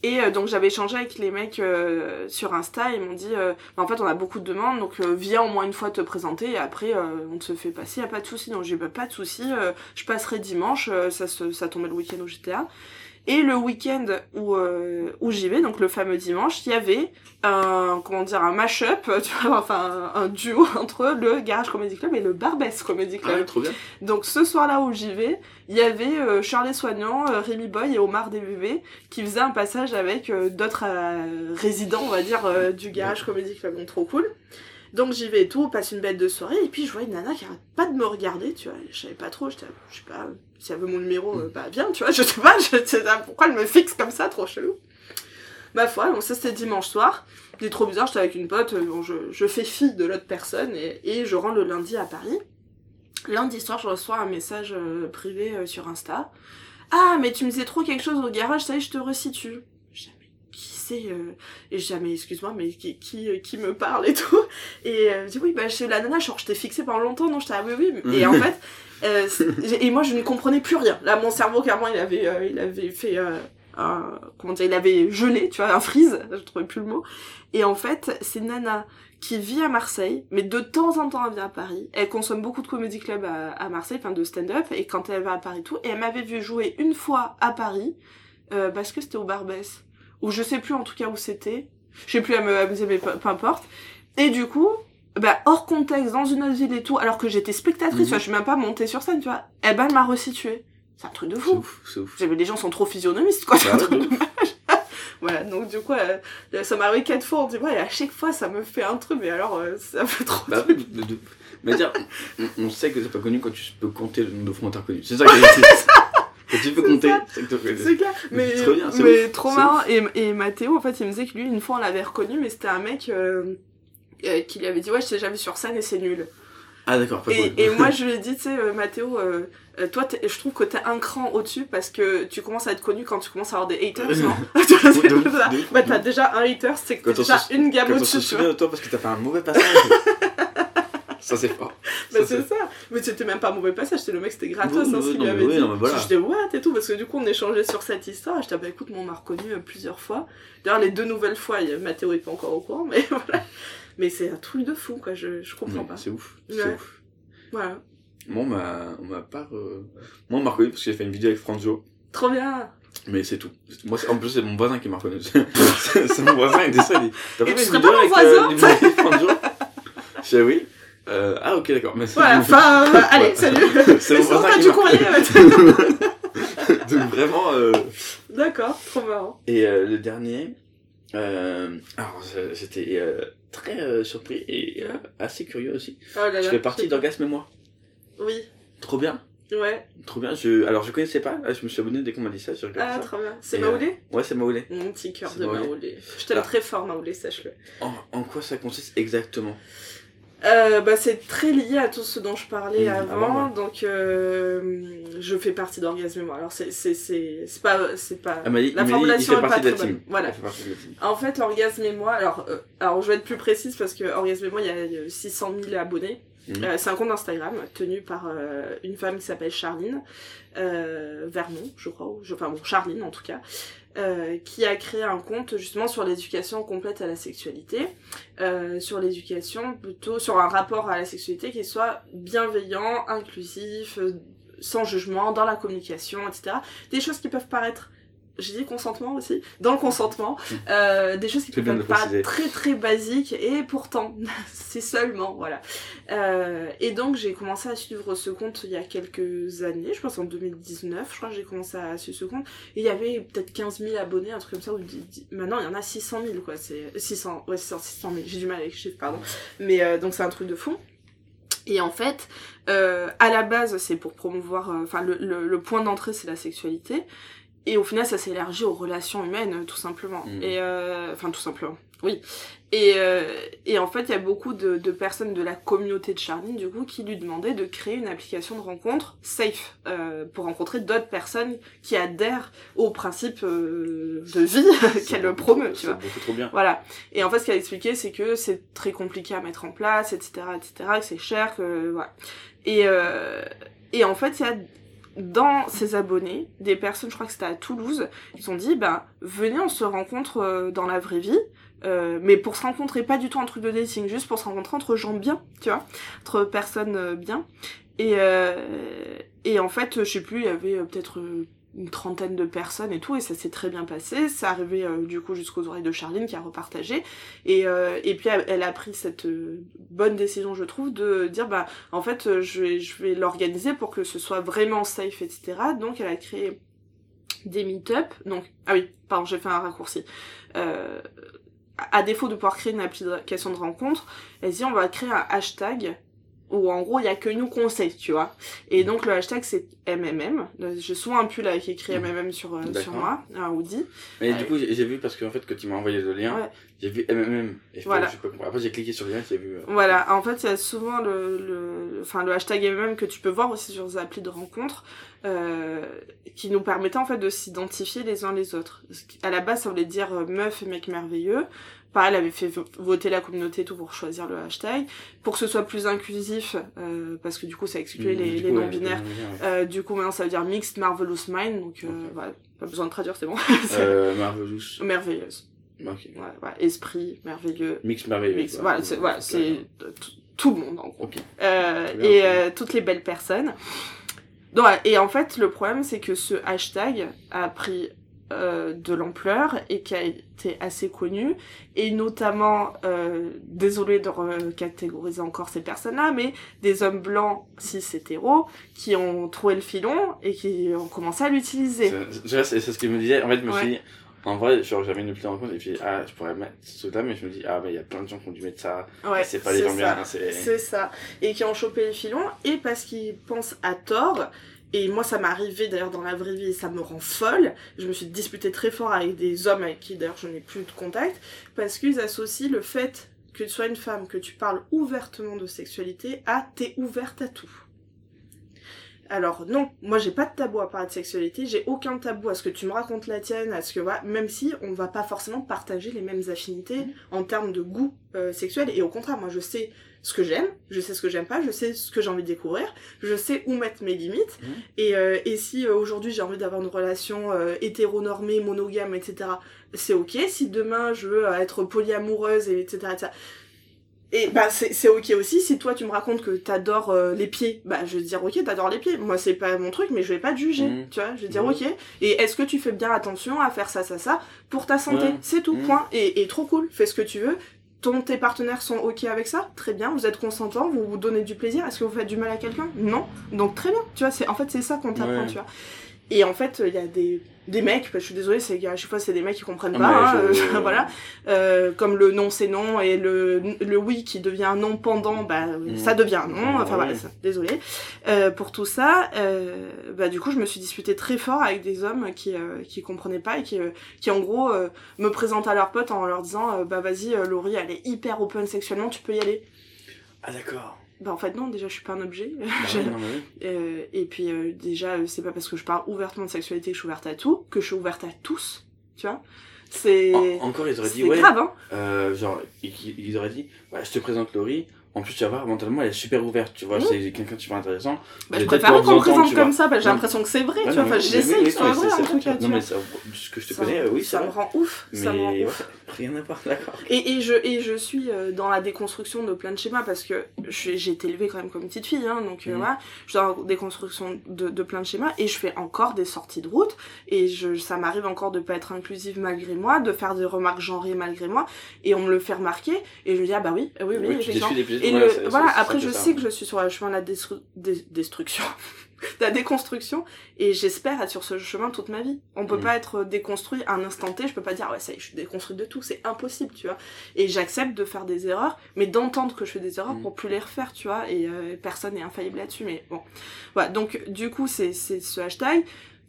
Et euh, donc j'avais échangé avec les mecs euh, sur Insta, ils m'ont dit, euh, Bah, en fait on a beaucoup de demandes, donc viens au moins une fois te présenter, et après on te fait passer, y a pas de souci. Donc j'ai bah, pas de souci, je passerai dimanche, ça, se, tombait le week-end j'étais là. Et le week-end où, euh, où j'y vais, donc le fameux dimanche, il y avait un, comment dire, un mash-up, tu vois, enfin un, un duo entre le Garage Comedy Club et le Barbès Comedy Club. Ah ouais, trop bien. Donc ce soir-là où j'y vais, il y avait euh, Charlie Soignant, euh, Rémi Boy et Omar DVV qui faisaient un passage avec euh, d'autres euh, résidents, on va dire, du Garage Comedy Club. Donc trop cool. Donc j'y vais et tout, on passe une bête de soirée, et puis je vois une nana qui arrête pas de me regarder, tu vois, je savais pas trop, j'étais, je sais pas, si elle veut mon numéro, euh, bah bien, tu vois, je sais pas, je sais pas pourquoi elle me fixe comme ça, trop chelou. Ma foi, donc ça c'était dimanche soir, c'est trop bizarre, j'étais avec une pote, euh, bon, je, je fais fi de l'autre personne, et, et je rentre le lundi à Paris. Lundi soir, je reçois un message euh, privé euh, sur Insta. Ah, mais tu me disais trop quelque chose au garage, ça y est, je te resitue. Jamais. Qui c'est euh... Et jamais, excuse-moi, mais qui, qui, qui me parle et tout. Et je dis oui, bah c'est la nana, genre je t'ai fixé pendant longtemps, non, j'étais ah oui, oui. Et en fait, euh, et moi je ne comprenais plus rien. Là, mon cerveau, clairement, il avait, euh, il avait fait euh, un, comment dire, il avait gelé, tu vois, un freeze, je trouvais plus le mot. Et en fait, c'est Nana qui vit à Marseille, mais de temps en temps elle vient à Paris. Elle consomme beaucoup de comédie club à, Marseille, enfin de stand-up, et quand elle va à Paris tout, et elle m'avait vu jouer une fois à Paris, euh, parce que c'était au Barbès, ou je sais plus en tout cas où c'était, je sais plus, elle me, elle me disait, mais peu importe. Et du coup, bah, hors contexte, dans une autre ville et tout, alors que j'étais spectatrice, tu vois, je suis même pas montée sur scène, tu vois, eh ben elle m'a resituée. C'est un truc de C'est fou. ouf, c'est ouf. J'avais les gens sont trop physionomistes, quoi. c'est un Bah truc de voilà, donc du coup, euh, ça m'est arrivé quatre fois, on dit, ouais, et à chaque fois, ça me fait un truc, mais alors, euh, ça fait trop Bah, de de, de, mais dire, on, on sait que t'es pas connu quand tu peux compter le nombre de fois où t'as reconnu. C'est ça qui est tu peux compter, c'est clair, mais, trop bien, mais ouf, trop marrant. ouf. Et, et Mathéo, en fait, il me disait que lui, une fois, on l'avait reconnu, mais c'était un mec euh, euh, qui lui avait dit, ouais, je t'ai jamais vu sur scène et c'est nul. Ah d'accord, pas Et, et moi, je lui ai dit, tu sais, euh, Mathéo, euh, toi, je trouve que t'es un cran au-dessus parce que tu commences à être connu quand tu commences à avoir des haters, non. Bah, t'as déjà un hater, c'est que t'es déjà se- une gamme Quand on au-dessus, se de toi parce que t'as fait un mauvais passage. ça c'est fort. Bah, c'est ça. Mais c'était même pas un mauvais passage, c'était le mec, c'était gratos, Oui, hein, oui, ce qu'il lui avait oui, dit. non, voilà. J'étais what et tout, parce que du coup, on échangeait sur cette histoire. Et j'étais, bah écoute, moi, on m'a reconnu plusieurs fois. D'ailleurs, les deux nouvelles fois, Mathéo est pas encore au courant, mais voilà. Mais c'est un truc de fou, quoi, je, je comprends Ouais, pas. C'est ouf. Ouais. C'est ouf. Voilà. Moi, on m'a, on m'a pas. euh, Moi, on m'a reconnu parce que j'ai fait une vidéo avec Franjo. Trop bien. Mais c'est tout. Moi, en plus, c'est mon voisin qui m'a reconnu. c'est mon voisin, il dit ça. Il dit T'as pas fait une serais vidéo pas mon avec euh, voisin de Franjo Je fais oui. Euh, ah ok d'accord. Mais Voilà, enfin, euh, allez, salut. C'est mon voisin qui du courrier. Donc vraiment. euh, D'accord, trop marrant. Et euh, le dernier, euh, alors j'étais euh, très euh, surpris et euh, assez curieux aussi. Oh là là, je fais partie d'Orgasme et moi. Oui, Trop bien. ouais. Trop bien. Je, alors je connaissais pas. Là, je me suis abonné dès qu'on m'a dit ça. Ah, ça. trop bien. C'est Maoulé? Ouais, c'est Maoulé. Mon petit cœur de Maoulé. Je t'aime Ah. très fort, Maoulé, sache-le. En, en quoi ça consiste exactement? Euh, bah, c'est très lié à tout ce dont je parlais Mmh, avant, avant, ouais. donc euh, je fais partie d'Orgasme et moi. Alors c'est c'est c'est c'est pas c'est pas Elle m'a dit, la il formulation fait est pas très bonne. Voilà. En fait, Orgasme et moi, alors, euh, alors je vais être plus précise parce que Orgasme et moi, il y a euh, 600 000 abonnés. Mhm. Euh, c'est un compte Instagram tenu par euh, une femme qui s'appelle Charline euh, Vernon, je crois, ou enfin bon, Charline en tout cas, euh, qui a créé un compte justement sur l'éducation complète à la sexualité, euh, sur l'éducation plutôt sur un rapport à la sexualité qui soit bienveillant, inclusif, euh, sans jugement, dans la communication, etc. Des choses qui peuvent paraître j'ai dit consentement aussi, dans le consentement, euh, des choses qui de paraître préciser. très très basiques et pourtant c'est seulement voilà. Euh, et donc j'ai commencé à suivre ce compte il y a quelques années, je pense en 2019, je crois que j'ai commencé à suivre ce compte et il y avait peut-être 15 000 abonnés, un truc comme ça. Ou maintenant il y en a 600 000 quoi, c'est 600, ouais c'est 600 000, j'ai du mal avec les chiffres pardon, mais euh, donc c'est un truc de fond. Et en fait, euh, à la base, c'est pour promouvoir, euh, enfin, le, le, le point d'entrée, c'est la sexualité. Et au final, ça s'est élargi aux relations humaines, tout simplement. Mhm. Et, euh, enfin, tout simplement, oui. Et, euh, et en fait, il y a beaucoup de, de personnes de la communauté de Charline, du coup, qui lui demandaient de créer une application de rencontre safe, euh, pour rencontrer d'autres personnes qui adhèrent au principe euh, de vie qu'elle promeut, tu C'est vois. beaucoup trop bien. Voilà. Et en fait, ce qu'elle expliquait, c'est que c'est très compliqué à mettre en place, etc., etc., que c'est cher, que voilà. Et euh, et en fait, il y a dans ses abonnés des personnes, je crois que c'était à Toulouse, qui ont dit, ben venez, on se rencontre euh, dans la vraie vie. euh, mais pour se rencontrer, pas du tout un truc de dating, juste pour se rencontrer entre gens bien, tu vois, entre personnes euh, bien. Et, euh, et en fait, je sais plus, il y avait euh, peut-être une trentaine de personnes et tout, et ça s'est très bien passé. C'est arrivé euh, du coup jusqu'aux oreilles de Charline qui a repartagé. Et, euh, et puis elle, a pris cette euh, bonne décision, je trouve, de dire bah en fait euh, je vais, je vais l'organiser pour que ce soit vraiment safe, etc. Donc elle a créé des meet-up. Donc ah oui, pardon, j'ai fait un raccourci. Euh, à défaut de pouvoir créer une application de rencontre, elle dit on va créer un hashtag où en gros il y a que nous sait, tu vois. Et donc le hashtag c'est MMM. J'ai souvent un pull avec écrit MMM sur, euh, sur moi, un hoodie. Mais Euh, du coup, j'ai vu parce qu'en fait, quand tu m'as envoyé le lien, Ouais. j'ai vu MMM. Et Voilà. pas. Après, j'ai cliqué sur le lien, j'ai vu. euh, Voilà, en fait, il y a souvent le, le, enfin, le hashtag MMM que tu peux voir aussi sur les applis de rencontres, euh, qui nous permettait en fait de s'identifier les uns les autres. À la base, ça voulait dire meuf et mec merveilleux. Pareil, elle avait fait vo- voter la communauté tout pour choisir le hashtag. Pour que ce soit plus inclusif, euh, parce que du coup, ça excluait du les, les non-binaires. ouais. Euh, du coup, maintenant, ça veut dire Mixed Marvelous Mind, donc euh, voilà, pas besoin de traduire, c'est bon. Euh, Marvelous. Merveilleuse. Ok. Ouais, ouais, esprit, merveilleux. Mix merveilleux. Voilà, c'est voilà, tout le monde en gros. Euh, et toutes les belles personnes. Donc, voilà, et en fait, le problème, c'est que ce hashtag a pris euh, de l'ampleur et qui a été assez connu, et notamment, euh, désolé de catégoriser encore ces personnes-là, mais des hommes blancs cis hétéros qui ont trouvé le filon et qui ont commencé à l'utiliser. C'est- ce je me disais. En fait, je me Ouais. suis dit, en vrai, genre, j'avais une appli en compte et puis, ah, je pourrais mettre ce truc-là, mais je me dis, ah, mais il y a plein de gens qui ont dû mettre ça. Ouais, c'est pas les gens bien, hein. C'est ça. Et qui ont chopé le filon, et parce qu'ils pensent à tort, et moi ça m'est arrivé d'ailleurs dans la vraie vie, et ça me rend folle, je me suis disputée très fort avec des hommes avec qui d'ailleurs je n'ai plus de contact, parce qu'ils associent le fait que tu sois une femme, que tu parles ouvertement de sexualité, à t'es ouverte à tout. Alors non, moi j'ai pas de tabou à parler de sexualité, j'ai aucun tabou à ce que tu me racontes la tienne, à ce que voilà, même si on va pas forcément partager les mêmes affinités en termes de goût euh, sexuel, et au contraire, moi je sais ce que j'aime, je sais ce que j'aime pas, je sais ce que j'ai envie de découvrir, je sais où mettre mes limites, Mhm. et, euh, et si euh, aujourd'hui j'ai envie d'avoir une relation euh, hétéronormée, monogame, etc., c'est ok, si demain je veux euh, être polyamoureuse, et etc., etc., et bah c'est ok aussi si toi tu me racontes que t'adores euh, les pieds, bah je vais te dire ok t'adores les pieds. Moi c'est pas mon truc mais je vais pas te juger, Mhm. tu vois. Je vais te dire Mhm. ok. Et est-ce que tu fais bien attention à faire ça ça ça pour ta santé? Ouais. C'est tout point. Et, et trop cool, fais ce que tu veux. Ton, tes partenaires sont ok avec ça, très bien, vous êtes consentant, vous vous donnez du plaisir, est-ce que vous faites du mal à quelqu'un? Non. Donc très bien, tu vois, c'est en fait c'est ça qu'on t'apprend, Ouais. tu vois. Et en fait, il y a des, des mecs, bah, je suis désolée, c'est à chaque fois c'est des mecs qui comprennent Ah, pas, hein, je- euh, voilà. Euh, comme le non c'est non et le, le oui qui devient un non pendant, bah Mm. ça devient un non, enfin Ouais. voilà, désolée. Euh, pour tout ça, euh, bah du coup je me suis disputée très fort avec des hommes qui euh, qui comprenaient pas et qui euh, qui en gros euh, me présentent à leurs potes en leur disant bah vas-y Laurie elle est hyper open sexuellement, tu peux y aller. Ah d'accord. Bah en fait non, déjà je suis pas un objet. Bah non, mais oui. euh, et puis euh, déjà, euh, c'est pas parce que je parle ouvertement de sexualité que je suis ouverte à tout, que je suis ouverte à tous, tu vois. C'est En- encore ils auraient dit c'est ouais. grave, hein. Euh, genre ils, ils auraient dit bah, je te présente Laurie. En plus tu vas voir mentalement elle est super ouverte tu vois Mhm. c'est quelqu'un de super intéressant. Bah, je préfère qu'on me présente comme ça, bah, j'ai l'impression que c'est vrai, Ouais, tu vois. Enfin, j'essaie que ce soit vrai en tout cas, Non mais ça, ce que je te Ça connais euh, oui ça me rend ouf, ça me rend Mais ouf. ouais, rien à voir d'accord. Et, et, je, et je suis euh, dans la déconstruction de plein de schémas parce que j'ai été élevée quand même comme une petite fille, hein, donc euh, Mhm. voilà, je suis dans la déconstruction de, de plein de schémas et je fais encore des sorties de route et je, ça m'arrive encore de pas être inclusive malgré moi, de faire des remarques genrées malgré moi et on me le fait remarquer et je me dis ah bah oui, oui, oui, Oui, Et voilà, le, voilà, après je ça. sais que je suis sur le chemin de la destru- destruction, de la déconstruction, et j'espère être sur ce chemin toute ma vie. On peut Mm. pas être déconstruit à un instant T, je peux pas dire ouais ça y est, je suis déconstruite de tout, c'est impossible, tu vois. Et j'accepte de faire des erreurs, mais d'entendre que je fais des erreurs Mm. pour plus les refaire, tu vois, et euh, personne n'est infaillible là-dessus, mais bon. Voilà, donc du coup c'est c'est ce hashtag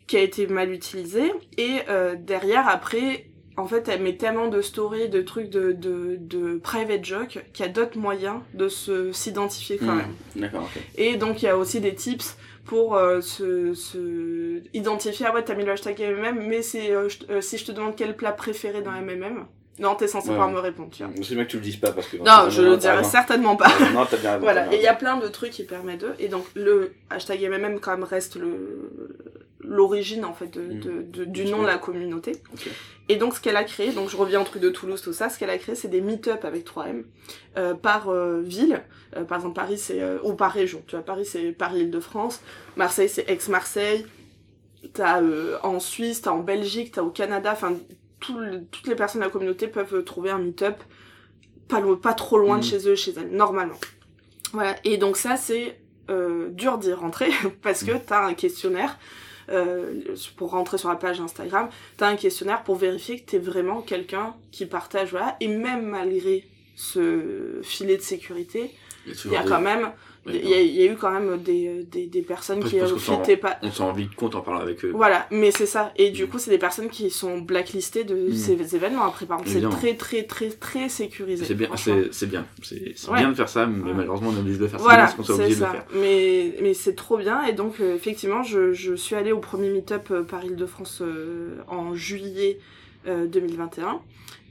qui a été mal utilisé, et euh, derrière après en fait, elle met tellement de stories, de trucs de, de, de private joke qu'il y a d'autres moyens de se s'identifier quand Hmm, même. D'accord, ok. Et donc, il y a aussi des tips pour euh, se, se identifier. Ah ouais, t'as mis le hashtag MMM, mais c'est euh, euh, si je te demande quel plat préféré dans MMM, non, t'es censé Ouais. pouvoir me répondre, tu vois. C'est bien que tu le dises pas parce que. Non, je le t'as dirai raison. certainement pas. Ouais, Non, t'as bien raison. Voilà, et il y a plein de trucs qui permettent d'eux. Et donc, le hashtag MMM, quand même, reste le l'origine, en fait, de, Mm. de- de- du nom de la communauté. Et donc, ce qu'elle a créé, donc je reviens au truc de Toulouse, tout ça, ce qu'elle a créé, c'est des meet-up avec 3M, euh, par euh, ville. Euh, par exemple, Paris, c'est... ou par région, tu vois. Paris, c'est Paris-Île-de-France. Marseille, c'est Aix-Marseille. T'as en Suisse, t'as en Belgique, t'as au Canada, enfin, tout le- toutes les personnes de la communauté peuvent trouver un meet-up pas, pas trop loin de Mhm. chez eux, chez elles, normalement. Voilà, et donc ça, c'est dur d'y rentrer, parce que t'as un questionnaire, euh, pour rentrer sur la page Instagram, t'as un questionnaire pour vérifier que t'es vraiment quelqu'un qui partage, voilà, et même malgré ce filet de sécurité, Il y a quand même, il y, a- il y a eu quand même des, des, des personnes Parce- qui euh, fitaient pas... On s'en rend vite compte en parlant avec eux. Voilà, mais c'est ça. Et du Mm. coup, c'est des personnes qui sont blacklistées de Mm. ces événements après. Par contre, c'est très, très, très, très sécurisé. C'est bien, c'est bien. C'est Ouais. bien de faire ça, mais Ouais. malheureusement on est obligé de le faire. Voilà, c'est obligé de le ça. faire. Mais, mais c'est trop bien. Et donc, euh, effectivement, je, je suis allée au premier meet-up euh, par Île-de-France euh, en juillet euh, 2021.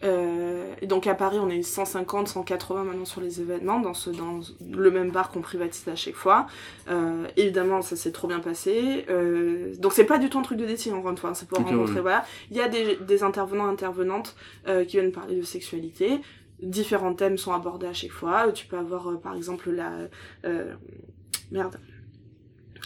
Euh, et donc à Paris, on est 150, 180 maintenant sur les événements, dans, ce, dans le même bar qu'on privatise à chaque fois. Euh, évidemment, ça s'est trop bien passé. Euh, donc c'est pas du tout un truc de dating, encore une fois, hein, c'est pour Ok, rencontrer, ouais. voilà. Il y a des, des intervenants, intervenantes euh, qui viennent parler de sexualité. Différents thèmes sont abordés à chaque fois. Tu peux avoir, euh, par exemple, la... euh, merde.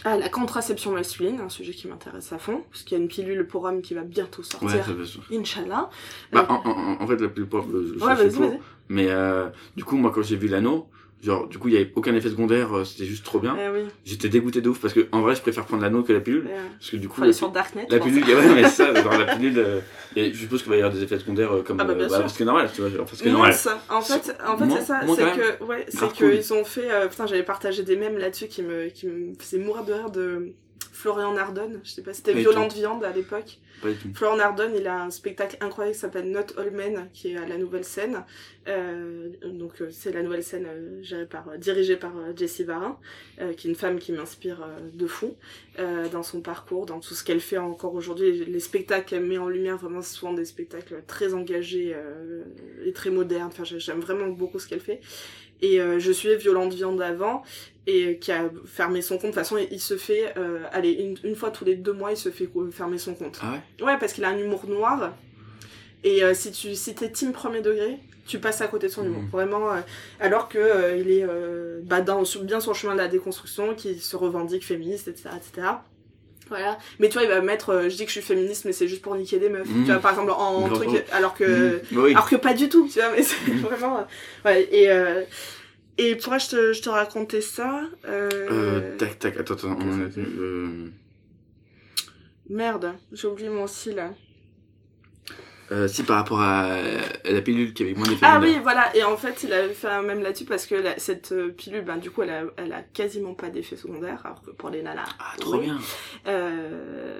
Ah, la contraception masculine, un sujet qui m'intéresse à fond, parce qu'il y a une pilule pour hommes qui va bientôt sortir. Ouais, ça va sûr. Inch'Allah. Bah, Euh, en, en, en fait, la plupart, je ouais, suis vas-y, pour. vas-y. Mais euh, du coup, moi, quand j'ai vu l'anneau, genre, du coup, il y avait aucun effet secondaire, euh, c'était juste trop bien. Eh oui. J'étais dégoûté de ouf parce que, en vrai, je préfère prendre l'anneau que la pilule. Euh, Parce que du coup, la, sur Darknet. la pilule, ouais, mais ça, genre, la pilule, euh, et je suppose qu'il va y avoir des effets secondaires euh, comme. Ah bah, bien euh, sûr. parce que normal, tu vois, genre, parce que normal. En fait, en fait c'est ça, c'est que, ouais, c'est que cool. ils ont fait, euh, putain, j'avais partagé des mèmes là-dessus qui me, qui me faisaient mourir de rire de Florian Nardone. Je sais pas, c'était Violente Viande à l'époque. Florent Nardone, il a un spectacle incroyable qui s'appelle Not All Men, qui est à la nouvelle scène. Euh, donc euh, c'est la nouvelle scène euh, par, dirigée par Jessie Varin, euh, qui est une femme qui m'inspire de fou dans son parcours, dans tout ce qu'elle fait encore aujourd'hui. Les, les spectacles qu'elle met en lumière, vraiment, c'est souvent des spectacles très engagés et très modernes. Enfin, j'ai- j'aime vraiment beaucoup ce qu'elle fait. Et je suivais Violente Viande avant, et qui a fermé son compte. De toute façon, il se fait, euh, allez, une, une fois tous les deux mois, il se fait euh, fermer son compte. Ah ouais? Ouais, parce qu'il a un humour noir. Et euh, si tu si t'es team premier degré, tu passes à côté de son humour. Mhm. Vraiment, euh, alors que euh, il est euh, bah, dans, bien sur le chemin de la déconstruction, qui se revendique féministe, etc., etc. Voilà. Mais tu vois, il va mettre, euh, je dis que je suis féministe, mais c'est juste pour niquer des meufs. Mhm. Tu vois, par exemple, en, truc, alors que, Mhm. Oui. alors que pas du tout, tu vois, mais c'est vraiment, euh, ouais, et, euh, et pourquoi je te, je te racontais ça, euh, Euh, tac, tac, attends, attends, on en est. Euh, merde, j'ai oublié mon là. euh, si par rapport à la pilule qui avait moins d'effet Ah oui, voilà, et en fait, il avait fait un même là-dessus parce que la- cette euh, pilule, ben, du coup, elle a, elle a quasiment pas d'effet secondaire, alors que pour les nanas. Ah, trop oui. bien.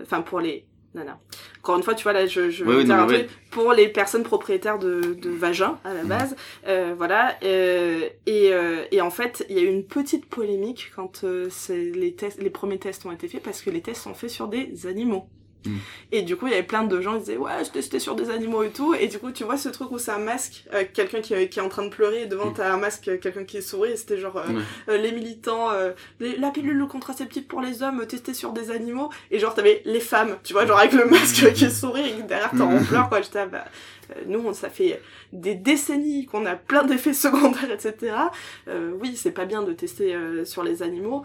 Enfin, pour les nanas. Encore une fois, tu vois, là, je, je dire non, un truc. Pour les personnes propriétaires de, de vagin, à la Mhm. base, euh, voilà. euh, et, euh, et en fait, il y a eu une petite polémique quand euh, c'est- les, tests, les premiers tests ont été faits parce que les tests sont faits sur des animaux. Mhm. Et du coup, il y avait plein de gens qui disaient ouais, je testais sur des animaux et tout. Et du coup, tu vois ce truc où c'est un masque, euh, quelqu'un qui, qui est en train de pleurer et devant Mhm. t'as un masque, euh, quelqu'un qui sourit. Et c'était genre euh, Ouais. les militants, les- la pilule contraceptive pour les hommes testée sur des animaux. Et genre t'avais les femmes, tu vois, genre avec le masque qui sourit et derrière t'es en pleurs quoi. J'étais ah, bah nous, on- ça fait des décennies qu'on a plein d'effets secondaires, etc. Oui, c'est pas bien de tester sur les animaux.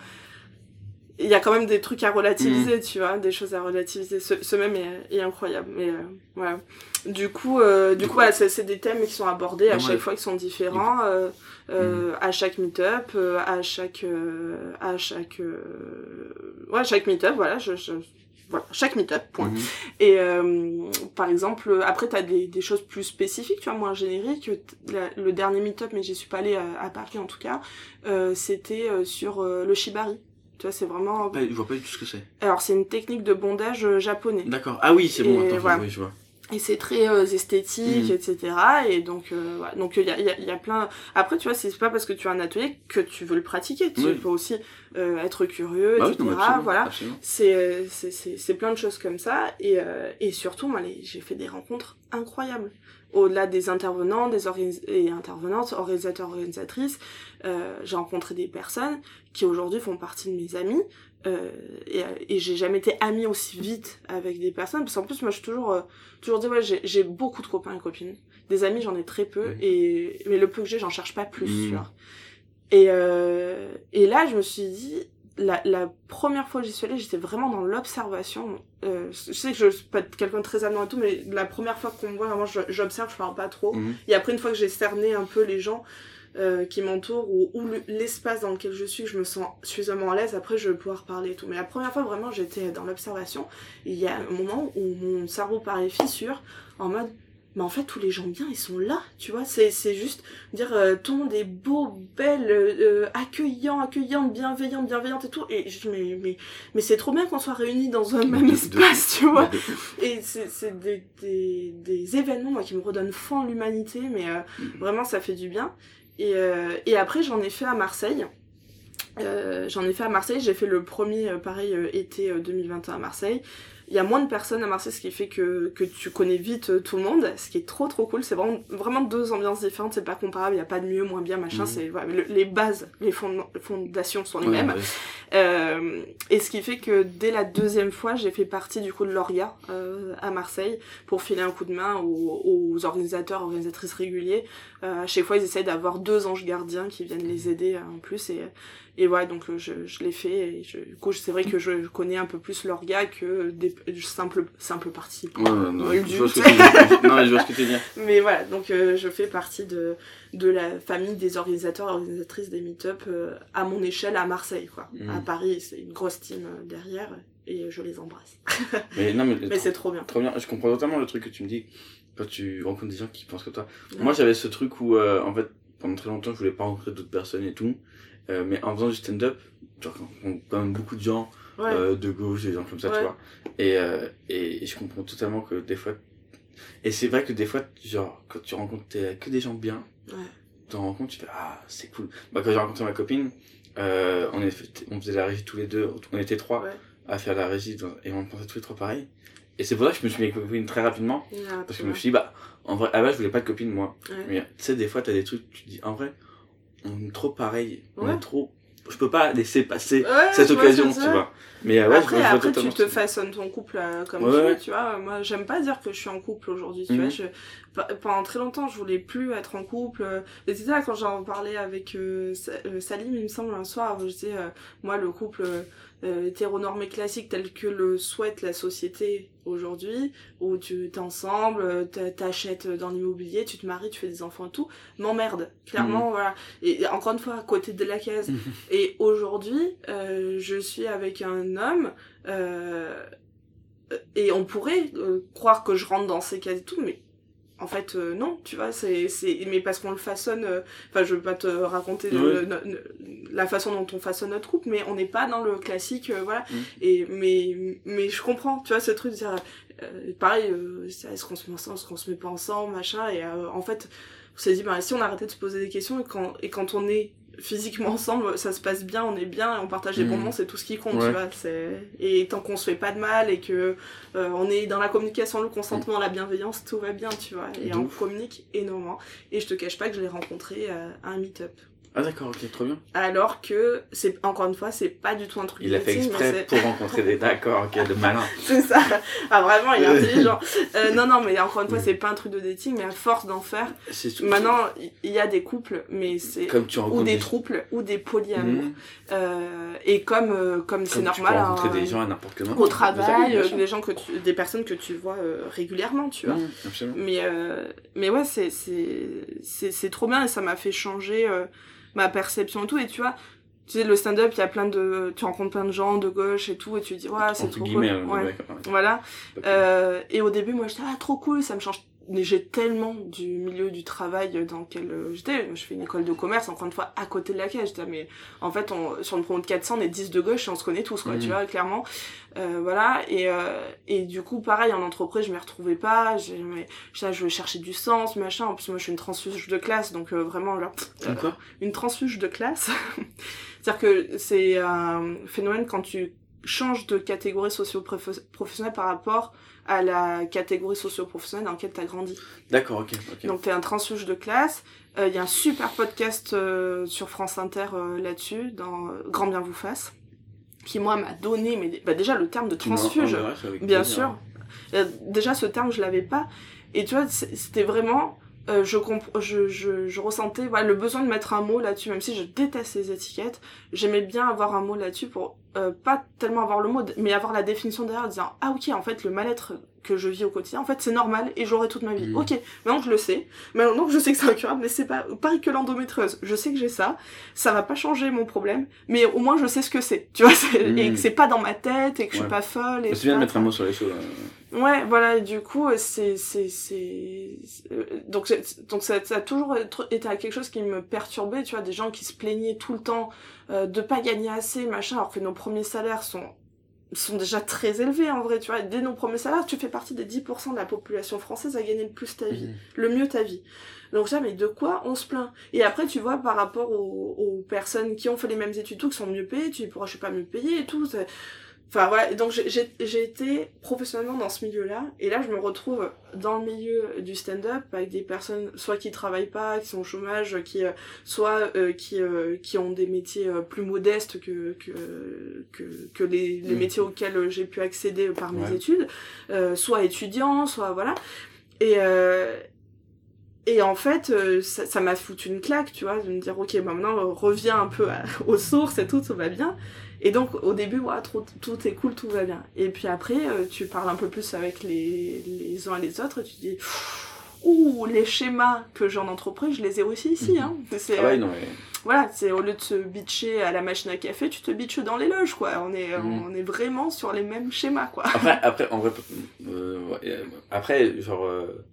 Il y a quand même des trucs à relativiser, tu vois, des choses à relativiser. Ce, ce même est, est incroyable, mais euh, voilà. Du coup, euh, du coup, voilà, c'est c'est des thèmes qui sont abordés à chaque ouais. fois, qui sont différents, euh, euh, à chaque meet-up, euh, à chaque, euh, à chaque, euh, ouais, chaque meet-up, voilà, je, je, voilà, chaque meet-up, point. Mhm. Et euh, par exemple, après, t'as des, des choses plus spécifiques, tu vois, moins génériques. La- le dernier meet-up, mais j'y suis pas allée à, à Paris en tout cas, euh, c'était euh, sur euh, le shibari. Tu vois, c'est vraiment... Ouais, je vois pas du tout ce que c'est. Alors, c'est une technique de bondage euh, japonais. D'accord. Ah oui, c'est bon, Et attends, voilà. oui, je vois. Et c'est très euh, esthétique, Mhm. etc. Et donc, euh, voilà. donc il y a, il y, a, y a plein. Après, tu vois, c'est pas parce que tu as un atelier que tu veux le pratiquer. Tu Oui. peux aussi euh, être curieux, Bah oui, etc. non, absolument, voilà. C'est euh, c'est c'est c'est plein de choses comme ça. Et euh, et surtout, moi, j'ai fait des rencontres incroyables. Au-delà des intervenants, des organis et intervenantes, organisateurs, organisatrices, euh, j'ai rencontré des personnes qui aujourd'hui font partie de mes amis. Euh, et et j'ai jamais été amie aussi vite avec des personnes parce qu'en plus moi je suis toujours euh, toujours dit ouais j'ai beaucoup de copains et copines. Des amis j'en ai très peu et mais le peu que j'ai j'en cherche pas plus tu vois. Et euh, et là je me suis dit la, la première fois que j'y suis allée j'étais vraiment dans l'observation euh, je sais que je suis pas quelqu'un de très avenant et tout mais la première fois qu'on me voit vraiment j'observe je parle pas trop Mhm. et après une fois que j'ai cerné un peu les gens euh, qui m'entourent ou, ou le- l'espace dans lequel je suis, je me sens suffisamment à l'aise, après je vais pouvoir parler et tout. Mais la première fois vraiment j'étais dans l'observation, il y a un moment où mon cerveau paraît fissure, en mode mais en fait tous les gens bien ils sont là, tu vois, c'est c'est juste dire euh, tout le monde est beau, belle, euh, accueillant, accueillante, bienveillant, bienveillante et tout, et je mais, mais, mais c'est trop bien qu'on soit réunis dans un même espace, tu vois. Et c'est c'est des, des, des événements moi, qui me redonnent foi en l'humanité, mais euh, vraiment ça fait du bien. Et, euh, et après j'en ai fait à Marseille. Euh, j'en ai fait à Marseille, j'ai fait le premier pareil été euh, 2021 à Marseille. Il y a moins de personnes à Marseille, ce qui fait que, que tu connais vite euh, tout le monde, ce qui est trop trop cool. C'est vraiment, vraiment deux ambiances différentes, c'est pas comparable, il y a pas de mieux, moins bien, machin. Mhm. C'est le- les bases, les fond- fondations sont les Ouais, mêmes. ouais. Euh, et ce qui fait que dès la deuxième fois, j'ai fait partie du coup de l'ORIA euh, à Marseille pour filer un coup de main aux, aux organisateurs, organisatrices réguliers. Euh, à chaque fois, ils essayent d'avoir deux anges gardiens qui viennent les aider euh, en plus. Et, et ouais, donc euh, je, je l'ai fait. Et je, du coup, c'est vrai que je connais un peu plus l'ORIA que des simples, simples. Ouais, ouais, non, Moldus. je vois ce que tu veux dire. Non, mais je vois ce que tu veux dire. Mais voilà, donc euh, je fais partie de, de la famille des organisateurs et organisatrices des meet-up euh, à mon échelle à Marseille, quoi. Mhm. À Paris, c'est une grosse team derrière et je les embrasse. Mais non, mais, Mais c'est trop bien. Trop bien. Je comprends totalement le truc que tu me dis quand tu rencontres des gens qui pensent comme toi. Ouais. Moi, j'avais ce truc où, euh, en fait, pendant très longtemps, je voulais pas rencontrer d'autres personnes et tout. Euh, mais en faisant du stand-up, tu rencontres quand même beaucoup de gens Ouais. euh, de gauche, des gens comme ça, Ouais. tu vois. Et, euh, et, et je comprends totalement que des fois. Et c'est vrai que des fois, genre, quand tu rencontres que des gens bien, Ouais. tu te rends compte, tu fais Ah, c'est cool. Bah, quand j'ai rencontré ma copine, on, est fait- on faisait la régie tous les deux, on était trois à faire la régie dans- et on pensait tous les trois pareil. Et c'est pour ça que je me suis mis avec ma copine très rapidement. Parce que je me suis dit, bah, en vrai, à la base, je voulais pas de copine, moi. Mais tu sais, des fois, t'as des trucs, tu te dis, en vrai, on est trop pareil. On Ouais. est trop. Je peux pas laisser passer Ouais, cette occasion, ça, tu ça. vois. Mais euh, ouais, après, je, après tu te façonnes ton couple euh, comme tu veux, tu vois. Moi, j'aime pas dire que je suis en couple aujourd'hui, tu Mhm. vois. Je, pendant très longtemps, je voulais plus être en couple. Et c'était là quand j'en parlais avec euh, Sa- Salim, il me semble, un soir, je disais, moi, le couple, euh, euh, hétéronormé classique tel que le souhaite la société aujourd'hui, où tu t'es ensemble, euh, t'a- t'achètes dans l'immobilier, tu te maries, tu fais des enfants et tout, m'emmerde. Clairement, Mhm. voilà. Et encore une fois, à côté de la case. Et aujourd'hui, euh, je suis avec un homme, euh, et on pourrait euh, croire que je rentre dans ces cases et tout, mais en fait euh, non, tu vois, c'est c'est mais parce qu'on le façonne. euh, Enfin, je veux pas te raconter le- la façon dont on façonne notre couple, mais on n'est pas dans le classique, euh, voilà. Mm. Et mais mais je comprends, tu vois, ce truc de dire euh, pareil, euh, est-ce qu'on se met ensemble, est-ce qu'on se met pas ensemble, machin. Et euh, en fait, on s'est dit, bah, si on arrêtait de se poser des questions et quand et quand on est physiquement ensemble, ça se passe bien, on est bien, et on partage des bons moments, c'est tout ce qui compte, Ouais. tu vois. C'est et tant qu'on se fait pas de mal et que euh, on est dans la communication, le consentement, la bienveillance, tout va bien, tu vois. Et on communique énormément. Et je te cache pas que je l'ai rencontré euh, à un meet-up. Ah d'accord, ok, trop bien. Alors que c'est encore une fois, c'est pas du tout un truc Il a fait exprès pour rencontrer des... D'accord, ok, de malin. c'est ça. Ah vraiment, il est intelligent. Euh, non non, mais encore une fois, c'est pas un truc de dating, mais à force d'en faire, C'est tout- maintenant il y a des couples, mais c'est Comme tu ou rencontres des des- trouples ou des polyamours. Mhm. Euh, et comme euh, comme c'est Comme tu normal peux rencontrer hein, des gens à n'importe quel moment. au Des travail, euh, sûr. des gens que tu, des personnes que tu vois euh, régulièrement, tu vois. Mhm, absolument. Mais euh, mais ouais, c'est c'est c'est c'est trop bien et ça m'a fait changer euh, ma perception et tout et tu vois. Tu sais, le stand-up, il y a plein de... Tu rencontres plein de gens de gauche et tout, et tu dis, ouais, c'est trop cool. Ouais. Voilà. Euh, et au début, moi, j'étais, ah, trop cool, ça me change. J'ai tellement du milieu du travail dans lequel euh, j'étais. Je fais une école de commerce, encore une fois, à côté de laquelle j'étais. Mais en fait, on, sur une promo de 400, on est 10 de gauche et on se connaît tous, quoi, tu vois, clairement. Euh, voilà. Et, euh, et du coup, pareil, en entreprise, je m'y retrouvais pas. J'ai, mais, là, je cherchais du sens, machin. En plus, moi, je suis une transfuge de classe, donc euh, vraiment, Une quoi une transfuge de classe. C'est-à-dire que c'est un phénomène quand tu changes de catégorie socio-professionnelle par rapport à la catégorie socio-professionnelle dans laquelle tu as grandi. D'accord, ok. Donc tu es un transfuge de classe. Euh, Il y a un super podcast euh, sur France Inter euh, là-dessus, dans euh, Grand Bien vous fasse, qui moi m'a donné mais, bah, déjà le terme de transfuge. Bien sûr. Euh, déjà, ce terme, je l'avais pas. Et tu vois, c'était vraiment. Euh, je, je, je, je ressentais voilà, le besoin de mettre un mot là-dessus, même si je déteste les étiquettes. J'aimais bien avoir un mot là-dessus pour euh, pas tellement avoir le mot, mais avoir la définition derrière, en disant Ah, ok, en fait, le mal-être que je vis au quotidien, en fait, c'est normal et j'aurai toute ma vie. Mhm. Ok, maintenant je le sais, maintenant que je sais que c'est incurable, mais c'est pas pareil que l'endométriose. Je sais que j'ai ça, ça va pas changer mon problème, mais au moins je sais ce que c'est, tu vois, c'est- et que c'est pas dans ma tête et que je Ouais. suis pas folle. C'est bien de mettre un mot sur les choses. euh. Ouais, voilà, et du coup, euh, c'est, c'est, c'est, euh, donc, c'est- donc ça, ça a toujours été quelque chose qui me perturbait, tu vois, des gens qui se plaignaient tout le temps euh, de pas gagner assez, machin, alors que nos premiers salaires sont, sont déjà très élevés, en vrai, tu vois, dès nos premiers salaires, tu fais partie des 10% de la population française à gagner le plus ta vie, Mhm. le mieux ta vie. Donc ça, mais de quoi on se plaint? Et après, tu vois, par rapport aux, aux personnes qui ont fait les mêmes études, tout, qui sont mieux payées, tu dis, pourquoi je suis pas mieux payée et tout, c'est- Enfin voilà, donc j'ai- été professionnellement dans ce milieu-là, et là je me retrouve dans le milieu du stand-up avec des personnes soit qui travaillent pas, qui sont au chômage, qui euh, soit euh, qui euh, qui ont des métiers euh, plus modestes que que que, que les, les Mm. métiers auxquels j'ai pu accéder par mes Ouais. études, euh, soit étudiants, soit voilà, et euh, et en fait, ça m'a foutu une claque, tu vois, de me dire, ok, bah maintenant, reviens un peu à- aux sources et tout, tout va bien. Et donc, au début, ouais, trop, tout est cool, tout va bien. Et puis après, euh, tu parles un peu plus avec les, les uns et les autres, et tu dis, ouh, les schémas que j'ai en entreprise, je les ai aussi ici, hein. C'est, Ah ouais, euh, non, mais... voilà, c'est au lieu de se bitcher à la machine à café, tu te bitches dans les loges, quoi. On est, Mhm. on est vraiment sur les mêmes schémas, quoi. Après, après, en vrai, euh, après, genre, euh,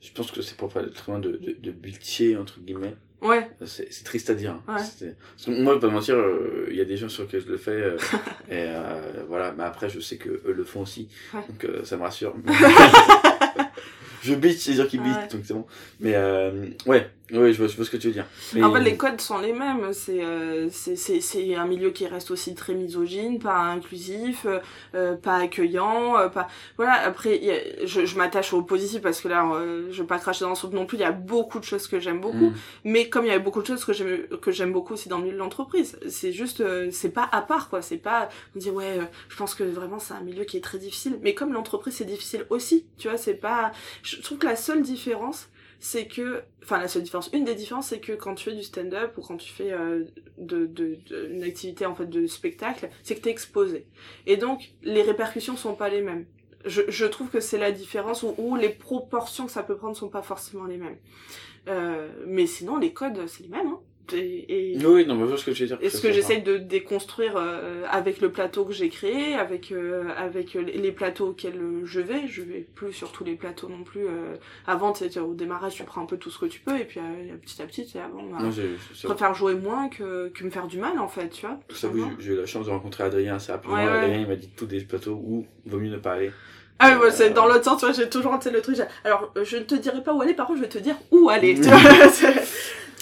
je pense que c'est pour pas être loin de, de, de bitcher, entre guillemets. Ouais. C'est c'est triste à dire. hein. Ouais. C'est- Parce que moi, pas mentir, euh, il y a des gens sur lesquels je le fais, euh, et euh, voilà, mais après, je sais que eux le font aussi, Ouais. donc euh, ça me rassure. je bitch les gens qui Ouais. bitch, donc c'est bon. Mais euh, ouais, ouais, je vois, je vois ce que tu veux dire. Mais, En fait, les codes sont les mêmes. C'est euh, c'est c'est c'est un milieu qui reste aussi très misogyne, pas inclusif, euh, euh, pas accueillant, euh, pas voilà. Après, a- je, je m'attache au positif parce que là, euh, je veux pas cracher dans la soupe non plus. Il y a beaucoup de choses que j'aime beaucoup, Mm. mais comme il y a beaucoup de choses que j'aime que j'aime beaucoup aussi dans le milieu de l'entreprise, c'est juste euh, c'est pas à part quoi. C'est pas on dit ouais, euh, je pense que vraiment c'est un milieu qui est très difficile, mais comme l'entreprise c'est difficile aussi, tu vois. C'est pas je trouve que la seule différence c'est que, enfin la seule différence, une des différences, c'est que quand tu fais du stand-up ou quand tu fais euh, de, de, une activité en fait de spectacle, c'est que t'es exposé. Et donc les répercussions sont pas les mêmes. Je, je trouve que c'est la différence où les proportions que ça peut prendre sont pas forcément les mêmes. Euh, mais sinon les codes c'est les mêmes. Hein. Et, et- Oui, non, mais je vois ce que tu veux dire. et ce que j'essaye de déconstruire euh, avec le plateau que j'ai créé, avec euh, avec les plateaux auxquels euh, je vais, je vais plus sur tous les plateaux non plus. euh, avant, tu sais, au démarrage, tu prends un peu tout ce que tu peux, et puis euh, petit à petit, tu sais, bon, bah, je préfère jouer moins que, que me faire du mal, en fait, tu vois. Ça, oui, j'ai eu la chance de rencontrer Adrien assez rapidement. Ouais, ouais. Adrien, il m'a dit tous des plateaux où vaut mieux ne pas aller. Ah oui, moi, c'est dans l'autre sens, tu vois, j'ai toujours sais, le truc. Alors, euh, je ne te dirai pas où aller, par contre, je vais te dire où aller, tu vois.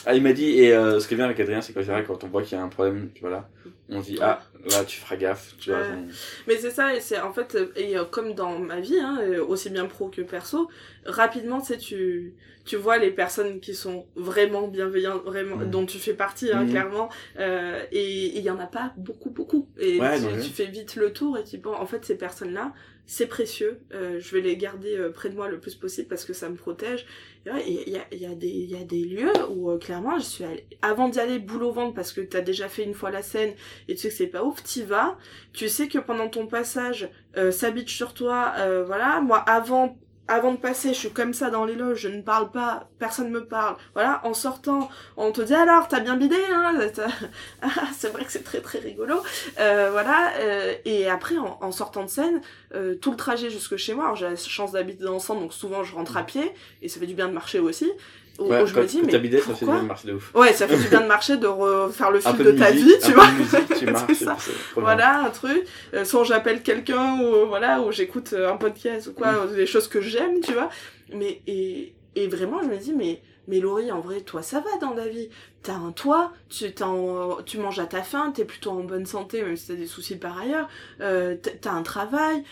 Ah, il m'a dit, et euh, ce qui est bien avec Adrien, c'est général, quand on voit qu'il y a un problème, voilà, on dit, ah, là, tu feras gaffe, tu vois. Ouais. on- Mais c'est ça, et c'est en fait, euh, et comme dans ma vie, hein, aussi bien pro que perso, rapidement, tu sais, tu, tu vois les personnes qui sont vraiment bienveillantes, vraiment, dont tu fais partie, hein, Mhm. clairement, euh, et il y en a pas beaucoup, beaucoup. Et Ouais, tu fais vite le tour et tu dis, bon, en fait, ces personnes-là, c'est précieux, euh, je vais les garder euh, près de moi le plus possible parce que ça me protège. Il y a, y, a y a des lieux où, euh, clairement, je suis allée, avant d'y aller boule au ventre parce que t'as déjà fait une fois la scène et tu sais que c'est pas ouf, t'y vas, tu sais que pendant ton passage, euh, s'habite sur toi, euh, voilà, moi avant avant de passer, je suis comme ça dans les loges, je ne parle pas, personne me parle. Voilà, en sortant, on te dit alors, t'as bien bidé, hein Ah, C'est vrai que c'est très très rigolo. Euh, voilà, euh, et après, en, sortant de scène, euh, tout le trajet jusque chez moi, j'ai la chance d'habiter dans le centre, donc souvent je rentre à pied, et ça fait du bien de marcher aussi. Où, Ouais, où je quand me dis, mais bidé, ça fait bien de marcher de ouf. Ouais, ça fait du bien de marcher, de refaire le fil de, ta vie, tu vois. de musique, tu C'est marches, ça. Voilà, un truc. Euh, soit j'appelle quelqu'un, ou euh, voilà, ou j'écoute euh, un podcast, ou quoi, Mm. euh, des choses que j'aime, tu vois. Mais, et, et vraiment, je me dis, mais, mais Laurie, en vrai, toi, ça va dans la vie. T'as un toit, tu, en- tu manges à ta faim, t'es plutôt en bonne santé, même si t'as des soucis par ailleurs. Euh, t'as un travail.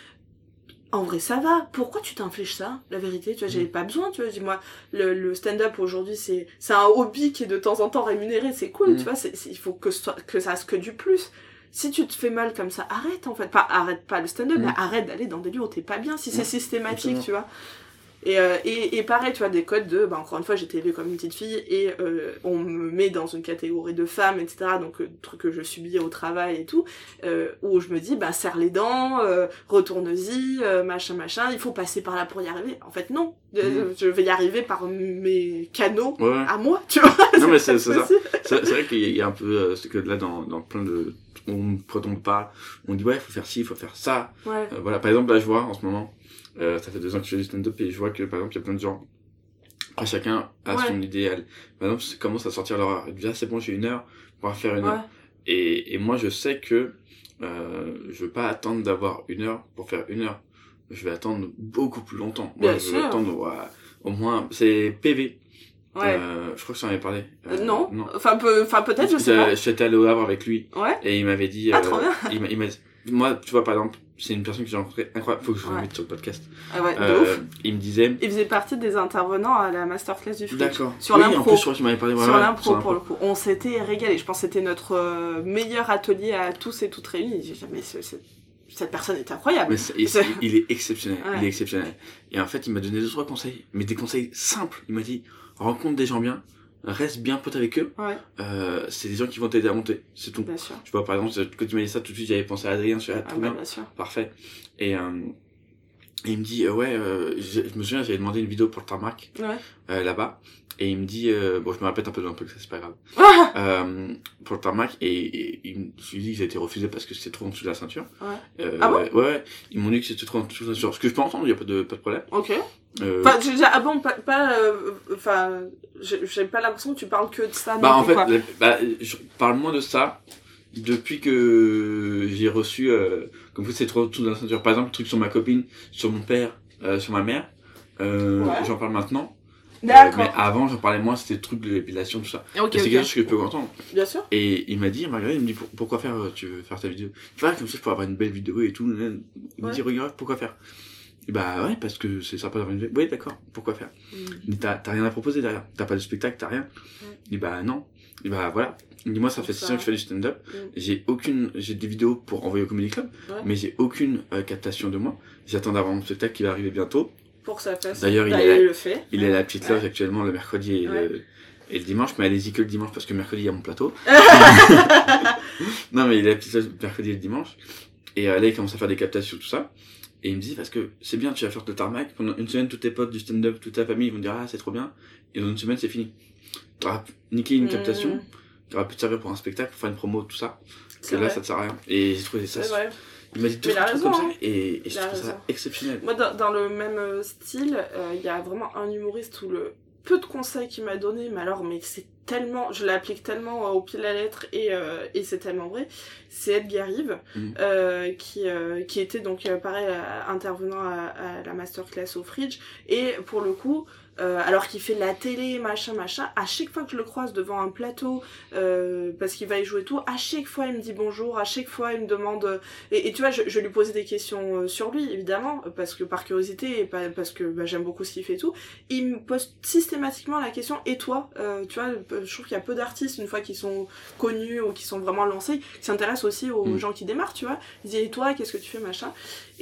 En vrai, ça va. Pourquoi tu t'infliges ça La vérité, tu vois, j'avais pas besoin, tu vois. Dis-moi, le, le stand-up aujourd'hui, c'est c'est un hobby qui est de temps en temps rémunéré, c'est cool, Mm. tu vois. c'est il faut que, ce soit- que ça reste que du plus. Si tu te fais mal comme ça, arrête en fait. Pas arrête pas le stand-up, Mm. mais arrête d'aller dans des lieux où t'es pas bien si c'est Mm. systématique, Exactement. tu vois. Et, euh, et, et pareil, tu vois, des codes de, bah, encore une fois, j'étais élevée comme une petite fille et euh, on me met dans une catégorie de femme, etc. Donc, euh, truc que je subis au travail et tout, euh, où je me dis, bah, serre les dents, retourne-y, machin, machin, il faut passer par là pour y arriver. En fait, non. Euh, Je vais y arriver par mes canaux Ouais, ouais. à moi, tu vois. Non, mais c'est ça. C'est vrai qu'il y a- un peu ce que là, dans, dans plein de. On, quand on parle, on dit ouais, il faut faire ci, il faut faire ça. Ouais. Voilà, par exemple, là, je vois en ce moment, euh, ça fait deux ans que je fais du stand-up et je vois que par exemple, il y a plein de gens. Après, chacun a Ouais. son idéal. Par exemple, ils commencent à sortir leur heure. Ils disent, ah, c'est bon, j'ai une heure pour faire une Ouais. heure. Et, et moi, je sais que euh, je veux pas attendre d'avoir une heure pour faire une heure. Je vais attendre beaucoup plus longtemps. Moi, Bien je vais sûr. attendre au moins. C'est PV. Ouais. Euh, je crois que j'en avais parlé. Euh, non. non. Enfin, peu, enfin peut-être, je sais pas. J'étais allé au Havre avec lui. Ouais. Et il m'avait dit. Ah, trop bien. il m'a- il m'a dit- moi, tu vois, par exemple, c'est une personne que j'ai rencontrée incroyable. Faut que je Ouais. l'invite sur le podcast. Ah ouais, de Euh, ouf. il me disait. Il faisait partie des intervenants à la masterclass du Fridge. D'accord. Sur Oui, l'impro. sur l'impro, pour le coup. On s'était régalé. Je pense que c'était notre euh, meilleur atelier à tous et toutes réunis. J'ai dit, mais ce- ce- cette personne est incroyable. Mais il, est exceptionnel. Ouais. Il est exceptionnel. Et en fait, il m'a donné deux, trois conseils. Mais des conseils simples. Il m'a dit, rencontre des gens bien. Reste bien pote avec eux. Ouais. Euh, c'est des gens qui vont t'aider à monter. C'est tout. Bien sûr. Tu vois, par exemple, quand tu m'as dit ça, tout de suite, j'avais pensé à Adrien. Je suis ah, trop bien. bien sûr. Parfait. Et, euh, et il me dit, euh, ouais, euh, je, je me souviens, j'avais demandé une vidéo pour le tarmac, Ouais. euh, là-bas. Et il me dit, euh, bon, je me répète un peu dans le truc, ça c'est pas grave. Ah euh, pour le tarmac, et, et il me je lui que ça a été refusé parce que c'était trop en dessous de la ceinture. Ouais. Euh, Ah bon? ouais, ouais, ils m'ont dit que c'était trop en dessous de la ceinture. Ce que je peux entendre, il y a pas de, pas de problème. Ok. Euh, Enfin, ah bon, pas, euh, enfin, j'ai j'ai pas l'impression que tu parles que de ça. bah, en fait, quoi. bah, je parle moins de ça depuis que j'ai reçu, euh, comme vous, c'est trop en dessous de la ceinture. Par exemple, le truc sur ma copine, sur mon père, euh, sur ma mère, Ouais. j'en parle maintenant. Euh, D'accord. mais avant, j'en parlais moins, c'était le truc de l'épilation, tout ça. Et c'est quelque chose que je peux entendre. Bien sûr. Et il m'a dit, il m'a regardé, il me dit, Pour- pourquoi faire, euh, tu veux faire ta vidéo? Tu vois, comme ça, je pourrais avoir une belle vidéo et tout. Il me Ouais. dit, regarde, pourquoi faire? Et bah ouais, parce que c'est sympa d'avoir une vidéo. Oui, d'accord, pourquoi faire? Mm. Dit, T'as rien à proposer derrière. T'as pas de spectacle, t'as rien. Il dit, bah non. Il dit, bah voilà. Il dit, moi, ça fait six ans que je fais du stand-up. Mm. J'ai aucune, j'ai des vidéos pour envoyer au Comedy Club, Ouais. mais j'ai aucune euh, captation de moi. J'attends d'avoir mon spectacle qui va arriver bientôt. Pour ça fasse. D'ailleurs, il, Bah, est, le fait. il est à la petite loge Ouais. actuellement le mercredi et, le, et le dimanche, mais allez-y que le dimanche parce que mercredi il y a mon plateau. non, mais il est à la petite loge le mercredi et le dimanche. Et euh, là, il commence à faire des captations, tout ça. Et il me dit, parce que c'est bien, tu vas faire le tarmac. Pendant une semaine, tous tes potes du stand-up, toute ta famille, ils vont dire, ah, c'est trop bien. Et dans une semaine, c'est fini. T'auras niqué une Mhm. captation, t'auras pu te servir pour un spectacle, pour faire une promo, tout ça. Que là, ça te sert à rien. Et j'ai trouvé ça. Il m'a dit raison, comme ça, hein. et, je trouve raison. ça exceptionnel. Moi, dans, dans le même euh, style, euh, il y a vraiment un humoriste où le peu de conseils qu'il m'a donné, mais alors, mais c'est tellement, je l'applique tellement euh, au pied de la lettre et, euh, et c'est tellement vrai. C'est Edgar Rive, Mhm. qui, qui était donc pareil intervenant à, à la masterclass au Fridge et pour le coup. Euh, alors qu'il fait de la télé, machin, machin, à chaque fois que je le croise devant un plateau, euh, parce qu'il va y jouer tout, à chaque fois il me dit bonjour, à chaque fois il me demande euh, et, et tu vois, je, je lui posais des questions euh, sur lui, évidemment, parce que par curiosité et pas, parce que bah, j'aime beaucoup ce qu'il fait et tout. Il me pose systématiquement la question Et toi Euh, Tu vois, je trouve qu'il y a peu d'artistes, une fois qu'ils sont connus ou qui sont vraiment lancés, qui s'intéressent aussi aux Mm. gens qui démarrent, tu vois. Il dit Et toi, qu'est-ce que tu fais, machin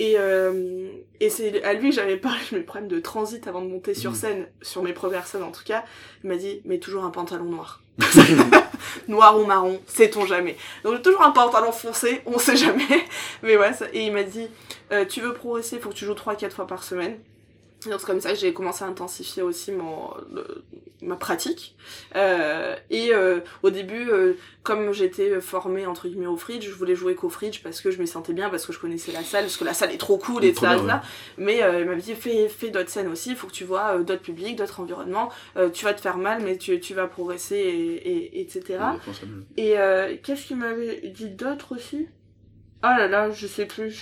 Et, euh, et c'est à lui que j'avais parlé de mes problèmes de transit avant de monter sur Mm. scène, sur mes premières scènes en tout cas. Il m'a dit Mais toujours un pantalon noir. noir ou marron, sait-on jamais. Donc toujours un pantalon foncé, on sait jamais. Mais ouais, ça- et il m'a dit, euh, tu veux progresser, il faut que tu joues 3-4 fois par semaine. Et donc c'est comme ça que j'ai commencé à intensifier aussi mon, le- ma pratique. Euh, et euh, au début, euh, comme j'étais formée entre guillemets au fridge, je voulais jouer qu'au fridge parce que je me sentais bien, parce que je connaissais la salle, parce que la salle est trop cool, Elle est etc. bien. Mais euh, il m'avait dit, fais, fais d'autres scènes aussi, il faut que tu vois euh, d'autres publics, d'autres environnements. Euh, tu vas te faire mal, mais tu, tu vas progresser, et, et- etc. Ouais. Et euh, qu'est-ce qu'il m'avait dit d'autre aussi? Oh là là, je sais plus.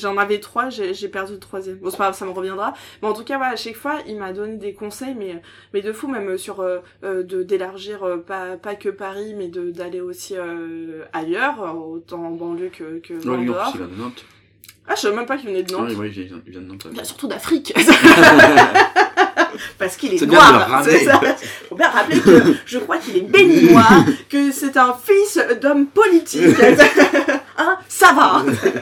J'en avais trois, j'ai perdu le troisième. Bon, c'est pas grave, ça me reviendra. Mais en tout cas, voilà, à chaque fois, il m'a donné des conseils, mais mais de fou, même sur euh, euh, de d'élargir euh, pas pas que Paris, mais de d'aller aussi euh, ailleurs, euh, autant en banlieue que que Non, en dehors. plus, il vient de Nantes. Ah, je savais même pas qu'il venait de Nantes. oui, vient, il vient de Nantes. Il vient surtout d'Afrique. Parce qu'il est, le noir. c'est ça. Faut bien rappeler que je crois qu'il est béninois, que c'est un fils d'homme politique. hein, ça va. Il faut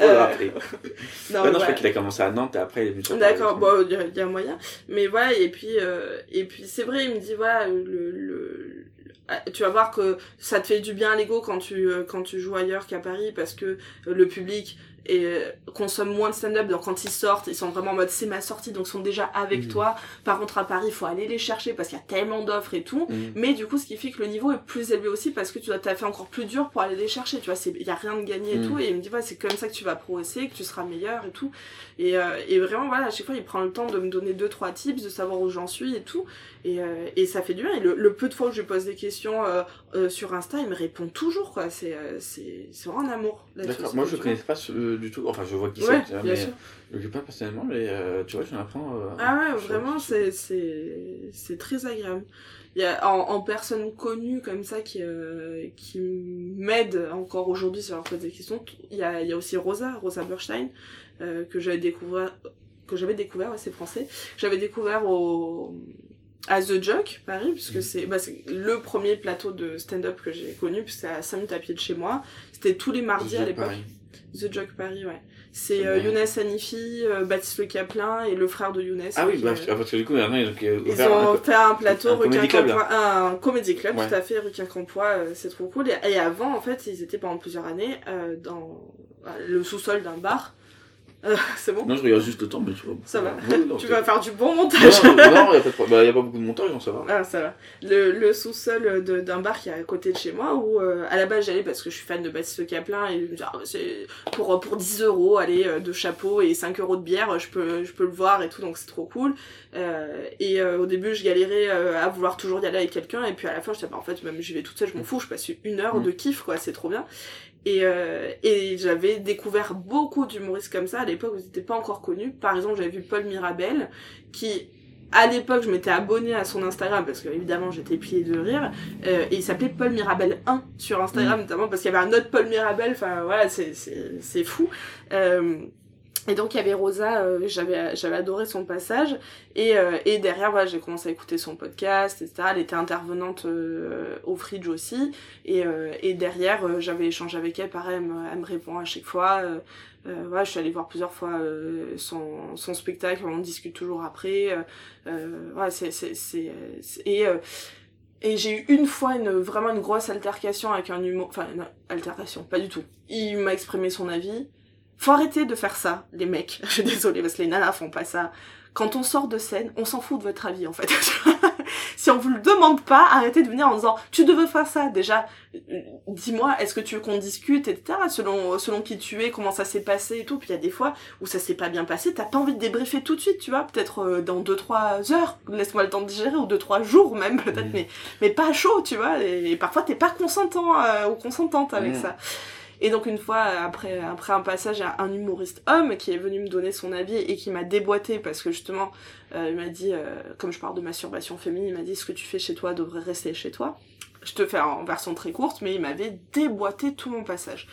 le Euh, rappeler. Non, non, je crois qu'il a commencé à Nantes et après il est venu sur. D'accord, bon, il y, a- moyen. Mais voilà, et puis, euh, et puis c'est vrai, il me dit, voilà, le, le, ah, tu vas voir que ça te fait du bien à l'ego quand tu, euh, quand tu joues ailleurs qu'à Paris parce que le public et euh, consomme moins de stand-up. Donc quand ils sortent ils sont vraiment en mode c'est ma sortie donc ils sont déjà avec Mhm. toi. Par contre à Paris il faut aller les chercher parce qu'il y a tellement d'offres et tout. Mhm. mais du coup ce qui fait que le niveau est plus élevé aussi parce que tu dois t'as fait encore plus dur pour aller les chercher. Tu vois il y a rien de gagné et Mhm. tout. Et il me dit voilà c'est comme ça que tu vas progresser que tu seras meilleur et tout. Et, euh, et vraiment voilà à chaque fois il prend le temps de me donner deux trois tips de savoir où j'en suis et tout et, euh, et ça fait du bien et le, le peu de fois où je lui pose des questions euh, euh, sur Insta il me répond toujours quoi c'est c'est vraiment un amour D'accord, moi je tu connaissais pas ce- du tout. Enfin, je vois qui Ouais, c'est, mais sûr. je connais pas personnellement, mais tu vois, j'en apprends. Ah ouais, vraiment, c'est, très agréable. Il y a, en, en personne connue comme ça qui, qui m'aide encore aujourd'hui sur leur pose des questions, il y a, il y a aussi Rosa, Rosa Berstein, euh, que j'avais découvert, que j'avais découvert, ouais, c'est français, j'avais découvert au, à The Joke, Paris, puisque c'est, bah, c'est le premier plateau de stand-up que j'ai connu, puisque c'est à 5 minutes à pied de chez moi. C'était tous les mardis à l'époque. The Joke Paris, ouais. C'est euh. Younes Hanifi, euh, Baptiste Le Caplin et le frère de Younes. Ah oui, bah, euh, parce que- parce que du coup, maintenant, ils ont, ils ouvert ont un- fait un plateau un rue comedy club, là. Quincampoix, un comédie club, Ouais. tout à fait, rue Quincampoix, euh, c'est trop cool. Et, et avant, en fait, ils étaient pendant plusieurs années euh, dans euh, le sous-sol d'un bar. Euh, c'est bon Non, je regarde juste le temps, mais tu vois. Ça va. Oui, non, Tu vas faire du bon montage. Non, non, il n'y a, pas bah, a pas beaucoup de montage, on ça va. Ah, ça va. Le, le sous-sol d'un bar qui est à côté de chez moi, où euh, à la base j'allais parce que je suis fan de Baptiste Caplin et je me dis, ah, bah, c'est pour, pour 10 euros, aller euh, de chapeau et 5 euros de bière, je peux, je peux le voir et tout, donc c'est trop cool. Euh, et euh, au début, je galérais euh, à vouloir toujours y aller avec quelqu'un, et puis à la fin, je disais, bah, en fait, même j'y vais toute seule, je m'en fous, je passe une heure Mm. de kiff, quoi, c'est trop bien. Et, euh, et j'avais découvert beaucoup d'humoristes comme ça à l'époque où ils n'étaient pas encore connus. Par exemple, j'avais vu Paul Mirabel, qui à l'époque, je m'étais abonnée à son Instagram parce que évidemment j'étais pliée de rire. euh, et il s'appelait Paul Mirabel 1 sur Instagram, notamment parce qu'il y avait un autre Paul Mirabel. Enfin voilà, c'est c'est c'est fou. Euh, Et donc il y avait Rosa, euh, j'avais j'avais adoré son passage et, euh, et derrière voilà, j'ai commencé à écouter son podcast etc. Elle était intervenante euh, au Fridge aussi et, euh, et derrière euh, j'avais échangé avec elle pareil elle me, elle me répond à chaque fois. Euh, voilà, je suis allée voir plusieurs fois son, son spectacle, on discute toujours après. Voilà, c'est c'est et et j'ai eu une fois une vraiment une grosse altercation avec un humour, enfin une altercation, pas du tout. Il m'a exprimé son avis. Faut arrêter de faire ça, les mecs. Je suis désolée parce que les nanas font pas ça. Quand on sort de scène, on s'en fout de votre avis en fait. si on vous le demande pas, arrêtez de venir en disant tu devais faire ça. Déjà, euh, dis-moi, est-ce que tu veux qu'on discute, etc. Selon selon qui tu es, comment ça s'est passé et tout. Puis il y a des fois où ça s'est pas bien passé, t'as pas envie de débriefer tout de suite, tu vois. Peut-être euh, dans deux trois heures, laisse-moi le temps de digérer ou deux trois jours même peut-être, mais mais pas chaud, tu vois. Et, et parfois t'es pas consentant euh, ou consentante avec Mhm. ça. Et donc une fois après un passage à un humoriste homme qui est venu me donner son avis et qui m'a déboîté parce que justement euh, il m'a dit euh, comme je parle de masturbation féminine il m'a dit ce que tu fais chez toi devrait rester chez toi. Je te fais en version très courte mais il m'avait déboîté tout mon passage.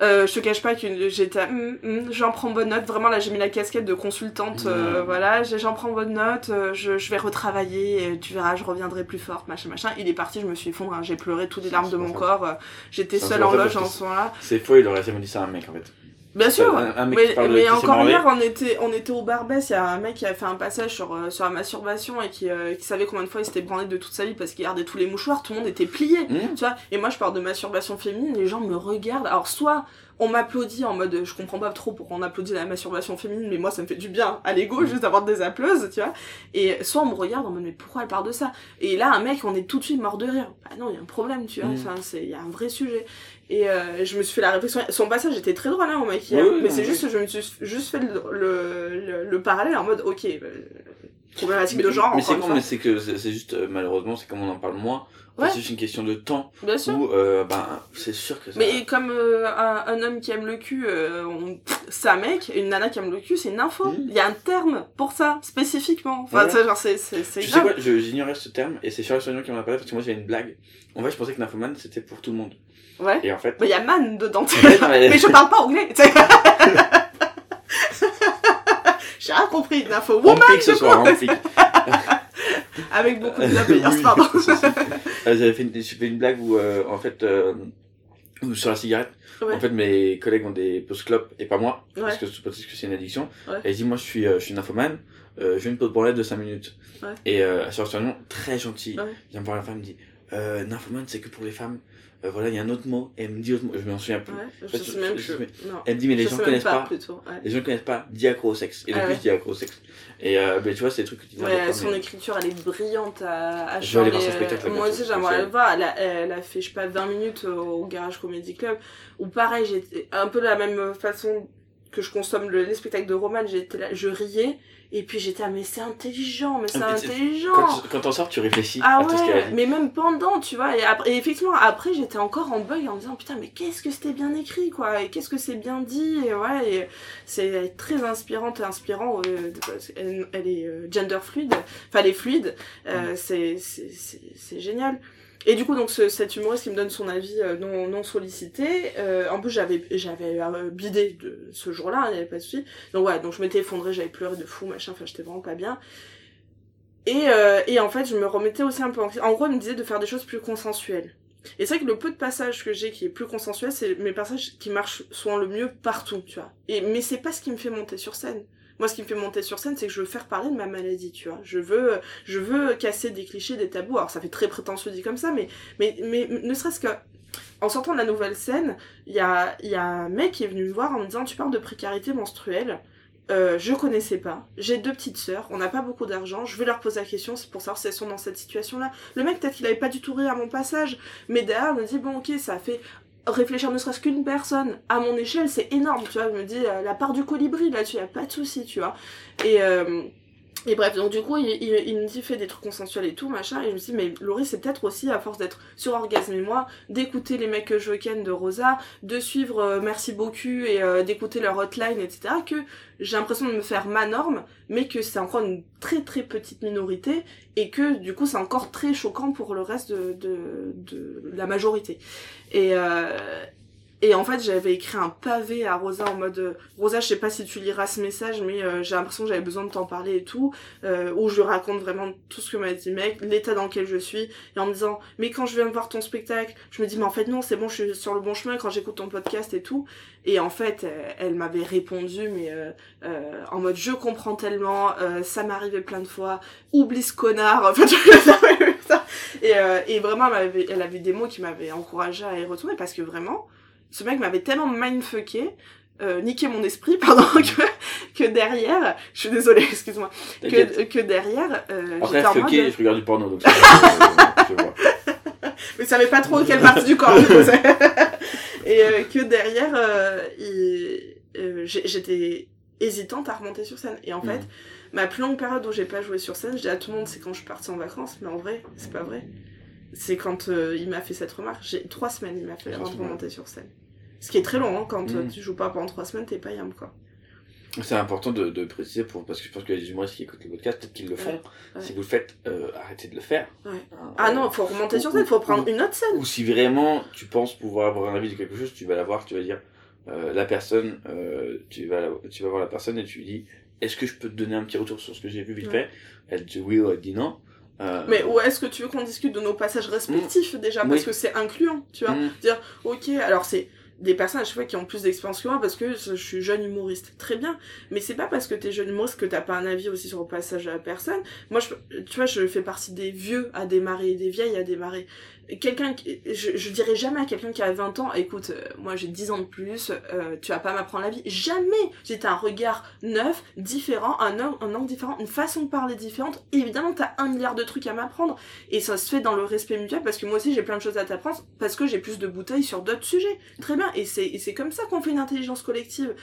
Euh, je te cache pas que j'étais hum, hum, j'en prends bonne note. Vraiment là j'ai mis la casquette de consultante euh, Mhm. voilà. J'ai- j'en prends bonne note euh, je, je vais retravailler tu verras je reviendrai plus forte machin machin. Il est parti je me suis effondrée hein, j'ai pleuré toutes les larmes de mon corps euh, j'étais seule en loge en ce moment-là. C'est faux, il aurait jamais dit ça à un mec en fait. Bien sûr, Un, un mec mais, mais encore hier, on était, on était au Barbès, il y a un mec qui a fait un passage sur, euh, sur la masturbation et qui, euh, qui savait combien de fois il s'était branlé de toute sa vie parce qu'il gardait tous les mouchoirs, tout le monde était plié, Mmh. tu vois. Et moi, je parle de masturbation féminine, les gens me regardent. Alors, soit on m'applaudit en mode, je comprends pas trop pourquoi on applaudit la masturbation féminine, mais moi, ça me fait du bien à l'ego juste d'avoir des applauses, tu vois. Et soit on me regarde en mode, mais pourquoi elle parle de ça? Et là, un mec, on est tout de suite mort de rire. Bah non, il y a un problème, tu vois. Mmh. Enfin, c'est, il y a un vrai sujet. Et euh, je me suis fait la réflexion. Son passage était très drôle, hein, au. Oui, oui, mais c'est juste que je me suis juste fait le, le, le, le parallèle en mode, ok, euh, problématique Mais, de genre. mais c'est con, mais c'est que c'est juste, euh, malheureusement, c'est comme on en parle moins. Ouais. C'est juste une question de temps Bien sûr. où, euh, ben, c'est sûr que ça. Mais comme euh, un, un homme qui aime le cul, euh, on- c'est un mec, une nana qui aime le cul, c'est une info. Il y a un terme pour ça, spécifiquement. Enfin, Mmh. Genre, c'est, c'est, c'est Tu sais quoi, j'ignorais ce terme et c'est Charles Soignon qui m'en a parlé parce que moi j'ai une blague. En fait, je pensais que Nymphoman c'était pour tout le monde. Ouais. Et en fait. Mais il y a man dedans. Mais- je parle pas anglais. J'ai rien compris. Une info woman. pique ce soir. Avec beaucoup de bienveillance, Oui, pardon. Euh, J'avais fait, une- j'ai fait une blague où, euh, en fait, euh, sur la cigarette, Ouais. en fait, mes collègues ont des post clopes et pas moi, Ouais. parce que que c'est une addiction. Ouais. Et je dis, moi, je suis, euh, je suis nymphomane, euh, veux une pause branlette de 5 minutes. Et euh, Charles Soignon, très gentil, vient me voir la femme, me dit, euh, nymphomane, c'est que pour les femmes. Euh, voilà, il y a un autre mot. Et elle me dit autre mot, je m'en souviens plus. Ouais, je sais même plus. Elle me dit, mais les Je gens connaissent pas. pas, ouais. Les gens connaissent pas diacro-sexe. Et Ah depuis, ouais. je dis acro-sexe. Et euh, ben, tu vois, c'est des trucs que tu dis. Ouais, son mais- écriture, elle est brillante à, à Je vais aller voir chialer, son spectacle, euh, Moi aussi, j'aimerais le voir. Elle a, elle a fait, je sais pas, 20 minutes au Garage Comedy Club. Où pareil, j'étais un peu de la même façon que je consomme le, les spectacles de Roman. J'étais là, je riais. Et puis j'étais, ah, mais c'est intelligent, mais c'est Ah, intelligent. Quand, quand t'en sors, tu réfléchis Ah à tout ce qu'elle a. ouais, mais même pendant, tu vois, et, après, et effectivement, après, j'étais encore en bug en me disant, putain, mais qu'est-ce que c'était bien écrit, quoi, et qu'est-ce que c'est bien dit, et ouais, et c'est très inspirante et inspirant, euh, de- parce qu'elle- elle, est euh, gender fluide, enfin, elle est fluide, euh, c'est, c'est, c'est, c'est génial. Et du coup, donc, ce, cet humoriste qui me donne son avis euh, non, sollicité, euh, en plus, j'avais, j'avais euh, bidé de ce jour-là, il n'y avait pas de souci. Donc, ouais, donc je m'étais effondrée, j'avais pleuré de fou, machin, enfin, j'étais vraiment pas bien. Et, euh, et en fait, je me remettais aussi un peu en En gros, il me disait de faire des choses plus consensuelles. Et c'est vrai que le peu de passages que j'ai qui est plus consensuel, c'est mes passages qui marchent souvent le mieux partout, tu vois. Et, mais c'est pas ce qui me fait monter sur scène. Moi, ce qui me fait monter sur scène, c'est que je veux faire parler de ma maladie, tu vois. Je veux, veux casser des clichés, des tabous. Alors, ça fait très prétentieux dit comme ça, mais, mais, ne serait-ce que, en sortant de la nouvelle scène, il y a, y a un mec qui est venu me voir en me disant, tu parles de précarité menstruelle. Euh, je connaissais pas. J'ai deux petites sœurs. On n'a pas beaucoup d'argent. Je vais leur poser la question. C'est pour savoir si elles sont dans cette situation-là. Le mec, peut-être qu'il avait pas du tout ri à mon passage. Mais derrière, il me dit, bon, ok, ça fait réfléchir ne serait-ce qu'une personne. À mon échelle, c'est énorme, tu vois. Je me dis, euh, la part du colibri, là-dessus, y a pas de souci, tu vois. Et, euh, et bref, donc du coup, il, me dit, fais des trucs consensuels et tout, machin. Et je me dis, mais Laurie, c'est peut-être aussi, à force d'être sur Orgasme et moi, d'écouter les mecs que je ken de Rosa, de suivre euh, Merci beaucoup et euh, d'écouter leur hotline, etc., que j'ai l'impression de me faire ma norme, mais que c'est encore une très très petite minorité et que du coup c'est encore très choquant pour le reste de, de, de la majorité. Et, euh, Et en fait, j'avais écrit un pavé à Rosa en mode euh, Rosa, je sais pas si tu liras ce message, mais euh, j'ai l'impression que j'avais besoin de t'en parler et tout, euh, où je lui raconte vraiment tout ce que m'a dit mec, l'état dans lequel je suis, et en me disant mais quand je viens voir ton spectacle, je me dis mais en fait non, c'est bon, je suis sur le bon chemin quand j'écoute ton podcast et tout. Et en fait, euh, elle m'avait répondu mais euh, euh, en mode je comprends tellement, ça m'est arrivé plein de fois, oublie ce connard, enfin tu. Et, et vraiment, elle avait, elle avait des mots qui m'avaient encouragé à y retourner parce que vraiment ce mec m'avait tellement mindfucké, euh, niqué mon esprit, pardon, que, que derrière, je suis désolée, excuse-moi, que, que derrière, euh, Après, j'étais en fucké, mode... je regarde du porno, donc ça, euh, je vois. Mais je savais pas trop quelle partie du corps je posais. Et euh, que derrière, euh, il- euh, j'étais hésitante à remonter sur scène. Et en fait, ma plus longue période où j'ai pas joué sur scène, je dis à tout le monde, c'est quand je suis partie en vacances, mais en vrai, c'est pas vrai. C'est quand euh, il m'a fait cette remarque. J'ai trois semaines, il m'a fait avant de remonter sur scène. Ce qui est très long, hein, quand Mhm. tu joues pas pendant trois semaines, t'es pas yam, quoi. C'est important de, de préciser pour, parce que je pense que les humoristes qui écoutent le podcast, peut-être qu'ils le font. Ouais, ouais. Si vous le faites, euh, arrêtez de le faire. Ouais. Hein, Ah euh, non, faut remonter ou- sur scène, ou- faut prendre ou- une autre scène. Ou si vraiment tu penses pouvoir avoir un avis de quelque chose, tu vas la voir, tu vas dire, euh, la personne, euh, tu, vas la- tu vas voir la personne et tu lui dis, est-ce que je peux te donner un petit retour sur ce que j'ai vu vite Ouais. fait? Elle dit oui ou elle dit non. Euh, Mais où est-ce que tu veux qu'on discute de nos passages respectifs déjà Parce Oui. que c'est incluant, tu vois. Mm. Dire, ok, alors c'est des personnes à chaque fois qui ont plus d'expérience que moi parce que je suis jeune humoriste. Très bien. Mais c'est pas parce que t'es jeune humoriste que t'as pas un avis aussi sur le passage de la personne. Moi, je, tu vois, je fais partie des vieux à démarrer, des vieilles à démarrer. Quelqu'un je, je dirais jamais à quelqu'un qui a 20 ans, écoute, euh, moi j'ai 10 ans de plus, euh, tu vas pas m'apprendre la vie. Jamais! J'ai un regard neuf, différent, un, an- un angle différent, une façon de parler différente. Évidemment, t'as un milliard de trucs à m'apprendre. Et ça se fait dans le respect mutuel parce que moi aussi j'ai plein de choses à t'apprendre parce que j'ai plus de bouteilles sur d'autres sujets. Très bien. Et c'est, c'est comme ça qu'on fait une intelligence collective.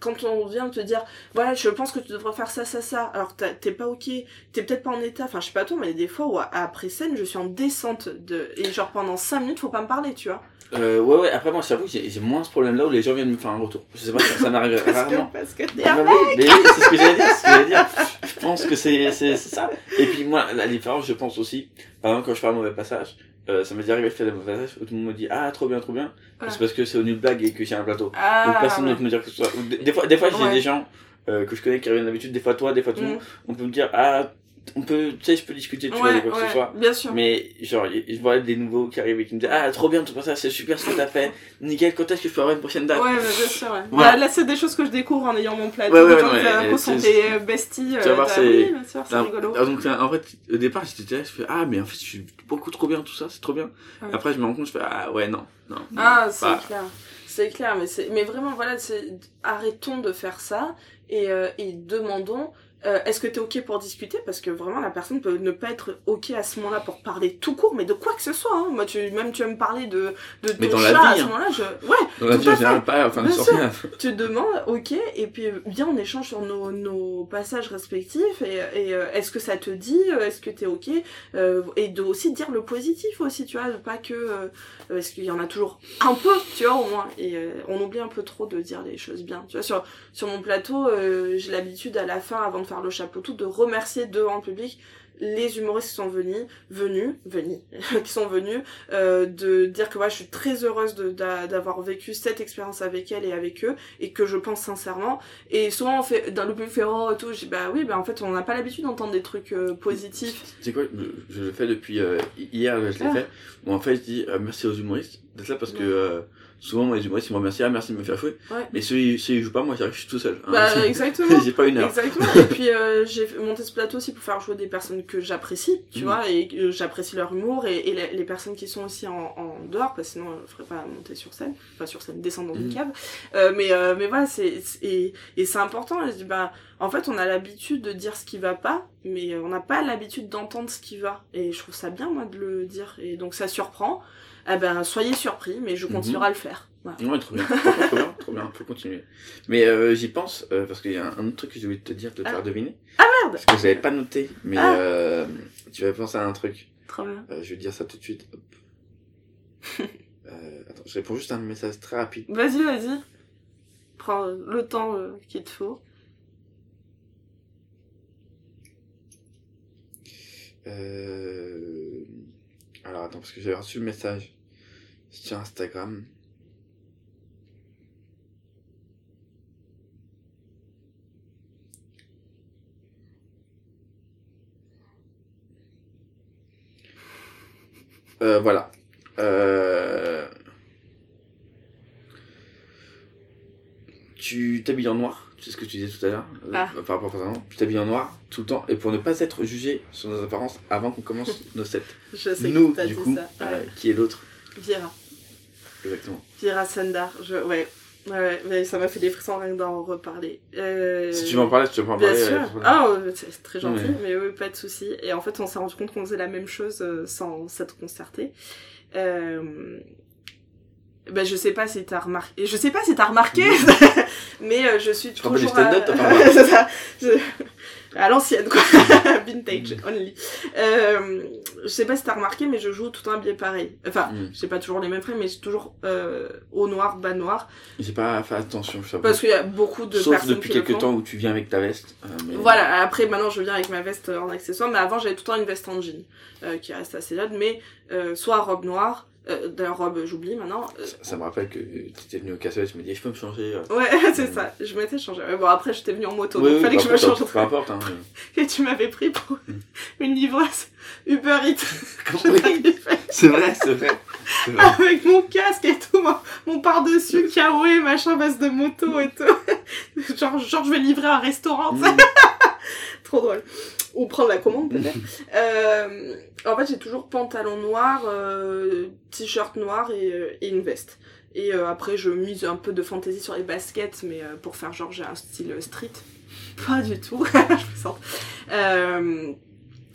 Quand on vient te dire, voilà, je pense que tu devrais faire ça, ça, ça. Alors t'es pas ok, t'es peut-être pas en état. Enfin, je sais pas toi, mais des fois où après scène, je suis en descente de, et genre pendant 5 minutes, faut pas me parler, tu vois. euh, ouais, ouais, après moi, j'avoue que j'ai moins ce problème-là où les gens viennent me faire un retour. Je sais pas, ça, ça m'arrive Parce que, rarement. parce que t'es Ah, un mais oui, c'est ce que j'allais dire, c'est ce que j'allais dire. Je pense que c'est, ça. Et puis moi, la différence, je pense aussi, par exemple, quand je fais un mauvais passage, euh, ça m'est déjà arrivé de faire des mauvais passages où tout le monde me dit, ah, trop bien, trop bien. C'est parce que c'est au nul blague et que j'ai un plateau. Ah, Donc personne ouais. ne peut me dire que ce soit. Des, des fois, des fois j'ai Ouais. des gens euh, que je connais qui reviennent d'habitude, des fois toi, des fois tout le Mm. monde. On peut me dire, ah, on peut, tu sais, je peux discuter, tu vois, Ouais, de quoi que ce soit. bien sûr. Mais genre, je vois des nouveaux qui arrivent et qui me disent, ah, trop bien ton passage, c'est super ce que t'as fait. Nickel, quand est-ce que je peux avoir une prochaine date? Ouais, mais bien sûr, ouais. Voilà. Bah, là, c'est des choses que je découvre en ayant mon plateau. Ouais, ouais, ouais, sont c'est- tes euh, besties. Tu vas voir, t'as- c'est. Rigolo. ah, donc, en fait, au départ, j'étais là, je fais, ah, mais en fait, je suis beaucoup trop bien, tout ça, c'est trop bien. Après, je me rends compte, je fais, ah, ouais, non, non. Ah, c'est clair. C'est clair, mais c'est, mais vraiment, voilà, c'est, arrêtons de faire ça et, euh, et demandons, euh, est-ce que t'es ok pour discuter? Parce que vraiment, la personne peut ne pas être ok à ce moment-là pour parler tout court, mais de quoi que ce soit. Hein. Moi, tu, même tu vas me parler de, de Mais ton dans la chat à vie, ce hein. moment-là, je, ouais. Dans la vie, à général, pas, enfin. Tu demandes, ok, et puis euh, bien on échange sur nos, nos passages respectifs, et, et euh, est-ce que ça te dit, est-ce que t'es ok, euh, et de aussi dire le positif aussi, tu vois, pas que, est-ce qu'il y en a toujours un peu, tu vois, au moins, et euh, on oublie un peu trop de dire les choses bien, tu vois, sur, sur mon plateau, euh, j'ai l'habitude à la fin, avant de faire le chapeau tout, de remercier devant le public les humoristes qui sont venus, venus, venus, qui sont venus, euh, de dire que ouais, je suis très heureuse d'avoir vécu cette expérience avec elle et avec eux, et que je pense sincèrement. Et souvent, on fait, dans le public fait oh et tout, je dis bah oui, bah en fait, on n'a pas l'habitude d'entendre des trucs euh, positifs. Sais quoi, je, je le fais depuis euh, hier, je l'ai Ah. fait. Où en fait, je dis merci aux humoristes d'être là parce que souvent, moi, les humoristes, ils me remercient, ah merci de me faire jouer. Ouais. Mais ceux, ceux qui jouent pas, moi, j'arrive, je suis tout seul. hein. Bah exactement. J'ai pas une heure. Exactement. Et puis euh, j'ai monté ce plateau aussi pour faire jouer des personnes que j'apprécie, tu Mhm. vois, et que j'apprécie leur humour et, et les, les personnes qui sont aussi en, en dehors, parce que sinon je ferais pas monter sur scène, enfin sur scène, descendre dans une Mhm. cave. Euh, mais euh, mais voilà, c'est c'est- et, et c'est important. Je dis bah en fait on a l'habitude de dire ce qui va pas, mais on n'a pas l'habitude d'entendre ce qui va. Et je trouve ça bien moi de le dire. Et donc ça surprend. Eh ben soyez surpris, mais je Mhm. continuerai à le faire. Voilà. Ouais, trop bien. Trop bien, trop bien, faut continuer. Mais euh, j'y pense, euh, parce qu'il y a un, un autre truc que oublié de te dire, de te Ah. faire deviner. Ah merde Parce que j'avais pas noté, mais Ah. euh, tu vas penser à un truc. Trop bien. Je vais te dire ça tout de suite. Hop. attends, je réponds juste à un message très rapide. Vas-y, vas-y. Prends le temps qu'il te faut. Euh... Alors attends, parce que j'avais reçu le message sur Instagram. Euh, voilà. Euh... Tu t'habilles en noir? C'est ce que tu disais tout à l'heure, euh, Ah. par rapport à précédemment. Tu t'habilles en noir tout le temps, et pour ne pas être jugé sur nos apparences avant qu'on commence nos sets. Je sais Nous, que du dit coup, ça. euh, qui est l'autre Vira. Exactement. Vira Sandar. Je... Ouais. Ouais, mais ça m'a fait des frissons rien que d'en reparler. Euh... Si tu veux en parler, si tu pas en Bien parler. sûr. euh, voilà. Ah, c'est très gentil, mais- mais oui, pas de souci. Et en fait, on s'est rendu compte qu'on faisait la même chose sans s'être concerté. Euh... Ben, je sais pas si t'as remarqué. Je sais pas si t'as remarqué, mais euh, je suis toujours. à... C'est ça. Je- À l'ancienne, quoi. Vintage only. Euh, je sais pas si t'as remarqué, mais je joue tout un biais pareil. Enfin, Mm. j'ai pas toujours les mêmes frames, mais j'ai toujours euh, haut noir, bas noir. J'ai pas fait attention, je. Parce qu'il y a beaucoup de Sauf personnes depuis qui quelques temps où tu viens avec ta veste. euh, mais- Voilà, après maintenant je viens avec ma veste en accessoire, mais avant j'avais tout le temps une veste en jean euh, qui reste assez laide, mais euh, soit robe noire, euh, d'ailleurs robe j'oublie maintenant. euh, Ça, ça me rappelle que tu étais venu au cassette, tu me dis je peux me changer. euh. Ouais, c'est ça, je m'étais changé. Ouais, bon après j'étais venue en moto, Oui, donc oui, fallait que je me change. Peu importe, hein. Et tu m'avais pris pour une livreuse Uber Eats. Oui, c'est vrai, c'est vrai. c'est vrai. Avec mon casque et tout, mon, mon par-dessus, kawaii, machin, base de moto et tout. genre, genre, je vais livrer un restaurant, sais. Trop drôle. Ou prendre la commande, peut-être. Euh, en fait, j'ai toujours pantalon noir, euh, t-shirt noir et, euh, et une veste. Et euh, après, je mise un peu de fantaisie sur les baskets, mais pour faire genre, j'ai un style street. Pas du tout, je plaisante. Euh,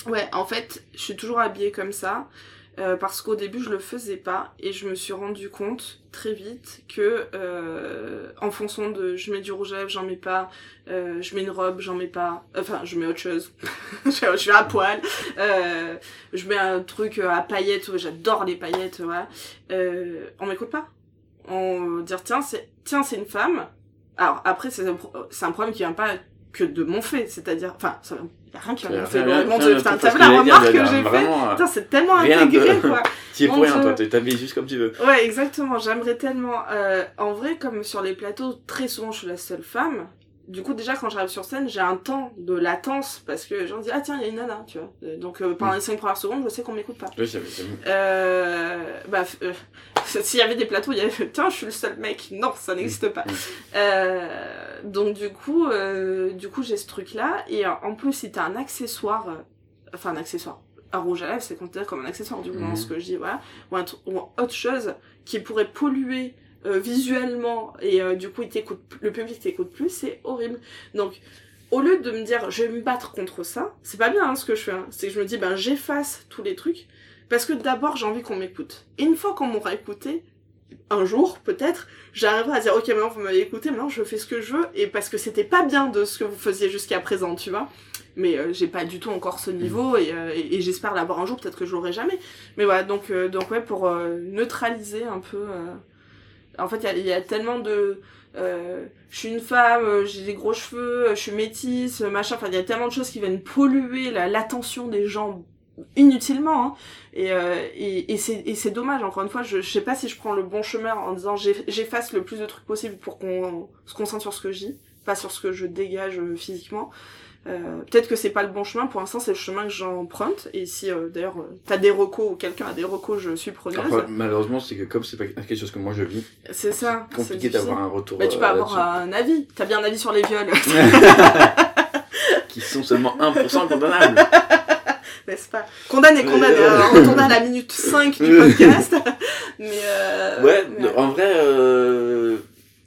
ouais, en fait, je suis toujours habillée comme ça. Euh, parce qu'au début je le faisais pas et je me suis rendu compte très vite que euh, en fonction de je mets du rouge à lèvres j'en mets pas euh, je mets une robe j'en mets pas enfin je mets autre chose. Je suis à poil. Euh, je mets un truc à paillettes ouais, j'adore les paillettes voilà euh, on m'écoute pas. On dire tiens c'est tiens c'est une femme. Alors après c'est un, pro- un problème qui vient pas que de mon fait c'est-à-dire enfin ça y a rien qui mon fait dieu de putain t'as vu la remarque que j'ai fait vraiment, putain c'est tellement intégré quoi Tu es pour rien, toi, tu t'habilles juste comme tu veux. Ouais, exactement. J'aimerais tellement. euh, en vrai, comme sur les plateaux, très souvent, je suis la seule femme. Du coup, déjà, quand j'arrive sur scène, j'ai un temps de latence parce que les gens disent Ah, tiens, il y a une nana, tu vois. Euh, Donc, euh, pendant Mm. les 5 premières secondes, je sais qu'on m'écoute pas. Oui, Euh, bah, euh, s'il y avait des plateaux, il y avait Tiens, je suis le seul mec. Non, ça n'existe pas. Mm. Donc, du coup, du coup j'ai ce truc-là. Et euh, en plus, si t'as un accessoire, enfin, un accessoire, un rouge à lèvres, c'est considéré comme un accessoire, du coup, dans Mhm. ce que je dis, voilà. Ou, un tr- ou autre chose qui pourrait polluer euh, visuellement et euh, du coup, il t'écoute, le public t'écoute plus, c'est horrible. Donc, au lieu de me dire je vais me battre contre ça, c'est pas bien hein, ce que je fais. hein. C'est que je me dis ben j'efface tous les trucs parce que d'abord j'ai envie qu'on m'écoute. Et une fois qu'on m'aura écouté, un jour peut-être, j'arriverai à dire ok maintenant vous m'avez écouté, maintenant je fais ce que je veux et parce que c'était pas bien de ce que vous faisiez jusqu'à présent, tu vois. Mais euh, j'ai pas du tout encore ce niveau et, j'espère l'avoir un jour, peut-être que je l'aurai jamais. Mais voilà, donc, donc ouais, pour neutraliser un peu. En fait, il y a- tellement de. euh, je suis une femme, euh, j'ai des gros cheveux, euh, je suis métisse, euh, machin. Enfin, il y a tellement de choses qui viennent polluer la- l'attention des gens inutilement. Hein. Et, euh, et, c'est dommage, encore une fois, je, je sais pas si je prends le bon chemin en disant j'eff- j'efface le plus de trucs possible pour qu'on se concentre sur ce que je dis, pas sur ce que je dégage physiquement. Euh, Peut-être que c'est pas le bon chemin, pour l'instant c'est le chemin que j'emprunte, et si euh, d'ailleurs euh, t'as des recos ou quelqu'un a des recos, je suis preneuse. Malheureusement, c'est que comme c'est pas quelque chose que moi je vis, C'est ça. compliqué c'est d'avoir difficile. un retour. Mais tu peux euh, avoir un avis, t'as bien un avis sur les viols, Qui sont seulement 1% condamnables. n'est-ce pas? Condamné, condamné, euh, on tourne à la minute 5 du podcast, mais... Euh, Ouais, mais- en vrai, euh...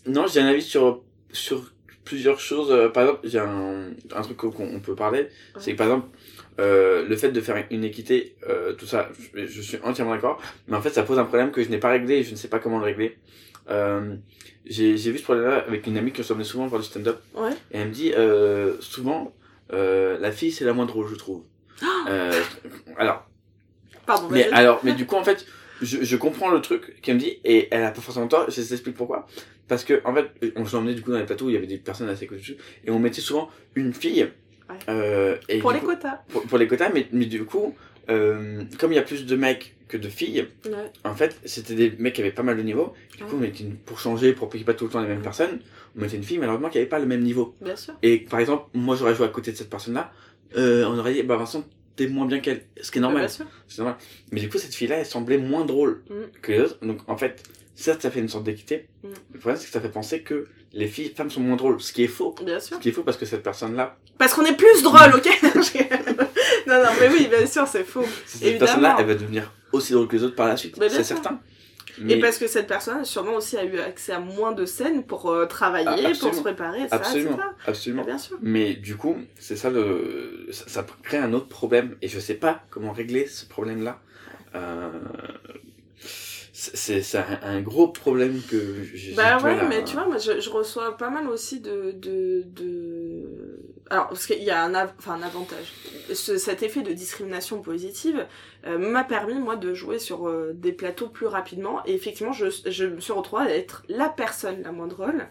non, j'ai un avis sur, sur plusieurs choses. Euh, Par exemple, j'ai un, un truc qu'on on peut parler, c'est que par exemple, euh, le fait de faire une équité, euh, tout ça, je, je suis entièrement d'accord, mais en fait, ça pose un problème que je n'ai pas réglé et je ne sais pas comment le régler. Euh, j'ai vu ce problème-là avec une amie que je emmenais souvent voir du stand-up, Ouais. et elle me dit, souvent, la fille, c'est la moins drôle, je trouve. Alors, Pardon, mais alors, mais du coup, en fait, je, je comprends le truc qu'elle me dit, et elle a pas forcément tort, je t'explique pourquoi. Parce que, en fait, on se l'emmenait du coup dans les plateaux où il y avait des personnes assez connues, et on mettait souvent une fille, euh, et Pour les coup- quotas. Pour, pour les quotas, mais, mais du coup, euh, comme il y a plus de mecs que de filles, Ouais. en fait, c'était des mecs qui avaient pas mal de niveau. Du coup, Ouais. on mettait une, pour changer, pour qu'il n'y ait pas tout le temps les mêmes personnes, on mettait une fille, malheureusement, qui avait pas le même niveau. Bien sûr. Et par exemple, moi j'aurais joué à côté de cette personne-là, euh, on aurait dit, bah Vincent, t'es moins bien qu'elle. Ce qui est normal. C'est normal. Mais du coup, cette fille-là, elle semblait moins drôle Mm. que les autres. Donc, en fait, certes, ça fait une sorte d'équité. Mm. Le problème, c'est que ça fait penser que les filles, femmes sont moins drôles. Ce qui est faux. Bien sûr. Ce qui est faux parce que cette personne-là, Parce qu'on est plus drôle, ok? Non, non, mais oui, bien sûr, c'est faux. cette personne-là, elle va devenir aussi drôle que les autres par la suite. C'est sûr. Et parce que cette personne, sûrement aussi, a eu accès à moins de scènes pour euh, travailler, pour se préparer, etc. absolument, etc. absolument. Bien sûr. Mais du coup, c'est ça le, ça, ça crée un autre problème et je sais pas comment régler ce problème-là. Euh, c'est c'est un, un gros problème que j'ai Bah ouais, mais tu vois, moi je, je reçois pas mal aussi de. de, de... Alors, parce qu'il y a un, enfin, un avantage. Ce- cet effet de discrimination positive euh, m'a permis, moi, de jouer sur euh, des plateaux plus rapidement. Et effectivement, je, je me suis retrouvée à être la personne la moins drôle.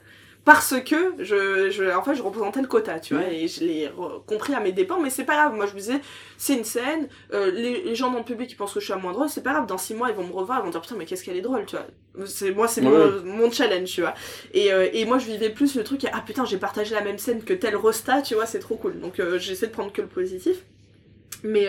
Parce que je, je, en fait, je représentais le quota, tu vois, Ouais. et je l'ai compris à mes dépens, mais c'est pas grave. Moi, je me disais, c'est une scène, euh, les, les gens dans le public qui pensent que je suis la moins drôle, c'est pas grave. Dans six mois, ils vont me revoir, ils vont dire putain, mais qu'est-ce qu'elle est drôle, tu vois. C'est moi, c'est Ouais. mon, mon challenge, tu vois. Et, euh, et moi, je vivais plus le truc, ah putain, j'ai partagé la même scène que tel Rosta, tu vois, c'est trop cool. Donc, euh, j'essaie de prendre que le positif. Mais,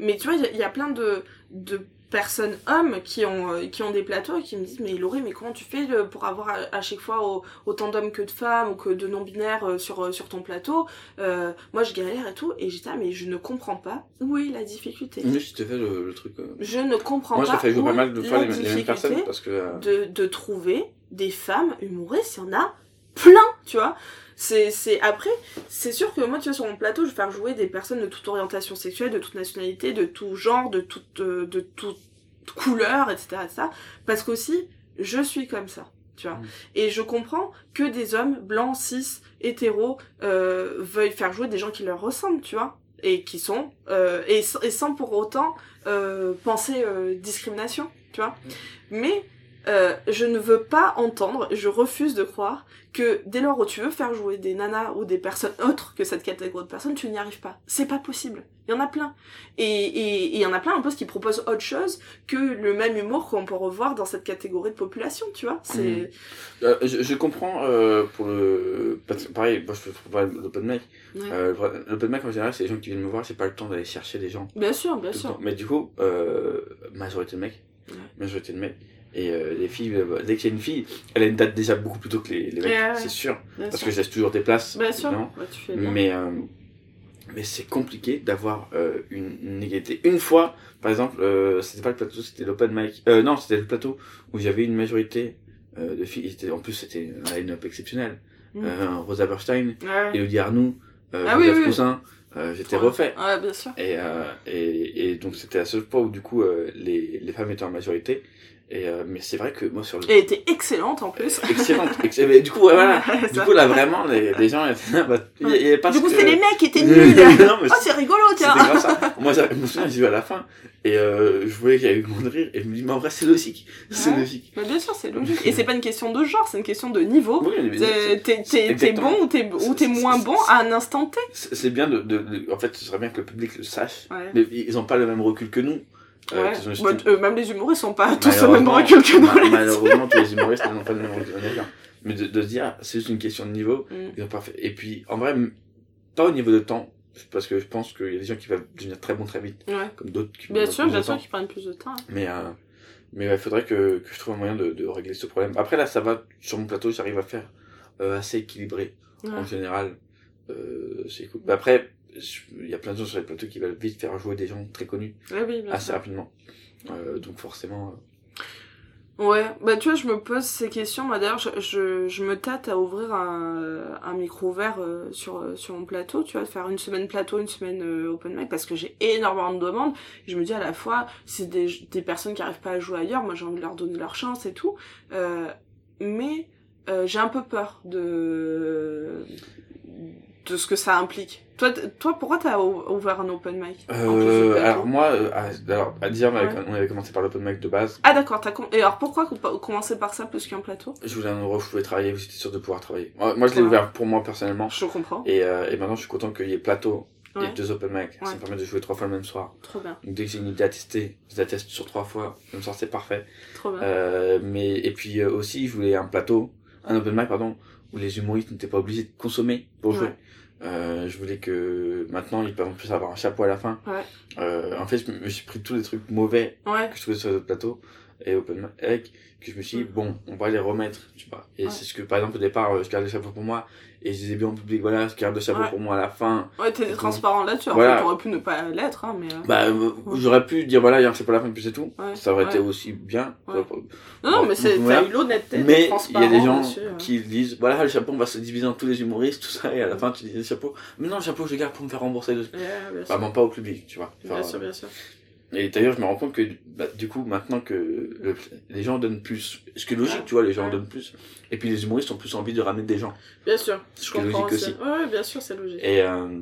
mais tu vois, il y a- il y, a plein de, de personnes hommes qui ont, euh, qui ont des plateaux et qui me disent, mais Laurie, mais comment tu fais pour avoir à, chaque fois au- autant d'hommes que de femmes ou que de non-binaires euh, sur, euh, sur ton plateau Euh, Moi, je galère et tout. Et j'étais, ah, mais je ne comprends pas où est la difficulté. Mais je te fais le, le truc. euh, Je ne comprends Moi, pas. te fais jouer où pas mal de fois les, les mêmes personnes parce que. euh, de, de trouver des femmes humoristes, il y en a plein, tu vois. C'est, c'est, après, c'est sûr que moi, tu vois, sur mon plateau, je vais faire jouer des personnes de toute orientation sexuelle, de toute nationalité, de tout genre, de toute, euh, de toute couleur, etc., etc. Parce qu'aussi, je suis comme ça, tu vois. Mm. Et je comprends que des hommes blancs, cis, hétéros, euh, veuillent faire jouer des gens qui leur ressemblent, tu vois. Et qui sont, euh, et, sans pour autant euh, penser euh, discrimination, tu vois. Mais euh, je ne veux pas entendre, je refuse de croire que dès lors où tu veux faire jouer des nanas ou des personnes autres que cette catégorie de personnes, tu n'y arrives pas. C'est pas possible. Il y en a plein. Et il y en a plein en plus qui proposent autre chose que le même humour qu'on peut revoir dans cette catégorie de population, tu vois. C'est Mhm. Euh, je, je comprends euh, pour le. Pareil, moi je parler de l'open mic. Ouais. Euh, l'open mic en général, c'est les gens qui viennent me voir, j'ai pas le temps d'aller chercher les gens. bien sûr, bien sûr. temps. Mais du coup, majorité de mecs. Ouais. Majorité de mecs. Et euh, les filles, euh, dès qu'il y a une fille, elle a une date déjà beaucoup plus tôt que les, les mecs, Ouais, ouais. c'est sûr. Parce sûr. que je laisse toujours des places. Bien sûr. évidemment. Ouais, tu fais bien. Mais, euh, mais c'est compliqué d'avoir une, une égalité. Une fois, par exemple, c'était pas le plateau, c'était l'open mic. Non, c'était le plateau où j'avais une majorité de filles. En plus, c'était un line-up exceptionnel. Mm. Euh, Rosa Berstein, Ouais. Elodie Arnoux, Ah oui, Joseph oui. Euh, J'étais refait. Ouais, bien sûr. Et, euh, et, et donc c'était à ce point où du coup euh, les, les femmes étaient en majorité. Et, euh, mais c'est vrai que moi sur le... Elle était excellente en plus. Excellente. ex- mais du coup, voilà. Du coup, là, vraiment, les, les gens étaient. Bah, il y avait pas Du coup, que- c'est les mecs qui étaient nuls. non, mais oh, c'est rigolo, tiens. grave ça. Moi, je me souviens, j'ai vu à la fin. Et euh, je voyais qu'il y avait eu de rire. Et je me dis, mais en vrai, c'est logique. C'est Ouais. logique. Mais bien sûr, c'est logique. Et c'est pas une question de genre, c'est une question de niveau. Oui, T'es- bon ou t'es ou t'es moins bon à un instant T. C'est c'est bien de, de, de- En fait, ce serait bien que le public le sache. Ouais. Mais ils ont pas le même recul que nous. Ouais. Bah, euh, même les humoristes sont pas tous au même recul que nous. ma- là-dessus. Malheureusement, tous les humoristes n'ont pas le même recul. Mais de, de se dire, c'est juste une question de niveau, Mm. Et puis, en vrai, pas au niveau de temps, parce que je pense qu'il y a des gens qui vont devenir très bons très vite, Ouais. comme d'autres qui Bien sûr, bien sûr qu'ils prennent plus de temps. hein. Mais, euh, mais il faudrait que, que je trouve un moyen de, de régler ce problème. Après, là, ça va, sur mon plateau, j'arrive à faire euh, assez équilibré. Ouais. En général, euh, c'est cool. Mais après, il y a plein de gens sur les plateaux qui veulent vite faire jouer des gens très connus, oui, bien assez sûr. rapidement. Euh, donc forcément... euh, Ouais, bah tu vois, je me pose ces questions. Moi d'ailleurs, je, je, je me tâte à ouvrir un, un micro ouvert euh, sur, sur mon plateau, tu vois, de faire une semaine plateau, une semaine open mic, parce que j'ai énormément de demandes. Je me dis à la fois, c'est des, des personnes qui arrivent pas à jouer ailleurs, moi j'ai envie de leur donner leur chance et tout. Mais j'ai un peu peur de de ce que ça implique. Toi, toi pourquoi t'as ou- ouvert un open mic? Euh, alors moi, euh, à, alors, à dire, on avait, Ouais. on avait commencé par l'open mic de base. Ah d'accord, t'as et alors pourquoi com- commencer par ça plus qu'un plateau? Je voulais un endroit où je pouvais travailler, où j'étais sûr de pouvoir travailler. Moi, moi, je l'ai Ouais. ouvert pour moi personnellement. Je comprends. Et, euh, et maintenant, je suis content qu'il y ait plateau Ouais. et deux open mic. Ça me permet de jouer trois fois le même soir. Trop bien, Donc dès que j'ai une idée à tester, je la teste sur trois fois. Le même soir, c'est parfait. trop bien. Euh, mais et puis euh, aussi, je voulais un plateau, un open mic pardon, où les humoristes n'étaient pas obligés de consommer pour jouer. Euh, je voulais que maintenant ils peuvent en plus avoir un chapeau à la fin. Ouais. Euh, en fait, je me je me suis pris tous les trucs mauvais Ouais. que je trouvais sur les autres plateaux et open mic que je me suis dit bon on va les remettre tu vois et Ouais. c'est ce que par exemple au départ euh, je garde le chapeau pour moi et je disais bien en public voilà je garde le chapeau Ouais. pour moi à la fin Ouais, t'es transparent là-dessus. En Voilà. fait, t'aurais pu ne pas l'être, hein, mais. euh, bah euh, j'aurais pu dire voilà un chapeau à la fin puis c'est tout Ouais. ça aurait été aussi bien Ouais. Non, non, mais c'est, t'as eu l'honnêteté mais il y a des gens qui disent voilà le chapeau on va se diviser en tous les humoristes tout ça et à la fin tu dis le chapeau mais non le chapeau je le garde pour me faire rembourser de... Ouais, bien sûr. vraiment pas au public tu vois Bien Enfin, sûr, bien sûr. Et d'ailleurs, je me rends compte que, bah, du coup, maintenant que le- les gens donnent plus, ce qui est logique, tu vois, les gens Ouais. donnent plus. Et puis les humoristes ont plus envie de ramener des gens. Bien sûr, je comprends logique aussi. Ouais, ouais, bien sûr, c'est logique. Et, euh,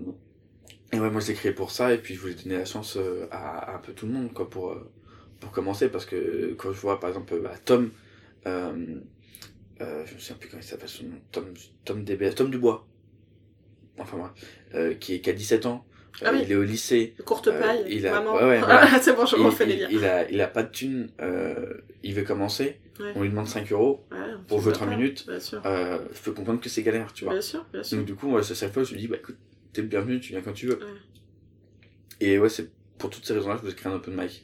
et ouais, moi, je l'ai créé pour ça, et puis je voulais donner la chance euh, à, à un peu tout le monde, quoi, pour, euh, pour commencer, parce que quand je vois, par exemple, bah, Tom, euh, je me souviens plus comment il s'appelle son nom, Tom, Tom DBS, Tom Dubois. Enfin, bref, qui, est- qui a 17 ans. Ah Euh, oui. Il est au lycée. Courte Euh, paille, il a, maman. ouais, ouais, voilà. c'est bon, je il, refais les il- liens. il a, il a pas de thune, euh, il veut commencer. Ouais. On lui demande 5 euros pour jouer peux 3 pas, minutes. Bien sûr. Euh, je peux comprendre que c'est galère, tu vois. Bien sûr, bien sûr. Donc du coup, moi, cette fois, je me dis, bah écoute, t'es le bienvenu, tu viens quand tu veux. Et ouais, c'est pour toutes ces raisons-là que je voulais créer un open mic.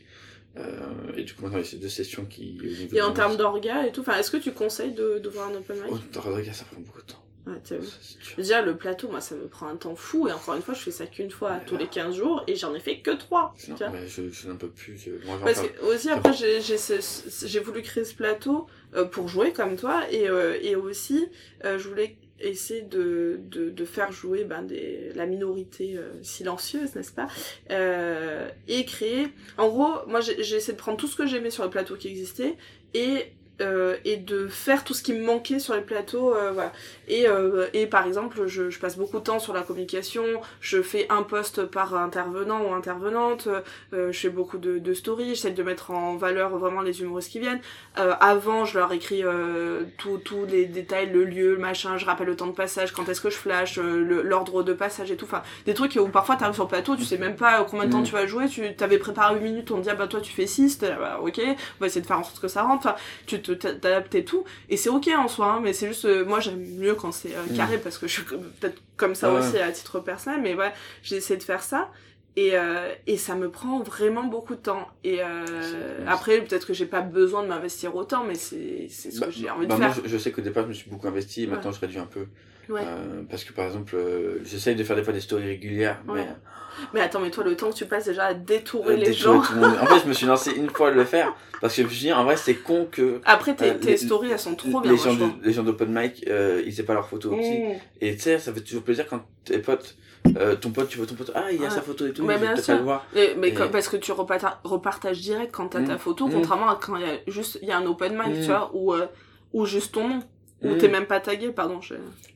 Euh, et du coup, maintenant, il y a ces deux sessions qui... Et en termes d'orga et tout, enfin, est-ce que tu conseilles de, de voir un open mic? Oh, Rodriguez, ça prend beaucoup de temps. Ouais. Déjà, le plateau, moi, ça me prend un temps fou. Et encore une fois, je fais ça qu'une fois tous les 15 jours. Et j'en ai fait que 3. Non, mais je, je n'en peux plus. Moi, Parce que aussi, après, j'ai voulu créer ce plateau euh, pour jouer comme toi. Et, euh, et aussi, euh, je voulais essayer de, de, de faire jouer ben, des, la minorité silencieuse, n'est-ce pas Et créer... En gros, moi, j'ai j'ai essayé de prendre tout ce que j'aimais sur le plateau qui existait et... euh, et de faire tout ce qui me manquait sur les plateaux euh, voilà. Et, euh, et par exemple je, je passe beaucoup de temps sur la communication je fais un poste par intervenant ou intervenante euh, je fais beaucoup de, de stories j'essaie de mettre en valeur vraiment les humoristes qui viennent. Euh, avant je leur écris euh, tous les détails le lieu le machin je rappelle le temps de passage quand est-ce que je flash euh, l'ordre de passage et tout. Enfin des trucs où parfois t'arrives sur le plateau tu sais même pas combien de temps Mm. tu vas jouer tu t'avais préparé 8 minutes on te dit ah bah toi tu fais 6 t'es là, bah, ok on va essayer de faire en sorte que ça rentre. Enfin tu te t'adaptes et tout et c'est ok en soi hein, mais c'est juste euh, moi j'aime mieux quand c'est euh, Mm. carré parce que je suis peut-être comme ça Ouais. aussi à titre personnel mais ouais j'ai essayé de faire ça et, euh, et ça me prend vraiment beaucoup de temps et après peut-être que j'ai pas besoin de m'investir autant mais c'est ce Bah, que j'ai envie bah, de moi, faire je, je sais qu'au départ, je me suis beaucoup investi. et Maintenant, je réduis un peu. Ouais. Euh, parce que par exemple, euh, j'essaye de faire des fois des stories régulières, Ouais. mais mais attends mais toi le temps que tu passes déjà à détourer euh, les détourer gens tout le monde. En fait, je me suis lancé une fois à le faire parce que je me suis dit, en vrai, c'est con que après tes, tes les- stories elles sont trop bien les gens, de, les gens d'open mic, ils aient pas leur photo aussi. Mmh. Et tu sais, ça fait toujours plaisir quand tes potes, euh, ton pote, tu vois ton pote, ah, il y a Ouais. sa photo et tout, Mais bien sûr. le voir. Mais, mais Et- comme- parce que tu reparta- repartages direct quand t'as ta Mm. photo, Mm. contrairement à quand il y a juste il y a un open mic, Mm. tu vois, ou ou juste ton nom, ou Mm. t'es même pas tagué, pardon. Je...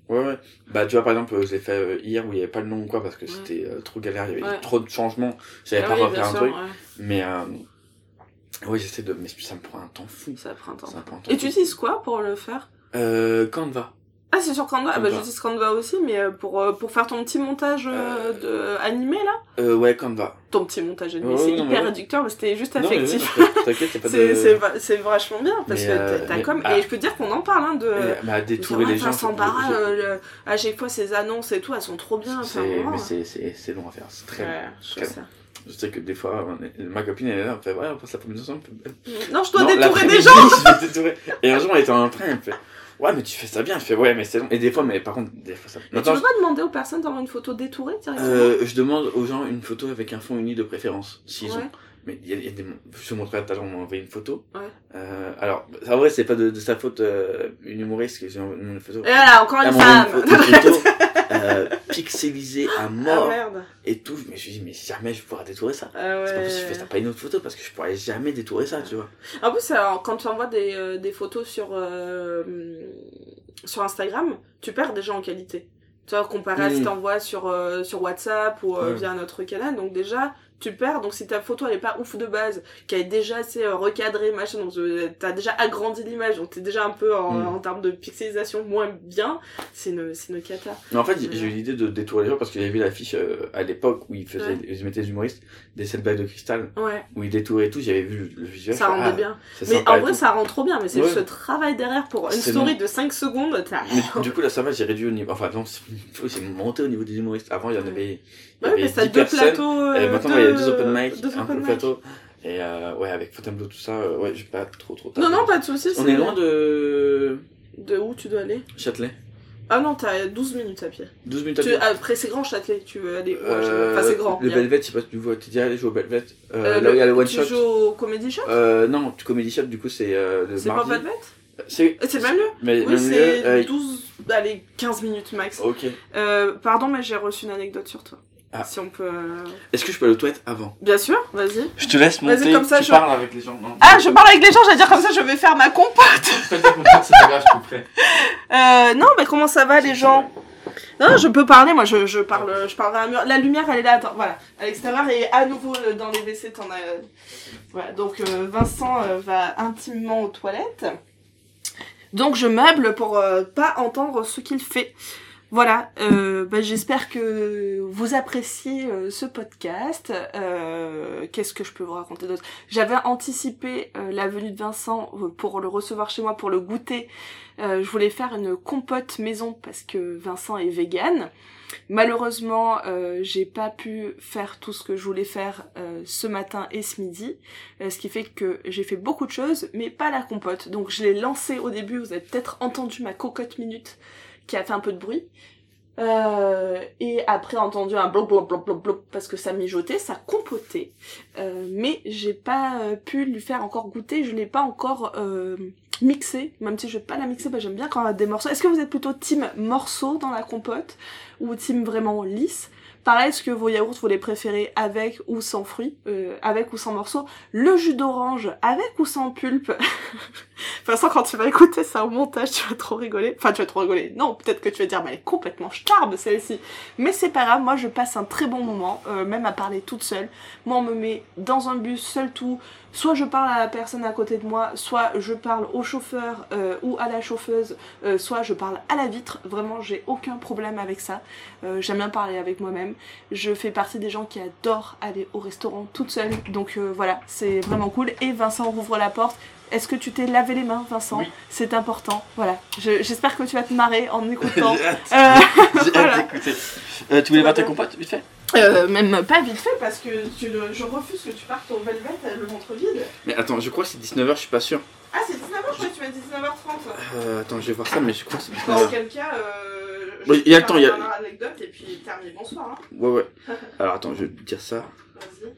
Ouais, ouais. Bah, tu vois, par exemple, je l'ai fait euh, hier où il y avait pas le nom ou quoi parce que Ouais. c'était euh, trop galère, il y avait Ouais. trop de changements, j'avais Ah pas oui, refaire un sûr, truc. ouais. Mais, euh, ouais, j'essaie de, mais ça me prend un temps fou. Ça prend un temps. Ça prend un temps Et tu fou. utilises quoi pour le faire? Euh, Canva. Ah, c'est sur Canva. Ah, bah Canva. j'utilise Canva aussi, mais euh, pour euh, pour faire ton petit montage euh, de animé là, Euh, ouais, Canva. ton petit montage animé, c'est hyper mais ouais. réducteur, mais c'était juste mais affectif. t'inquiète, pas C'est de... c'est va- c'est vachement bien parce Mais, que t'as- mais- comme ah. et je peux dire qu'on en parle hein, de Euh, bah, détourer les gens. Barra, euh, le- à chaque fois ses annonces et tout, elles sont trop bien. c'est, mais hein. c'est, c'est, c'est long à faire, c'est très Ouais, long. je très sais. Je que des fois, on est- ma copine elle est là, elle fait ouais, on passe l'après-midi ensemble. Non, je dois Non, détourer des gens je vais détourer. Et un jour, on était en train, elle fait ouais, mais tu fais ça bien. Je fais ouais, mais c'est long. Et des fois, mais par contre, des fois ça. Mais tu peux pas demander aux personnes d'avoir une photo détourée euh, je demande aux gens une photo avec un fond uni de préférence, s'ils Ouais. ont. Mais il y a, il y a des. Je te montrerai tout à l'heure, on m'a envoyé une photo. Ouais. Euh, alors, en vrai, c'est pas de, de sa faute, euh, une humoriste qui envoyé une photo. Et voilà, encore une femme une une photo, euh, pixelisée à Ah mort merde et tout. Je me suis dit, mais jamais je pourrais détourer ça. Ah C'est pas ouais. possible, je fais, t'as pas une autre photo parce que je pourrais jamais détourer ça, tu vois. En plus, alors, quand tu envoies des, euh, des photos sur, euh, sur Instagram, tu perds déjà en qualité. Tu vois, comparé à Mm. si t'envoies sur, euh, sur WhatsApp ou euh, Ouais. via un autre canal, donc déjà, tu perds. Donc si ta photo elle est pas ouf de base, qu'elle est déjà assez euh, recadrée, machin, donc euh, t'as déjà agrandi l'image, donc t'es déjà un peu en, Mm. en termes de pixelisation moins bien, c'est une, une cata. Mais en fait, j'ai j'ai eu l'idée de détourer les gens parce que j'avais vu l'affiche euh, à l'époque où ils faisaient, Ouais. ils mettaient les humoristes des sept bagues de cristal Ouais, où ils détouraient tout. J'avais vu le visuel. ça rendait ah, bien. Mais en vrai, tout. ça rend trop bien, mais c'est Ouais. juste le travail derrière pour une story de 5 secondes. Mais du coup, là, ça va, j'ai réduit au niveau. Enfin, non, c'est- c'est monté au niveau des humoristes. Avant, il y en avait, il y Ouais, avait mais t'as 10 deux personnes. plateaux, et euh, maintenant, deux- il y a deux open mic, deux un open plateau. Et euh, ouais, avec Fontainebleau, tout ça, euh, ouais, j'ai pas trop trop Non, non, pas de soucis. On est loin de De où tu dois aller? Châtelet. Ah non, t'as 12 minutes à pied. 12 minutes à Tu- pied. Après, c'est grand Châtelet, tu veux aller où Euh, Enfin, c'est grand. Le bien. Belvet, je sais pas si tu vois, t'es déjà allé jouer au Belvet. Euh, Euh, là où il y a le one tu shot. joues au Comedy Shop? Euh, non, tu Comedy Shop, du coup, c'est le C'est pas mardi. Velvet C'est C'est le même lieu? Mais Oui, c'est lieu, euh, 12, allez, 15 minutes max. Ok. Pardon, mais j'ai reçu une anecdote sur toi. Ah. Si on peut... euh, Est-ce que je peux aller aux toilettes avant? Bien sûr, vas-y. Je te laisse Vas-y, monter, comme ça, tu je- parles avec les gens. Non. Ah, je parle avec les gens, j'allais dire comme ça, je vais faire ma compote. Faites ta compote, c'est pas grave, je couperai. Euh, non, mais comment ça va les gens Non, je peux parler, moi je, je parle, je parlerai à un mur. La lumière elle est là, attends, voilà, à l'extérieur et à nouveau euh, dans les WC t'en as. Voilà, donc euh, Vincent euh, va intimement aux toilettes. Donc je meuble pour euh, pas entendre ce qu'il fait. Voilà, euh, bah, j'espère que vous appréciez euh, ce podcast. Euh, Qu'est-ce que je peux vous raconter d'autre? J'avais anticipé euh, la venue de Vincent pour le recevoir chez moi, pour le goûter. Je voulais faire une compote maison parce que Vincent est vegan. Malheureusement, j'ai pas pu faire tout ce que je voulais faire ce matin et ce midi, ce qui fait que j'ai fait beaucoup de choses, mais pas la compote. Donc je l'ai lancée au début, vous avez peut-être entendu ma cocotte minute qui a fait un peu de bruit. Euh, et après entendu un blop blop blop blop blop parce que ça mijotait, ça compotait. Euh, mais j'ai pas euh, pu lui faire encore goûter, je l'ai pas encore euh, mixé, même si je vais pas la mixer, bah, j'aime bien quand on a des morceaux. Est-ce que vous êtes plutôt team morceau dans la compote ou team vraiment lisse? Pareil, est-ce que vos yaourts, vous les préférez avec ou sans fruits, euh, avec ou sans morceaux? Le jus d'orange, avec ou sans pulpe? De toute façon, quand tu vas écouter ça au montage, tu vas trop rigoler. Enfin, tu vas trop rigoler. Non, peut-être que tu vas dire, mais elle est complètement charbe celle-ci. Mais c'est pas grave, moi je passe un très bon moment, euh, même à parler toute seule. Moi, on me met dans un bus, seul tout. Soit je parle à la personne à côté de moi, soit je parle au chauffeur euh, ou à la chauffeuse, euh, soit je parle à la vitre. Vraiment, j'ai aucun problème avec ça. Euh, J'aime bien parler avec moi-même. Je fais partie des gens qui adorent aller au restaurant toute seule. Donc voilà, c'est vraiment cool. Et Vincent rouvre la porte. Est-ce que tu t'es lavé les mains, Vincent C'est important. Voilà. Je- J'espère que tu vas te marrer en écoutant. J'ai hâte. J'ai voilà. hâte d'écouter. Tu voulais voir ta compote, vite fait? Euh, même pas vite fait parce que tu le- je refuse que tu partes au Velvet euh, le ventre vide. Mais attends, je crois que c'est 19h, je suis pas sûr. Ah, c'est 19h, je crois que tu m'as dit 19h30. Euh, attends, je vais voir ça, mais je crois que c'est Dans 19h. quel cas, euh, je y a le temps, il y a- anecdote et puis terminer bonsoir. Hein. Ouais, ouais. Alors attends, je vais te dire ça. Vas-y.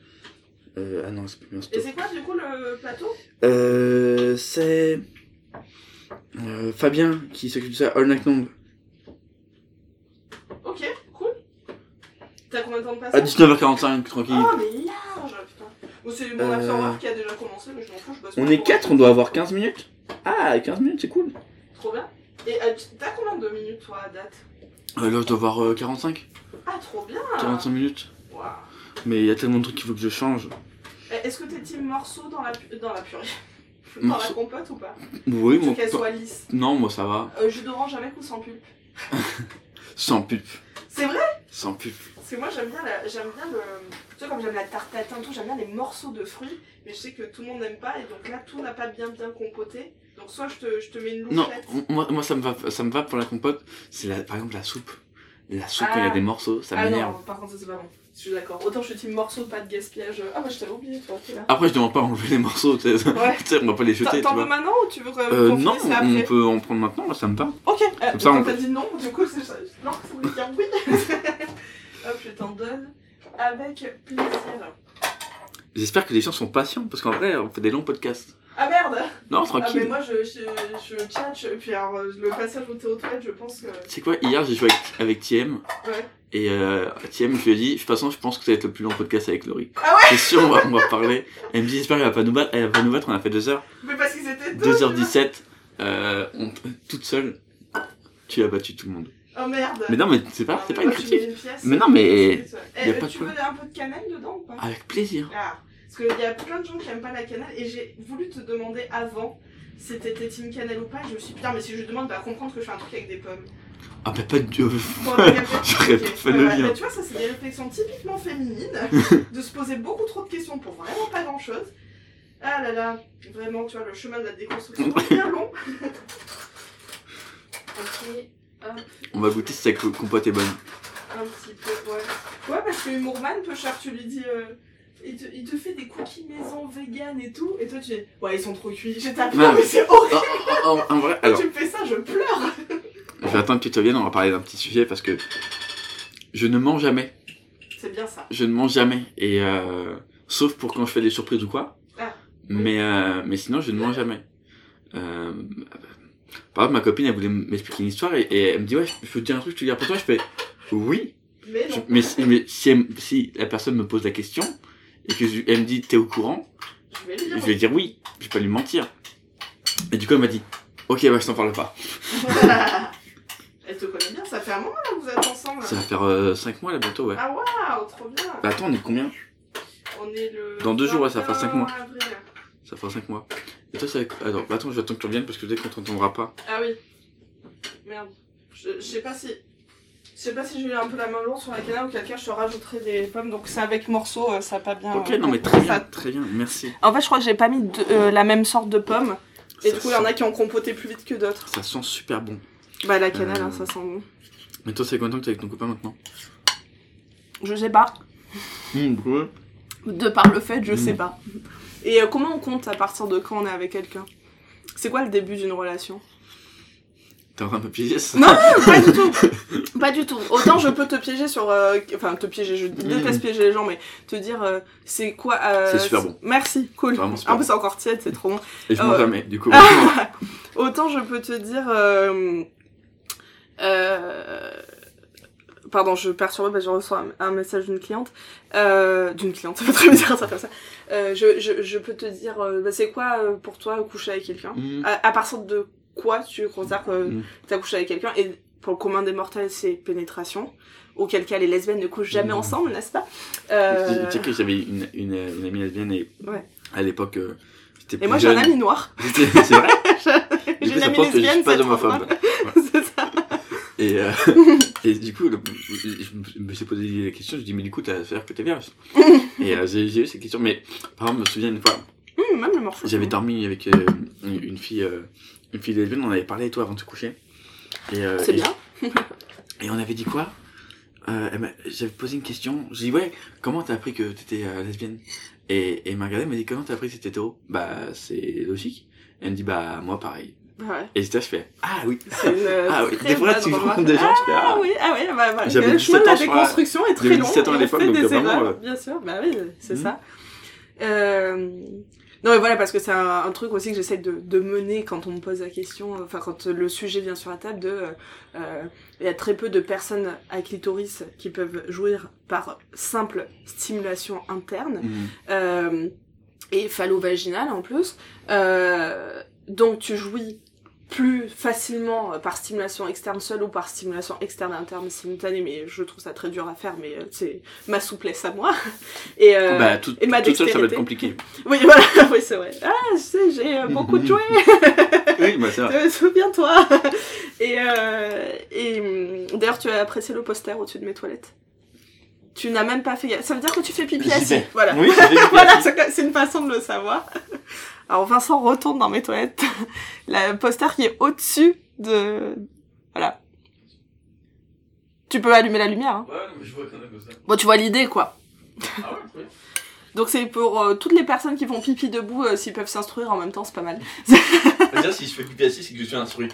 Euh, ah non, c'est pas bien Et c'est quoi du coup le plateau? Euh, c'est. Euh, Fabien qui s'occupe de ça, All Night Long. Ok, cool. T'as combien de temps de À passage 19h45, tranquille. Oh, mais large, putain. Bon, c'est mon Euh, afterwork qui a déjà commencé, mais je m'en fous, je bosse On pas est pour- 4, on doit avoir 15 minutes. Ah, 15 minutes, c'est cool. Trop bien. Et euh, tu- t'as combien de minutes toi à date Euh, là, je dois avoir euh, 45, Ah, trop bien 45 minutes. Waouh. Mais il y a tellement de trucs qu'il faut que je change. Eh, Est-ce que t'es team morceau dans la, pu- dans la purée Dans la Morceau. compote ou pas Oui, Tu veux moi. qu'elle pas- soit lisse. Non, moi ça va. Euh, jus d'orange avec ou sans pulpe Sans pulpe. C'est vrai? Sans pulpe. Parce que moi j'aime bien, la- j'aime bien le. Tu vois, comme j'aime la tarte tatin, tout, j'aime bien les morceaux de fruits, mais je sais que tout le monde n'aime pas, et donc là tout n'a pas bien bien compoté. Donc soit je te, je te mets une Non, louchette. moi, moi ça, me va, ça me va pour la compote. C'est la- par exemple la soupe. La soupe, quand il y a Ah. des morceaux, ça ah m'énerve. non, par contre ça c'est pas bon. Je suis d'accord. Autant je suis team morceau, pas de gaspillage. Ah bah je t'avais oublié toi, là. Après, je demande pas à enlever les morceaux, tu sais. Ouais. On va pas les jeter, tu T'en veux maintenant ou tu veux Euh, non, ça on peut en prendre maintenant, moi, ça me va. Ok, euh, Comme ça, quand on t'as dit non, du coup c'est ça. Non, voulait dire oui. Hop, je t'en donne avec plaisir. J'espère que les gens sont patients, parce qu'en vrai, on fait des longs podcasts. Ah merde Non, Ah mais tranquille. moi je, je, je tchatche, puis alors euh, le passage aux toilettes, je pense que... C'est quoi, hier, j'ai joué avec, avec Thiem. Ouais. Et euh, Thiem, je lui ai dit, de toute façon, je pense que ça va être le plus long podcast avec Laurie. Ah ouais C'est sûr, on va, on va parler. Elle me dit, j'espère qu'elle va pas nous battre. Elle va pas nous battre, on a fait 2 heures. Mais parce qu'ils étaient deux, tu vois. 2h17, euh, on- toute seule, tu as battu tout le monde. Oh merde Mais non, mais c'est pas, Non, c'est mais pas une critique. Mais non, mais c'est- y Eh, a pas de tu veux un peu de cannelle dedans ou pas? Avec plaisir. Ah, parce qu'il y a plein de gens qui aiment pas la cannelle, et j'ai voulu te demander avant si t'étais team cannelle ou pas, et je me suis dit, putain, mais si je demande, va comprendre que je fais un truc avec des pommes. Ah bah pas de... Capté J'aurais pas fait le lien. Mais tu vois, ça, c'est des réflexions typiquement féminines, de se poser beaucoup trop de questions pour vraiment pas grand chose. Ah là là, vraiment, tu vois, le chemin de la déconstruction est bien long. ok, Ah. On va goûter si co- compote est bonne. Un petit peu, ouais. Ouais, parce que Humourman, peu cher, tu lui dis. euh, il, te, il te fait des cookies maison vegan et tout, et toi tu dis Ouais, ils sont trop cuits. À Non, mais c'est horrible. En, en- en vrai, alors, tu me fais ça, je pleure. je vais attendre que tu te reviennes, on va parler d'un petit sujet parce que je ne mens jamais. C'est bien ça. Je ne mange jamais. Et euh, sauf pour quand je fais des surprises ou quoi. Ah. Mais, euh, mais sinon, je ne mange jamais. Euh, par exemple, ma copine, elle voulait m'expliquer une histoire et, et elle me dit, ouais, je peux te dire un truc, je te dis pour toi, je fais, oui. Mais Je- non. mais si la personne me pose la question et que je- elle me dit, t'es au courant, Je vais lui dire je vais dire oui. Je vais pas lui mentir. Et du coup, elle m'a dit, ok, bah, je t'en parle pas. Elle te connaît bien, ça fait un moment là que vous êtes ensemble. Ça va faire 5 mois là bientôt, ouais. Ah waouh, trop bien. Bah attends, on est combien On est le. Dans deux jours, ouais, ça fera cinq mois. 21 avril. Ça fera 5 mois. Et toi, ça va... Attends, bah, attends, je vais attendre que tu reviennes parce que peut-être qu'on t'entendra pas. Ah oui. Merde. Je, je sais pas si. Je sais pas si j'ai eu un peu la main lourde sur la canne ou quelqu'un, je te rajouterai des pommes. Donc c'est avec morceaux, euh, ça a pas bien. Ok, euh, non mais très bien, ça- très bien, merci. En fait, je crois que j'ai pas mis de- euh, la même sorte de pommes. Et Ça du coup, il y en a qui ont compoté plus vite que d'autres. Ça sent super bon. Bah, la cannelle, Euh, hein, ça sent bon. Mais toi, c'est combien de temps que t'es avec ton copain maintenant? Je sais pas. De par le fait, je Mm. sais pas. Et euh, comment on compte à partir de quand on est avec quelqu'un? C'est quoi le début d'une relation? Me piéger ça Non, pas du tout. Pas du tout. Autant je peux te piéger sur. euh, Enfin, te piéger, je déteste piéger les gens, mais te dire euh, c'est quoi. euh, C'est super bon. Merci, cool. C'est vraiment super En plus, c'est encore tiède, c'est trop bon. Et je Euh, jamais, du coup. Autant je peux te dire. Pardon, je perturbe parce que je reçois un, message d'une cliente. D'une cliente, ça fait très bizarre ça faire ça. Je, je, je peux te dire, bah, c'est quoi pour toi coucher avec quelqu'un? Mhm. à, à partir de quoi tu considères que Mhm. t'as couché avec quelqu'un Et pour le commun des mortels, c'est pénétration. Auquel cas les lesbiennes ne couchent jamais Mhm. ensemble, n'est-ce pas? Euh... Tu sais que j'avais une, une, une amie lesbienne et Ouais. à l'époque, euh, j'étais Et plus moi j'ai un ami noir. C'est vrai? J'ai une amie lesbienne, c'est homophobe. ça. Et, euh, et du coup, le- je me suis posé la question, je dis, mais du coup, t'as fait que t'es vierge. et euh, j'ai eu cette question, mais par exemple, je me souviens une fois, même le morceau. j'avais dormi avec euh, une fille, une fille lesbienne, on avait parlé toi avant de se coucher. Et, euh, C'est et- bien. Et on avait dit quoi? Euh, J'avais posé une question, j'ai dit, ouais, comment t'as appris que t'étais euh, lesbienne? Et, et elle m'a dit, comment t'as appris que t'étais hétéro Bah, c'est logique. Elle me dit, bah, moi pareil. Ouais. Et là, je fais, ah oui. C'est une Ah oui, des fois, tu rencontres des gens, tu fais, Ah ah. oui, ah oui, bah, bah, J'avais le chemin 17 de la ans, je crois. déconstruction est très J'avais long. 17 ans à l'époque, donc des vraiment, euh, Bien sûr, bah oui, c'est Mhm. ça. Euh... Non mais voilà, parce que c'est un, un truc aussi que j'essaie de, de mener quand on me pose la question, enfin quand le sujet vient sur la table, de... euh, euh, Il y a très peu de personnes à clitoris qui peuvent jouir par simple stimulation interne. Mhm. euh, et phallo-vaginale en plus. Euh, donc tu jouis plus facilement euh, par stimulation externe seule ou par stimulation externe interne simultanée, mais je trouve ça très dur à faire, mais euh, c'est ma souplesse à moi. Et, euh, bah, tout, et ma tout seul, ça va être compliqué. Oui, voilà, oui, c'est vrai. Ah, je sais, j'ai euh, beaucoup de jouets. oui, bah, c'est vrai. Souviens-toi. Et, euh, et hum, d'ailleurs, tu as apprécié le poster au-dessus de mes toilettes. Tu n'as même pas fait gaffe. Ça veut dire que tu fais pipi assis. Voilà. Oui, voilà, c'est une façon de le savoir. Alors Vincent retourne dans mes toilettes. Le poster qui est au-dessus de... Voilà. Tu peux allumer la lumière. Hein. Ouais, mais je vois quand même ça. Bon, tu vois l'idée, quoi. Ah ouais, oui. Donc c'est pour euh, toutes les personnes qui font pipi debout, euh, s'ils peuvent s'instruire en même temps, c'est pas mal. Déjà, si je fais pipi assis, c'est que je suis instruit.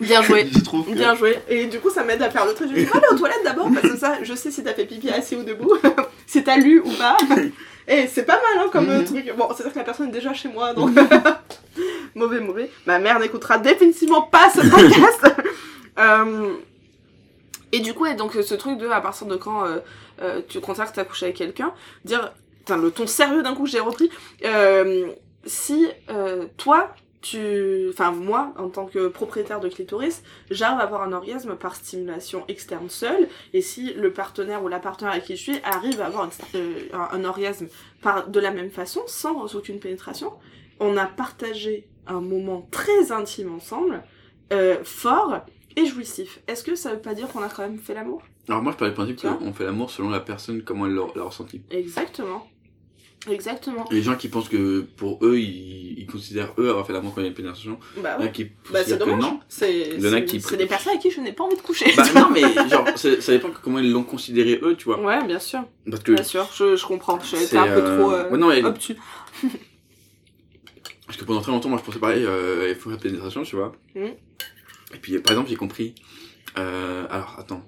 Bien joué. Je trouve que... Bien joué. Et du coup, ça m'aide à faire le truc. Je vais aller aux toilettes d'abord, parce que ça, je sais si t'as fait pipi assis ou debout, si t'as lu ou pas. Et c'est pas mal, hein, comme euh, Mhm. truc. Bon, c'est-à-dire que la personne est déjà chez moi, donc... mauvais, mauvais. Ma mère n'écoutera définitivement pas ce podcast. Euh, Et du coup, et donc ce truc de, à partir de quand euh, euh, tu considères que t'as couché avec quelqu'un, dire... Enfin, le ton sérieux d'un coup j'ai repris. Euh, si euh, toi, tu... Enfin, moi, en tant que propriétaire de clitoris, j'arrive à avoir un orgasme par stimulation externe seule, et si le partenaire ou la partenaire avec qui je suis arrive à avoir une- euh, un, un orgasme par, de la même façon, sans aucune pénétration, on a partagé un moment très intime ensemble, euh, fort et jouissif. Est-ce que ça veut pas dire qu'on a quand même fait l'amour? Alors moi, je parle du principe qu'on fait l'amour selon la personne, comment elle l'a ressenti. Exactement. Exactement. Les gens qui pensent que pour eux, ils, ils considèrent eux avoir fait l'amour quand il y a une pénétration. Bah ouais. qui Bah c'est dommage. non. C'est qui des personnes avec qui je n'ai pas envie de coucher. Bah non, mais genre, ça dépend comment ils l'ont considéré eux, tu vois. Ouais, bien sûr. Parce que Bien sûr, je, je comprends. J'ai été C'est, un peu euh, trop euh, ouais, non, elle- obtus. Parce que pendant très longtemps, moi, je pensais pareil, euh, il faut la pénétration, tu vois. Mhm. Et puis, par exemple, j'ai compris. Euh, alors, attends.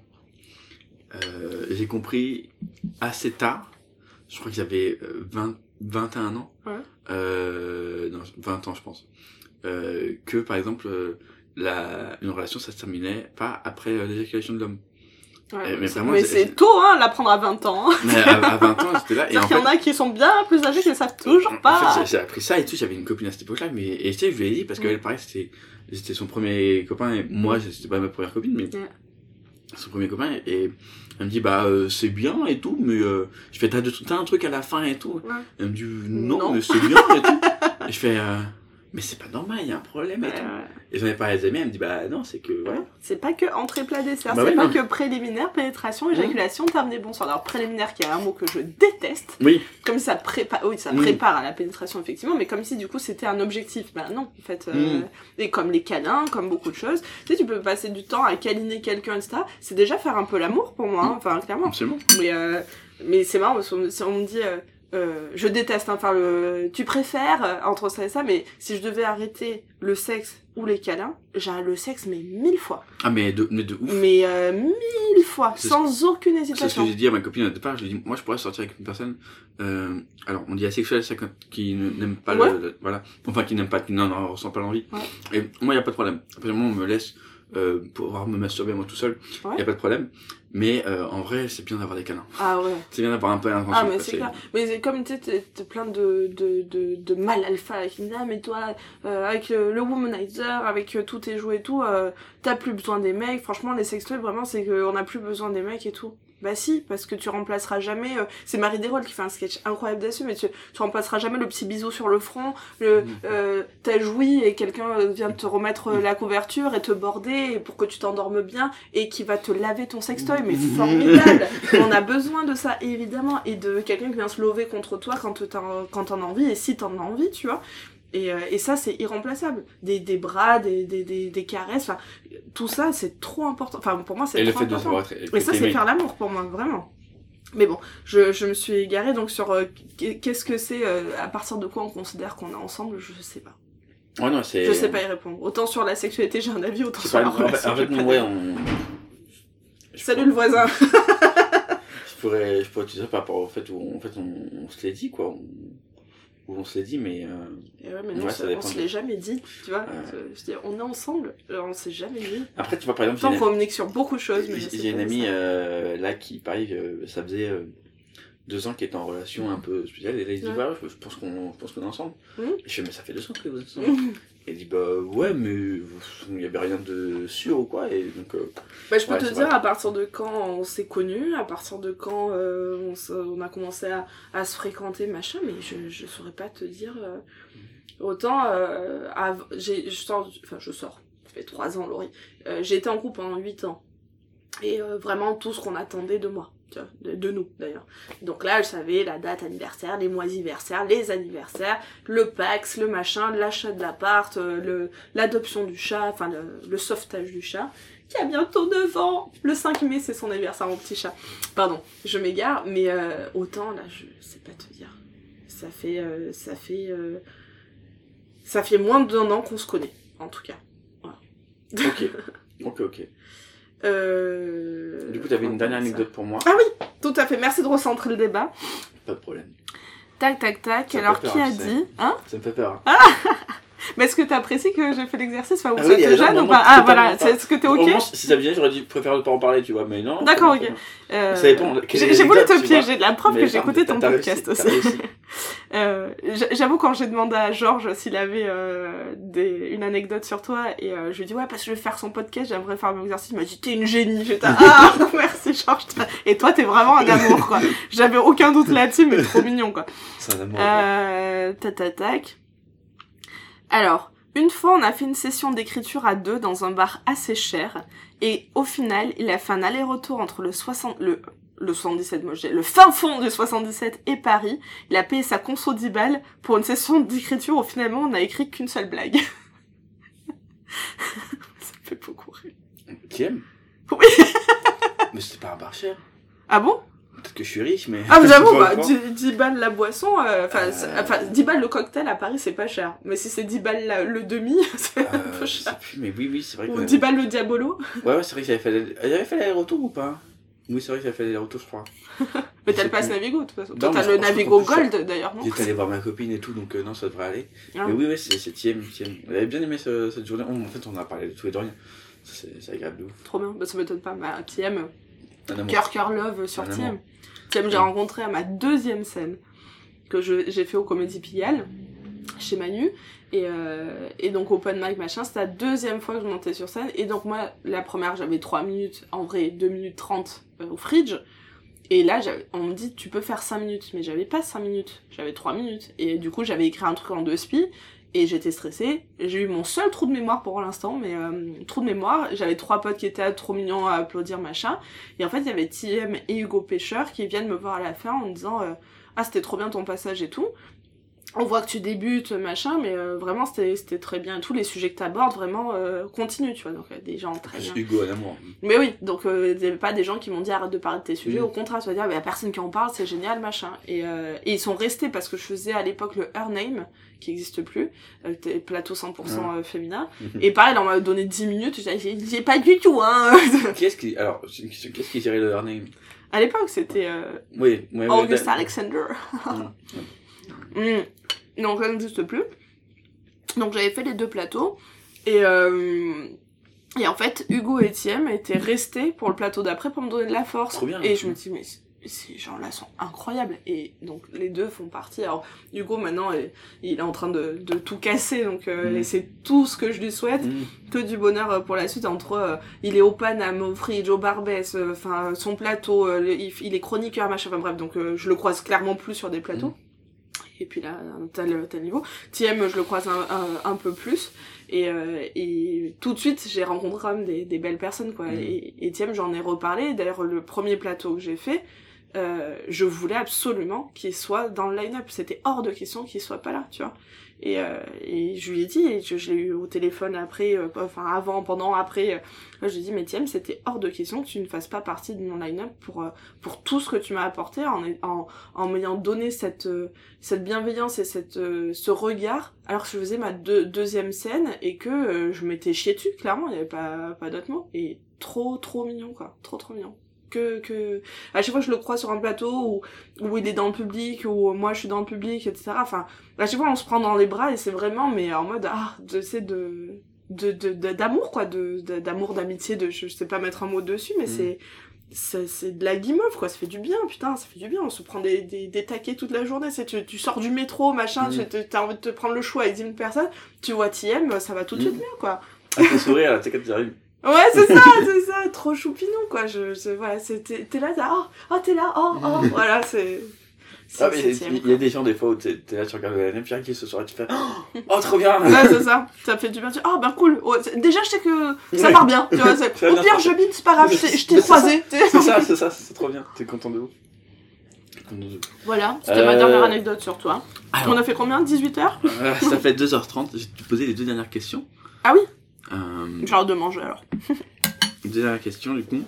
J'ai compris assez tard. Je crois que j'avais euh, 20, 21 ans. Ouais. Euh, non, 20 ans, je pense. Euh, que, par exemple, euh, la, une relation, ça se terminait pas après euh, l'éjaculation de l'homme. Ouais, Eh, mais mais c'est- tôt, hein, l'apprendre à 20 ans. Mais à, à 20 ans, j'étais là. Et en qu'il y en fait, a qui sont bien plus âgés qui ne savent toujours En pas. fait, j'ai- j'ai appris ça et tout. J'avais une copine à cette époque-là, mais et tu sais, je lui ai dit parce qu'elle, pareil, c'était c'était son premier copain et moi, c'était pas ma première copine, mais Ouais. son premier copain et elle me dit bah euh, c'est bien et tout, mais euh, je fais t'as de- t'as un truc à la fin et tout. Ouais. Elle me dit non, Non. mais c'est bien et tout. Et je fais euh, mais c'est pas normal, il y a un problème et Ouais, tout. ouais. Et j'en ai parlé à des amis, elle me dit bah non, c'est que ouais. C'est pas que entrée plat dessert, Bah c'est pas non. que préliminaire, pénétration, éjaculation, terminé bonsoir. Alors préliminaire qui est un mot que je déteste, Oui. comme ça prépare, oui ça Mm. prépare à la pénétration effectivement, mais comme si du coup c'était un objectif. Bah non, en fait. euh, Mm. Et comme les câlins, comme beaucoup de choses, tu sais tu peux passer du temps à câliner quelqu'un etc. C'est déjà faire un peu l'amour pour moi, hein, enfin clairement. Absolument. Mais euh, mais c'est marrant parce qu'on si on me dit euh, euh, je déteste hein, faire le tu préfères euh, entre ça et ça mais si je devais arrêter le sexe ou les câlins j'arrête le sexe mais mille fois Ah mais de mais de ouf. mais euh, mille fois sans aucune C'est ce hésitation que j'ai dit à ma copine au départ. Je lui ai dit, moi, je pourrais sortir avec une personne. Euh, alors, on dit asexuel, c'est qui n'aime pas Ouais. le, le- voilà, enfin qui n'aime pas, qui n'en n'en ressent pas l'envie. Ouais. Et moi, il y a pas de problème. Après, moi, on me laisse euh, pouvoir me masturber moi tout seul. Il Ouais. y a pas de problème. Mais euh, en vrai, c'est bien d'avoir des câlins. ah ouais C'est bien d'avoir un peu d'attention. ah mais c'est clair mais comme tu sais t'es plein de de de, de mal alpha qui disent ah mais toi euh, avec le, le womanizer avec euh, tous tes jouets et tout euh, t'as plus besoin des mecs franchement les sextoys vraiment c'est qu'on a plus besoin des mecs et tout bah si parce que tu remplaceras jamais euh, c'est Marie Desrolles qui fait un sketch incroyable dessus mais tu, tu remplaceras jamais le petit bisou sur le front le euh, t'as joui et quelqu'un euh, vient te remettre euh, la couverture et te border pour que tu t'endormes bien et qui va te laver ton sextoy. Mais formidable! On a besoin de ça évidemment et de quelqu'un qui vient se lever contre toi quand t'en as envie et si t'en as envie tu vois et, euh, et ça c'est irremplaçable des, des bras des, des, des, des caresses tout ça c'est trop important enfin pour moi c'est Et le trop fait de important être- et ça c'est faire l'amour pour moi vraiment mais bon, je, je me suis égarée donc sur euh, qu'est-ce que c'est, euh, à partir de quoi on considère qu'on est ensemble, je sais pas. Ouais, non, c'est. Je sais pas y répondre. Autant sur la sexualité j'ai un avis, autant sur pas. la relation. en fait, ouais, on. Salut le voisin Je pourrais, je pourrais te dire par rapport au fait où en fait on, on se l'est dit quoi, on, où on se l'est dit mais. Euh, Et ouais, mais non, ouais, ça- ça on se de- l'est jamais dit, tu vois. Je dire, on est ensemble, alors on s'est jamais dit. Après tu vois par exemple. Tant qu'on sur beaucoup de choses, mais J'ai une amie euh, là qui, pareil, euh, ça faisait euh, deux ans qu'elle était en relation un peu spéciale. Et là, il dit, Ouais. bah, je pense qu'on je pense qu'on est ensemble. Et je fais, mais ça fait deux ans que vous êtes ensemble. Elle dit, bah ouais, mais il n'y avait rien de sûr ou quoi. Et donc, euh, Bah, je peux ouais, te dire vrai. à partir de quand on s'est connus, à partir de quand euh, on, a commencé à, à se fréquenter, machin, mais je, je saurais pas te dire. euh, autant, euh, j'ai, je sors, enfin je sors, ça fait trois ans, Laurie. Euh, j'ai été en couple pendant huit ans. Et vraiment tout ce qu'on attendait de moi, de, nous d'ailleurs. Donc là, je savais la date anniversaire, les mois anniversaires, les anniversaires, le Pax, le machin, l'achat de l'appart, euh, l'adoption du chat, enfin le, le sauvetage du chat, qui a bientôt 9 ans. Le 5 mai, c'est son anniversaire, mon petit chat. Pardon, je m'égare, mais euh, autant là, je sais pas te dire. Ça fait, euh, ça fait, ça fait moins d'un an qu'on se connaît, en tout cas. Ok. ok, ok. Euh... Du coup, t'avais une dernière anecdote pour moi. Ah oui, tout à fait. Merci de recentrer le débat. Pas de problème. Tac, tac, tac. Ça Alors, peur, qui a tu dit Hein? Ça me fait peur. Mais est-ce que t'apprécies que j'ai fait l'exercice Enfin, Ah ça oui, te gêne ou pas Ah, voilà. Est-ce que t'es ok moins, si ça vient, j'aurais dit, préfère ne pas en parler, tu vois, mais non. D'accord, ok. Euh, Ça dépend, quelle J'ai voulu te tu piéger. La preuve Mais que j'ai écouté ton podcast aussi. Euh, J'avoue, quand j'ai demandé à Georges s'il avait euh, des, une anecdote sur toi, et euh, je lui ai dit, ouais, parce que je vais faire son podcast, j'aimerais faire mon exercice. Il m'a dit, t'es une génie. J'étais, ah, merci Georges. Et toi, t'es vraiment un amour, quoi. J'avais aucun doute là-dessus, mais trop mignon, quoi. C'est un amour. Euh, tac, tac, tac. Alors, une fois, on a fait une session d'écriture à deux dans un bar assez cher, et au final, il a fait un aller-retour entre le 60, le, le 77, moi j'ai le fin fond du 77 et Paris. Il a payé sa conso 10 balles pour une session d'écriture où finalement on n'a écrit qu'une seule blague. ça me fait beaucoup rire. Tiem Oui. Mais c'était pas un bar cher. Ah bon? Que je suis riche, mais. Ah mais j'avoue, bah, sais pas 10, 10 balles la boisson, euh, enfin Euh. c'est- enfin, 10 balles le cocktail à Paris c'est pas cher. Mais si c'est 10 balles la- le demi, c'est un Euh, peu je sais cher. plus, mais oui, oui, c'est vrai Ou que. 10 balles le diabolo. Ouais, ouais, c'est vrai que j'avais fait j'avais fait l'aller-retour ou pas? Oui, c'est vrai que j'avais fait l'aller-retour, je crois. Mais t'as le pass plus. Navigo de toute façon. Toi t'as le Navigo Gold d'ailleurs, non? J'étais allé voir ma copine et tout, donc euh, non, ça devrait aller. Ah. Mais oui, oui, c'est Tiem. Elle avait bien aimé ce- cette journée. Oh, en fait, on a parlé de tout et de rien. C'est agréable de ouf. Trop bien, bah, ça m'étonne pas. Bah, TM, Un. Cœur cœur love sur amour. TM, j'ai rencontré à ma deuxième scène que j'ai fait au Comédie Pigalle chez Manu. Et, euh, et donc open mic machin, c'était la deuxième fois que je montais sur scène. Et donc moi, la première, j'avais 3 minutes, en vrai 2 minutes 30 euh, au fridge. Et là, on me dit, tu peux faire 5 minutes. Mais j'avais pas 5 minutes, j'avais 3 minutes. Et du coup, j'avais écrit un truc en deux spi. Et j'étais stressée. J'ai eu mon seul trou de mémoire pour l'instant, mais euh, trou de mémoire. J'avais trois potes qui étaient trop mignons à applaudir, machin. Et en fait, il y avait TM et Hugo Pêcheur qui viennent me voir à la fin en me disant euh, Ah, c'était trop bien ton passage et tout. On voit que tu débutes, machin, mais euh, vraiment, c'était c'était très bien. Tous les sujets que t'abordes, vraiment, euh, continue, tu vois. Donc, euh, des gens très bien. Hugo, un amour. Mais oui, donc euh, il y avait pas des gens qui m'ont dit arrête de parler de tes sujets, Mm. au contraire, tu vas dire, il y a personne qui en parle, c'est génial, machin. Et, euh, et ils sont restés parce que je faisais à l'époque le Her Name, qui existe plus, euh, des plateaux 100% euh, féminin. Et pareil, on m'a donné 10 minutes, j'ai pas du tout, hein. Qu'est-ce qui. Alors. Qu'est-ce qui gérait le Her Name? À l'époque, c'était euh, Oui, oui, oui. August da- Alexander. Mm. Mm. Donc ça n'existe plus. Donc j'avais fait les deux plateaux. Et, euh, et en fait, Hugo et Thiem étaient restés pour le plateau d'après pour me donner de la force. Bien. Et je me dis, mais ces gens-là sont incroyables. Et donc les deux font partie. Alors Hugo maintenant, il il est en train de, de tout casser. Donc euh, Mm. et c'est tout ce que je lui souhaite. Mm. Que du bonheur euh, pour la suite. Entre euh, il est au Paname, au Fridge, au Barbès, euh, enfin son plateau, le- il, il est chroniqueur, machin. Enfin bref, donc je le croise clairement plus sur des plateaux. Et puis là, un tel, tel niveau. Thiem, je le croise un, un, un peu plus. Et, euh, et tout de suite, j'ai rencontré quand même des, des belles personnes, quoi. Mm. Et, et j'en ai reparlé. D'ailleurs, le premier plateau que j'ai fait, euh, je voulais absolument qu'il soit dans le line-up. C'était hors de question qu'il soit pas là, tu vois. Et, euh, et je lui ai dit, et je, l'ai eu au téléphone après, euh, enfin avant, pendant, après, euh, je lui ai dit, mais Thiem, c'était hors de question que tu ne fasses pas partie de mon line-up pour, euh, pour tout ce que tu m'as apporté, en, en, en m'ayant donné cette, euh, cette bienveillance et cette, euh, ce regard, alors que je faisais ma deux- deuxième scène et que je m'étais chié dessus, clairement, il n'y avait pas, pas d'autre mot. Et trop, trop mignon, quoi. Trop, trop mignon. Que, que, à chaque fois que je le crois sur un plateau où, où il est dans le public, où moi je suis dans le public, etc. Enfin, à chaque fois on se prend dans les bras et c'est vraiment, mais en mode, ah, de, c'est de, d'amour, quoi, de, d'amour, d'amitié, de, je sais pas mettre un mot dessus, mais Mm. c'est, c'est, de la guimauve, quoi, ça fait du bien, putain, ça fait du bien, on se prend des, des, des taquets toute la journée, c'est, tu, tu sors du métro, machin, Mm. tu t'as envie de te prendre le choix avec 10 000 personnes, tu vois TM, ça va tout de suite Mm. mieux, quoi. Le sourire, là, sais, quand. Ouais, c'est ça, c'est ça, trop choupinou, quoi, je, je voilà, c'est, t'es, là, t'as, oh, oh, t'es là, oh, oh, voilà, c'est, Ah, mais il y a des gens, des fois, où t'es t'es là, tu regardes la même qui ce soir, et tu fais Oh, trop bien Ouais, c'est ça. Ça fait du bien. Tu... Ah, ben cool. C'est- déjà, je sais que ça part bien. Tu vois, c'est- Au pire, je bite, c'est pas grave, je t'ai- je croisé. C'est ça, c'est ça, c'est trop bien. T'es content de vous Voilà, c'était ma Euh, dernière anecdote sur toi. alors. On a fait combien? 18 heures? Euh, Ça fait 2h30, je vais te poser les deux dernières questions. Ah oui Euh, Genre de manger alors. Deux dernières questions, du coup.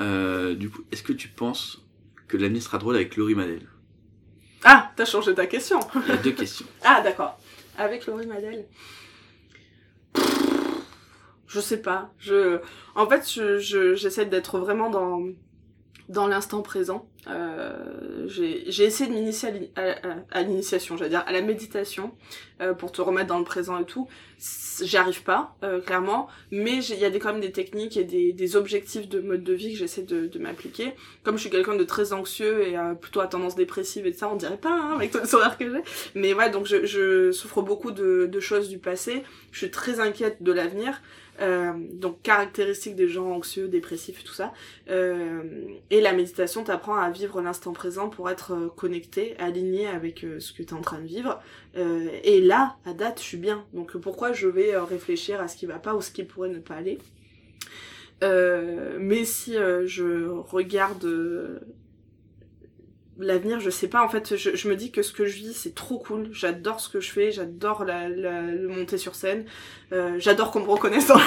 Euh, du coup, est-ce que tu penses que l'avenir sera drôle avec Laurie Madel? Ah, t'as changé ta question. Il y a deux questions. Ah, d'accord. Avec Laurie Madel? Je sais pas. Je, en fait, je, je- j'essaie d'être vraiment dans, dans l'instant présent. Euh, j'ai, essayé de m'initier à, l'ini- à- à- à l'initiation, j'allais dire, à la méditation, euh, pour te remettre dans le présent et tout. J'y arrive pas, euh, clairement, mais il y a des, quand même des techniques et des, des objectifs de mode de vie que j'essaie de, de m'appliquer. Comme je suis quelqu'un de très anxieux et euh, plutôt à tendance dépressive et ça, on dirait pas, hein, avec tout le sourire que j'ai. Mais ouais, donc je, je souffre beaucoup de, de choses du passé. Je suis très inquiète de l'avenir. Euh, donc caractéristique des gens anxieux, dépressifs tout ça. Euh, et la méditation t'apprend à vivre l'instant présent pour être euh, connecté, aligné avec ce que tu es en train de vivre. Et là, à date, je suis bien. Donc pourquoi je vais réfléchir à ce qui va pas ou ce qui pourrait ne pas aller? Mais si je regarde l'avenir, je sais pas, en fait, je, me dis que ce que je vis, c'est trop cool. J'adore ce que je fais, j'adore la, la, le monter sur scène, euh, j'adore qu'on me reconnaisse dans la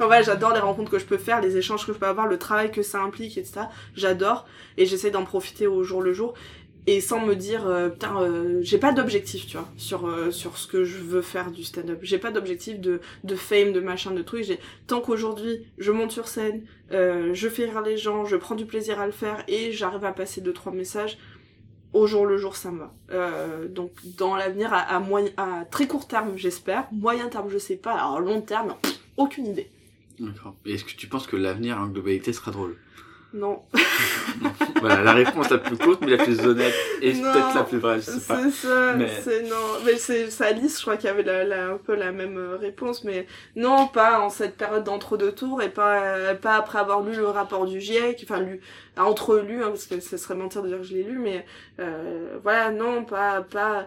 en j'adore les rencontres que je peux faire, les échanges que je peux avoir, le travail que ça implique, etc. J'adore, et j'essaie d'en profiter au jour le jour et sans me dire euh, putain euh, j'ai pas d'objectif tu vois sur euh, sur ce que je veux faire du stand-up. J'ai pas d'objectif de de fame de machin de trucs. Tant qu'aujourd'hui je monte sur scène je fais rire les gens je prends du plaisir à le faire et j'arrive à passer deux trois messages au jour le jour ça me va. Donc dans l'avenir à, moyen à très court terme j'espère. Moyen terme je sais pas. Alors long terme aucune idée. D'accord. Et est-ce que tu penses que l'avenir en globalité sera drôle? Non. voilà, la réponse la plus courte, mais la plus honnête, et peut-être la plus vraie. C'est ça, mais... c'est non. Mais c'est c'est Alice, je crois, qui avait la, la, un peu la même euh, réponse, mais non, pas en cette période d'entre-deux tours, et pas, euh, pas après avoir lu le rapport du GIEC, enfin, lu, entre-lu, hein, parce que ce serait mentir de dire que je l'ai lu, mais euh, voilà, non, pas, pas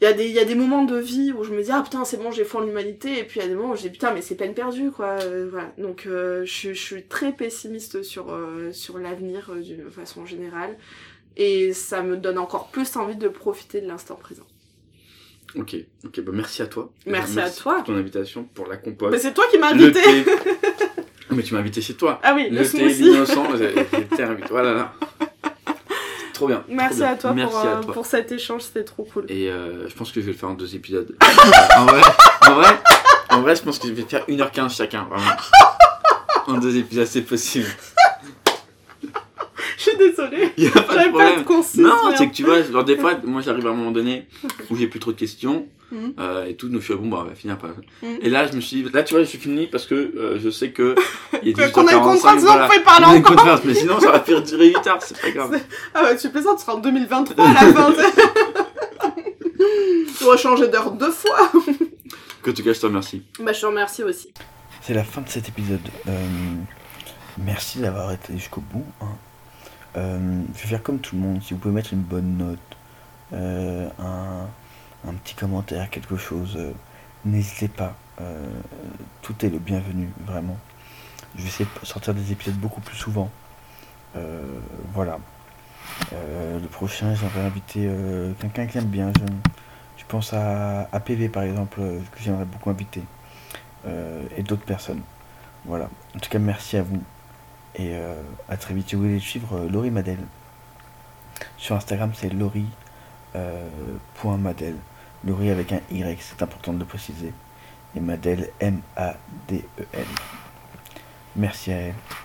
il y a des il y a des moments de vie où je me dis ah putain c'est bon j'ai foi en l'humanité. Et puis il y a des moments où je dis putain mais c'est peine perdue quoi. Euh, voilà. Donc euh, je, je suis très pessimiste sur euh, sur l'avenir euh, d'une façon générale. Et ça me donne encore plus envie de profiter de l'instant présent. Ok. Ok. Bah merci à toi. Merci, merci à toi. pour ton invitation pour la compote. Mais c'est toi qui m'as invité. mais tu m'as invité chez toi. Ah oui le thé l'innocent voilà là trop bien. Merci trop bien. à toi, Merci pour, à euh, toi. pour cet échange, c'était trop cool. Et euh, je pense que je vais le faire en deux épisodes. en, vrai, en, vrai, en vrai, je pense que je vais faire 1h15 chacun, vraiment. En deux épisodes, c'est possible. Je suis désolée. A pas de J'avais pas de concise, non, c'est que tu vois, genre des fois, moi j'arrive à un moment donné où j'ai plus trop de questions. Mhm. euh, et tout, donc je suis bon, bah, on va finir par. Mhm. Et là, je me suis dit, là, tu vois, je suis fini parce que euh, je sais que. Il est Qu'on a une 18h45, contrainte, sinon on parler On a une encore. contrainte, mais sinon ça va faire durer 8 heures, c'est pas grave. Ah ouais, tu plaisantes, tu seras en 2023 à la fin. tu aurais changé d'heure deux fois. En tout cas, je te remercie. Bah, je te remercie aussi. C'est la fin de cet épisode. Euh, merci d'avoir été jusqu'au bout. hein. Euh, je vais faire comme tout le monde. Si vous pouvez mettre une bonne note, euh, un, un petit commentaire, quelque chose, euh, n'hésitez pas. Euh, tout est le bienvenu, vraiment. Je vais essayer de sortir des épisodes beaucoup plus souvent. Euh, voilà. Le prochain, j'aimerais inviter quelqu'un que j'aime bien. Je, pense à, à PV par exemple, que j'aimerais beaucoup inviter. Et d'autres personnes. Voilà. En tout cas, merci à vous. Et à très vite. Si vous voulez suivre Laurie Madel, sur Instagram, c'est Laurie point Madel. Laurie avec un Y, c'est important de le préciser. Et Madel, M-A-D-E-L. Merci à elle.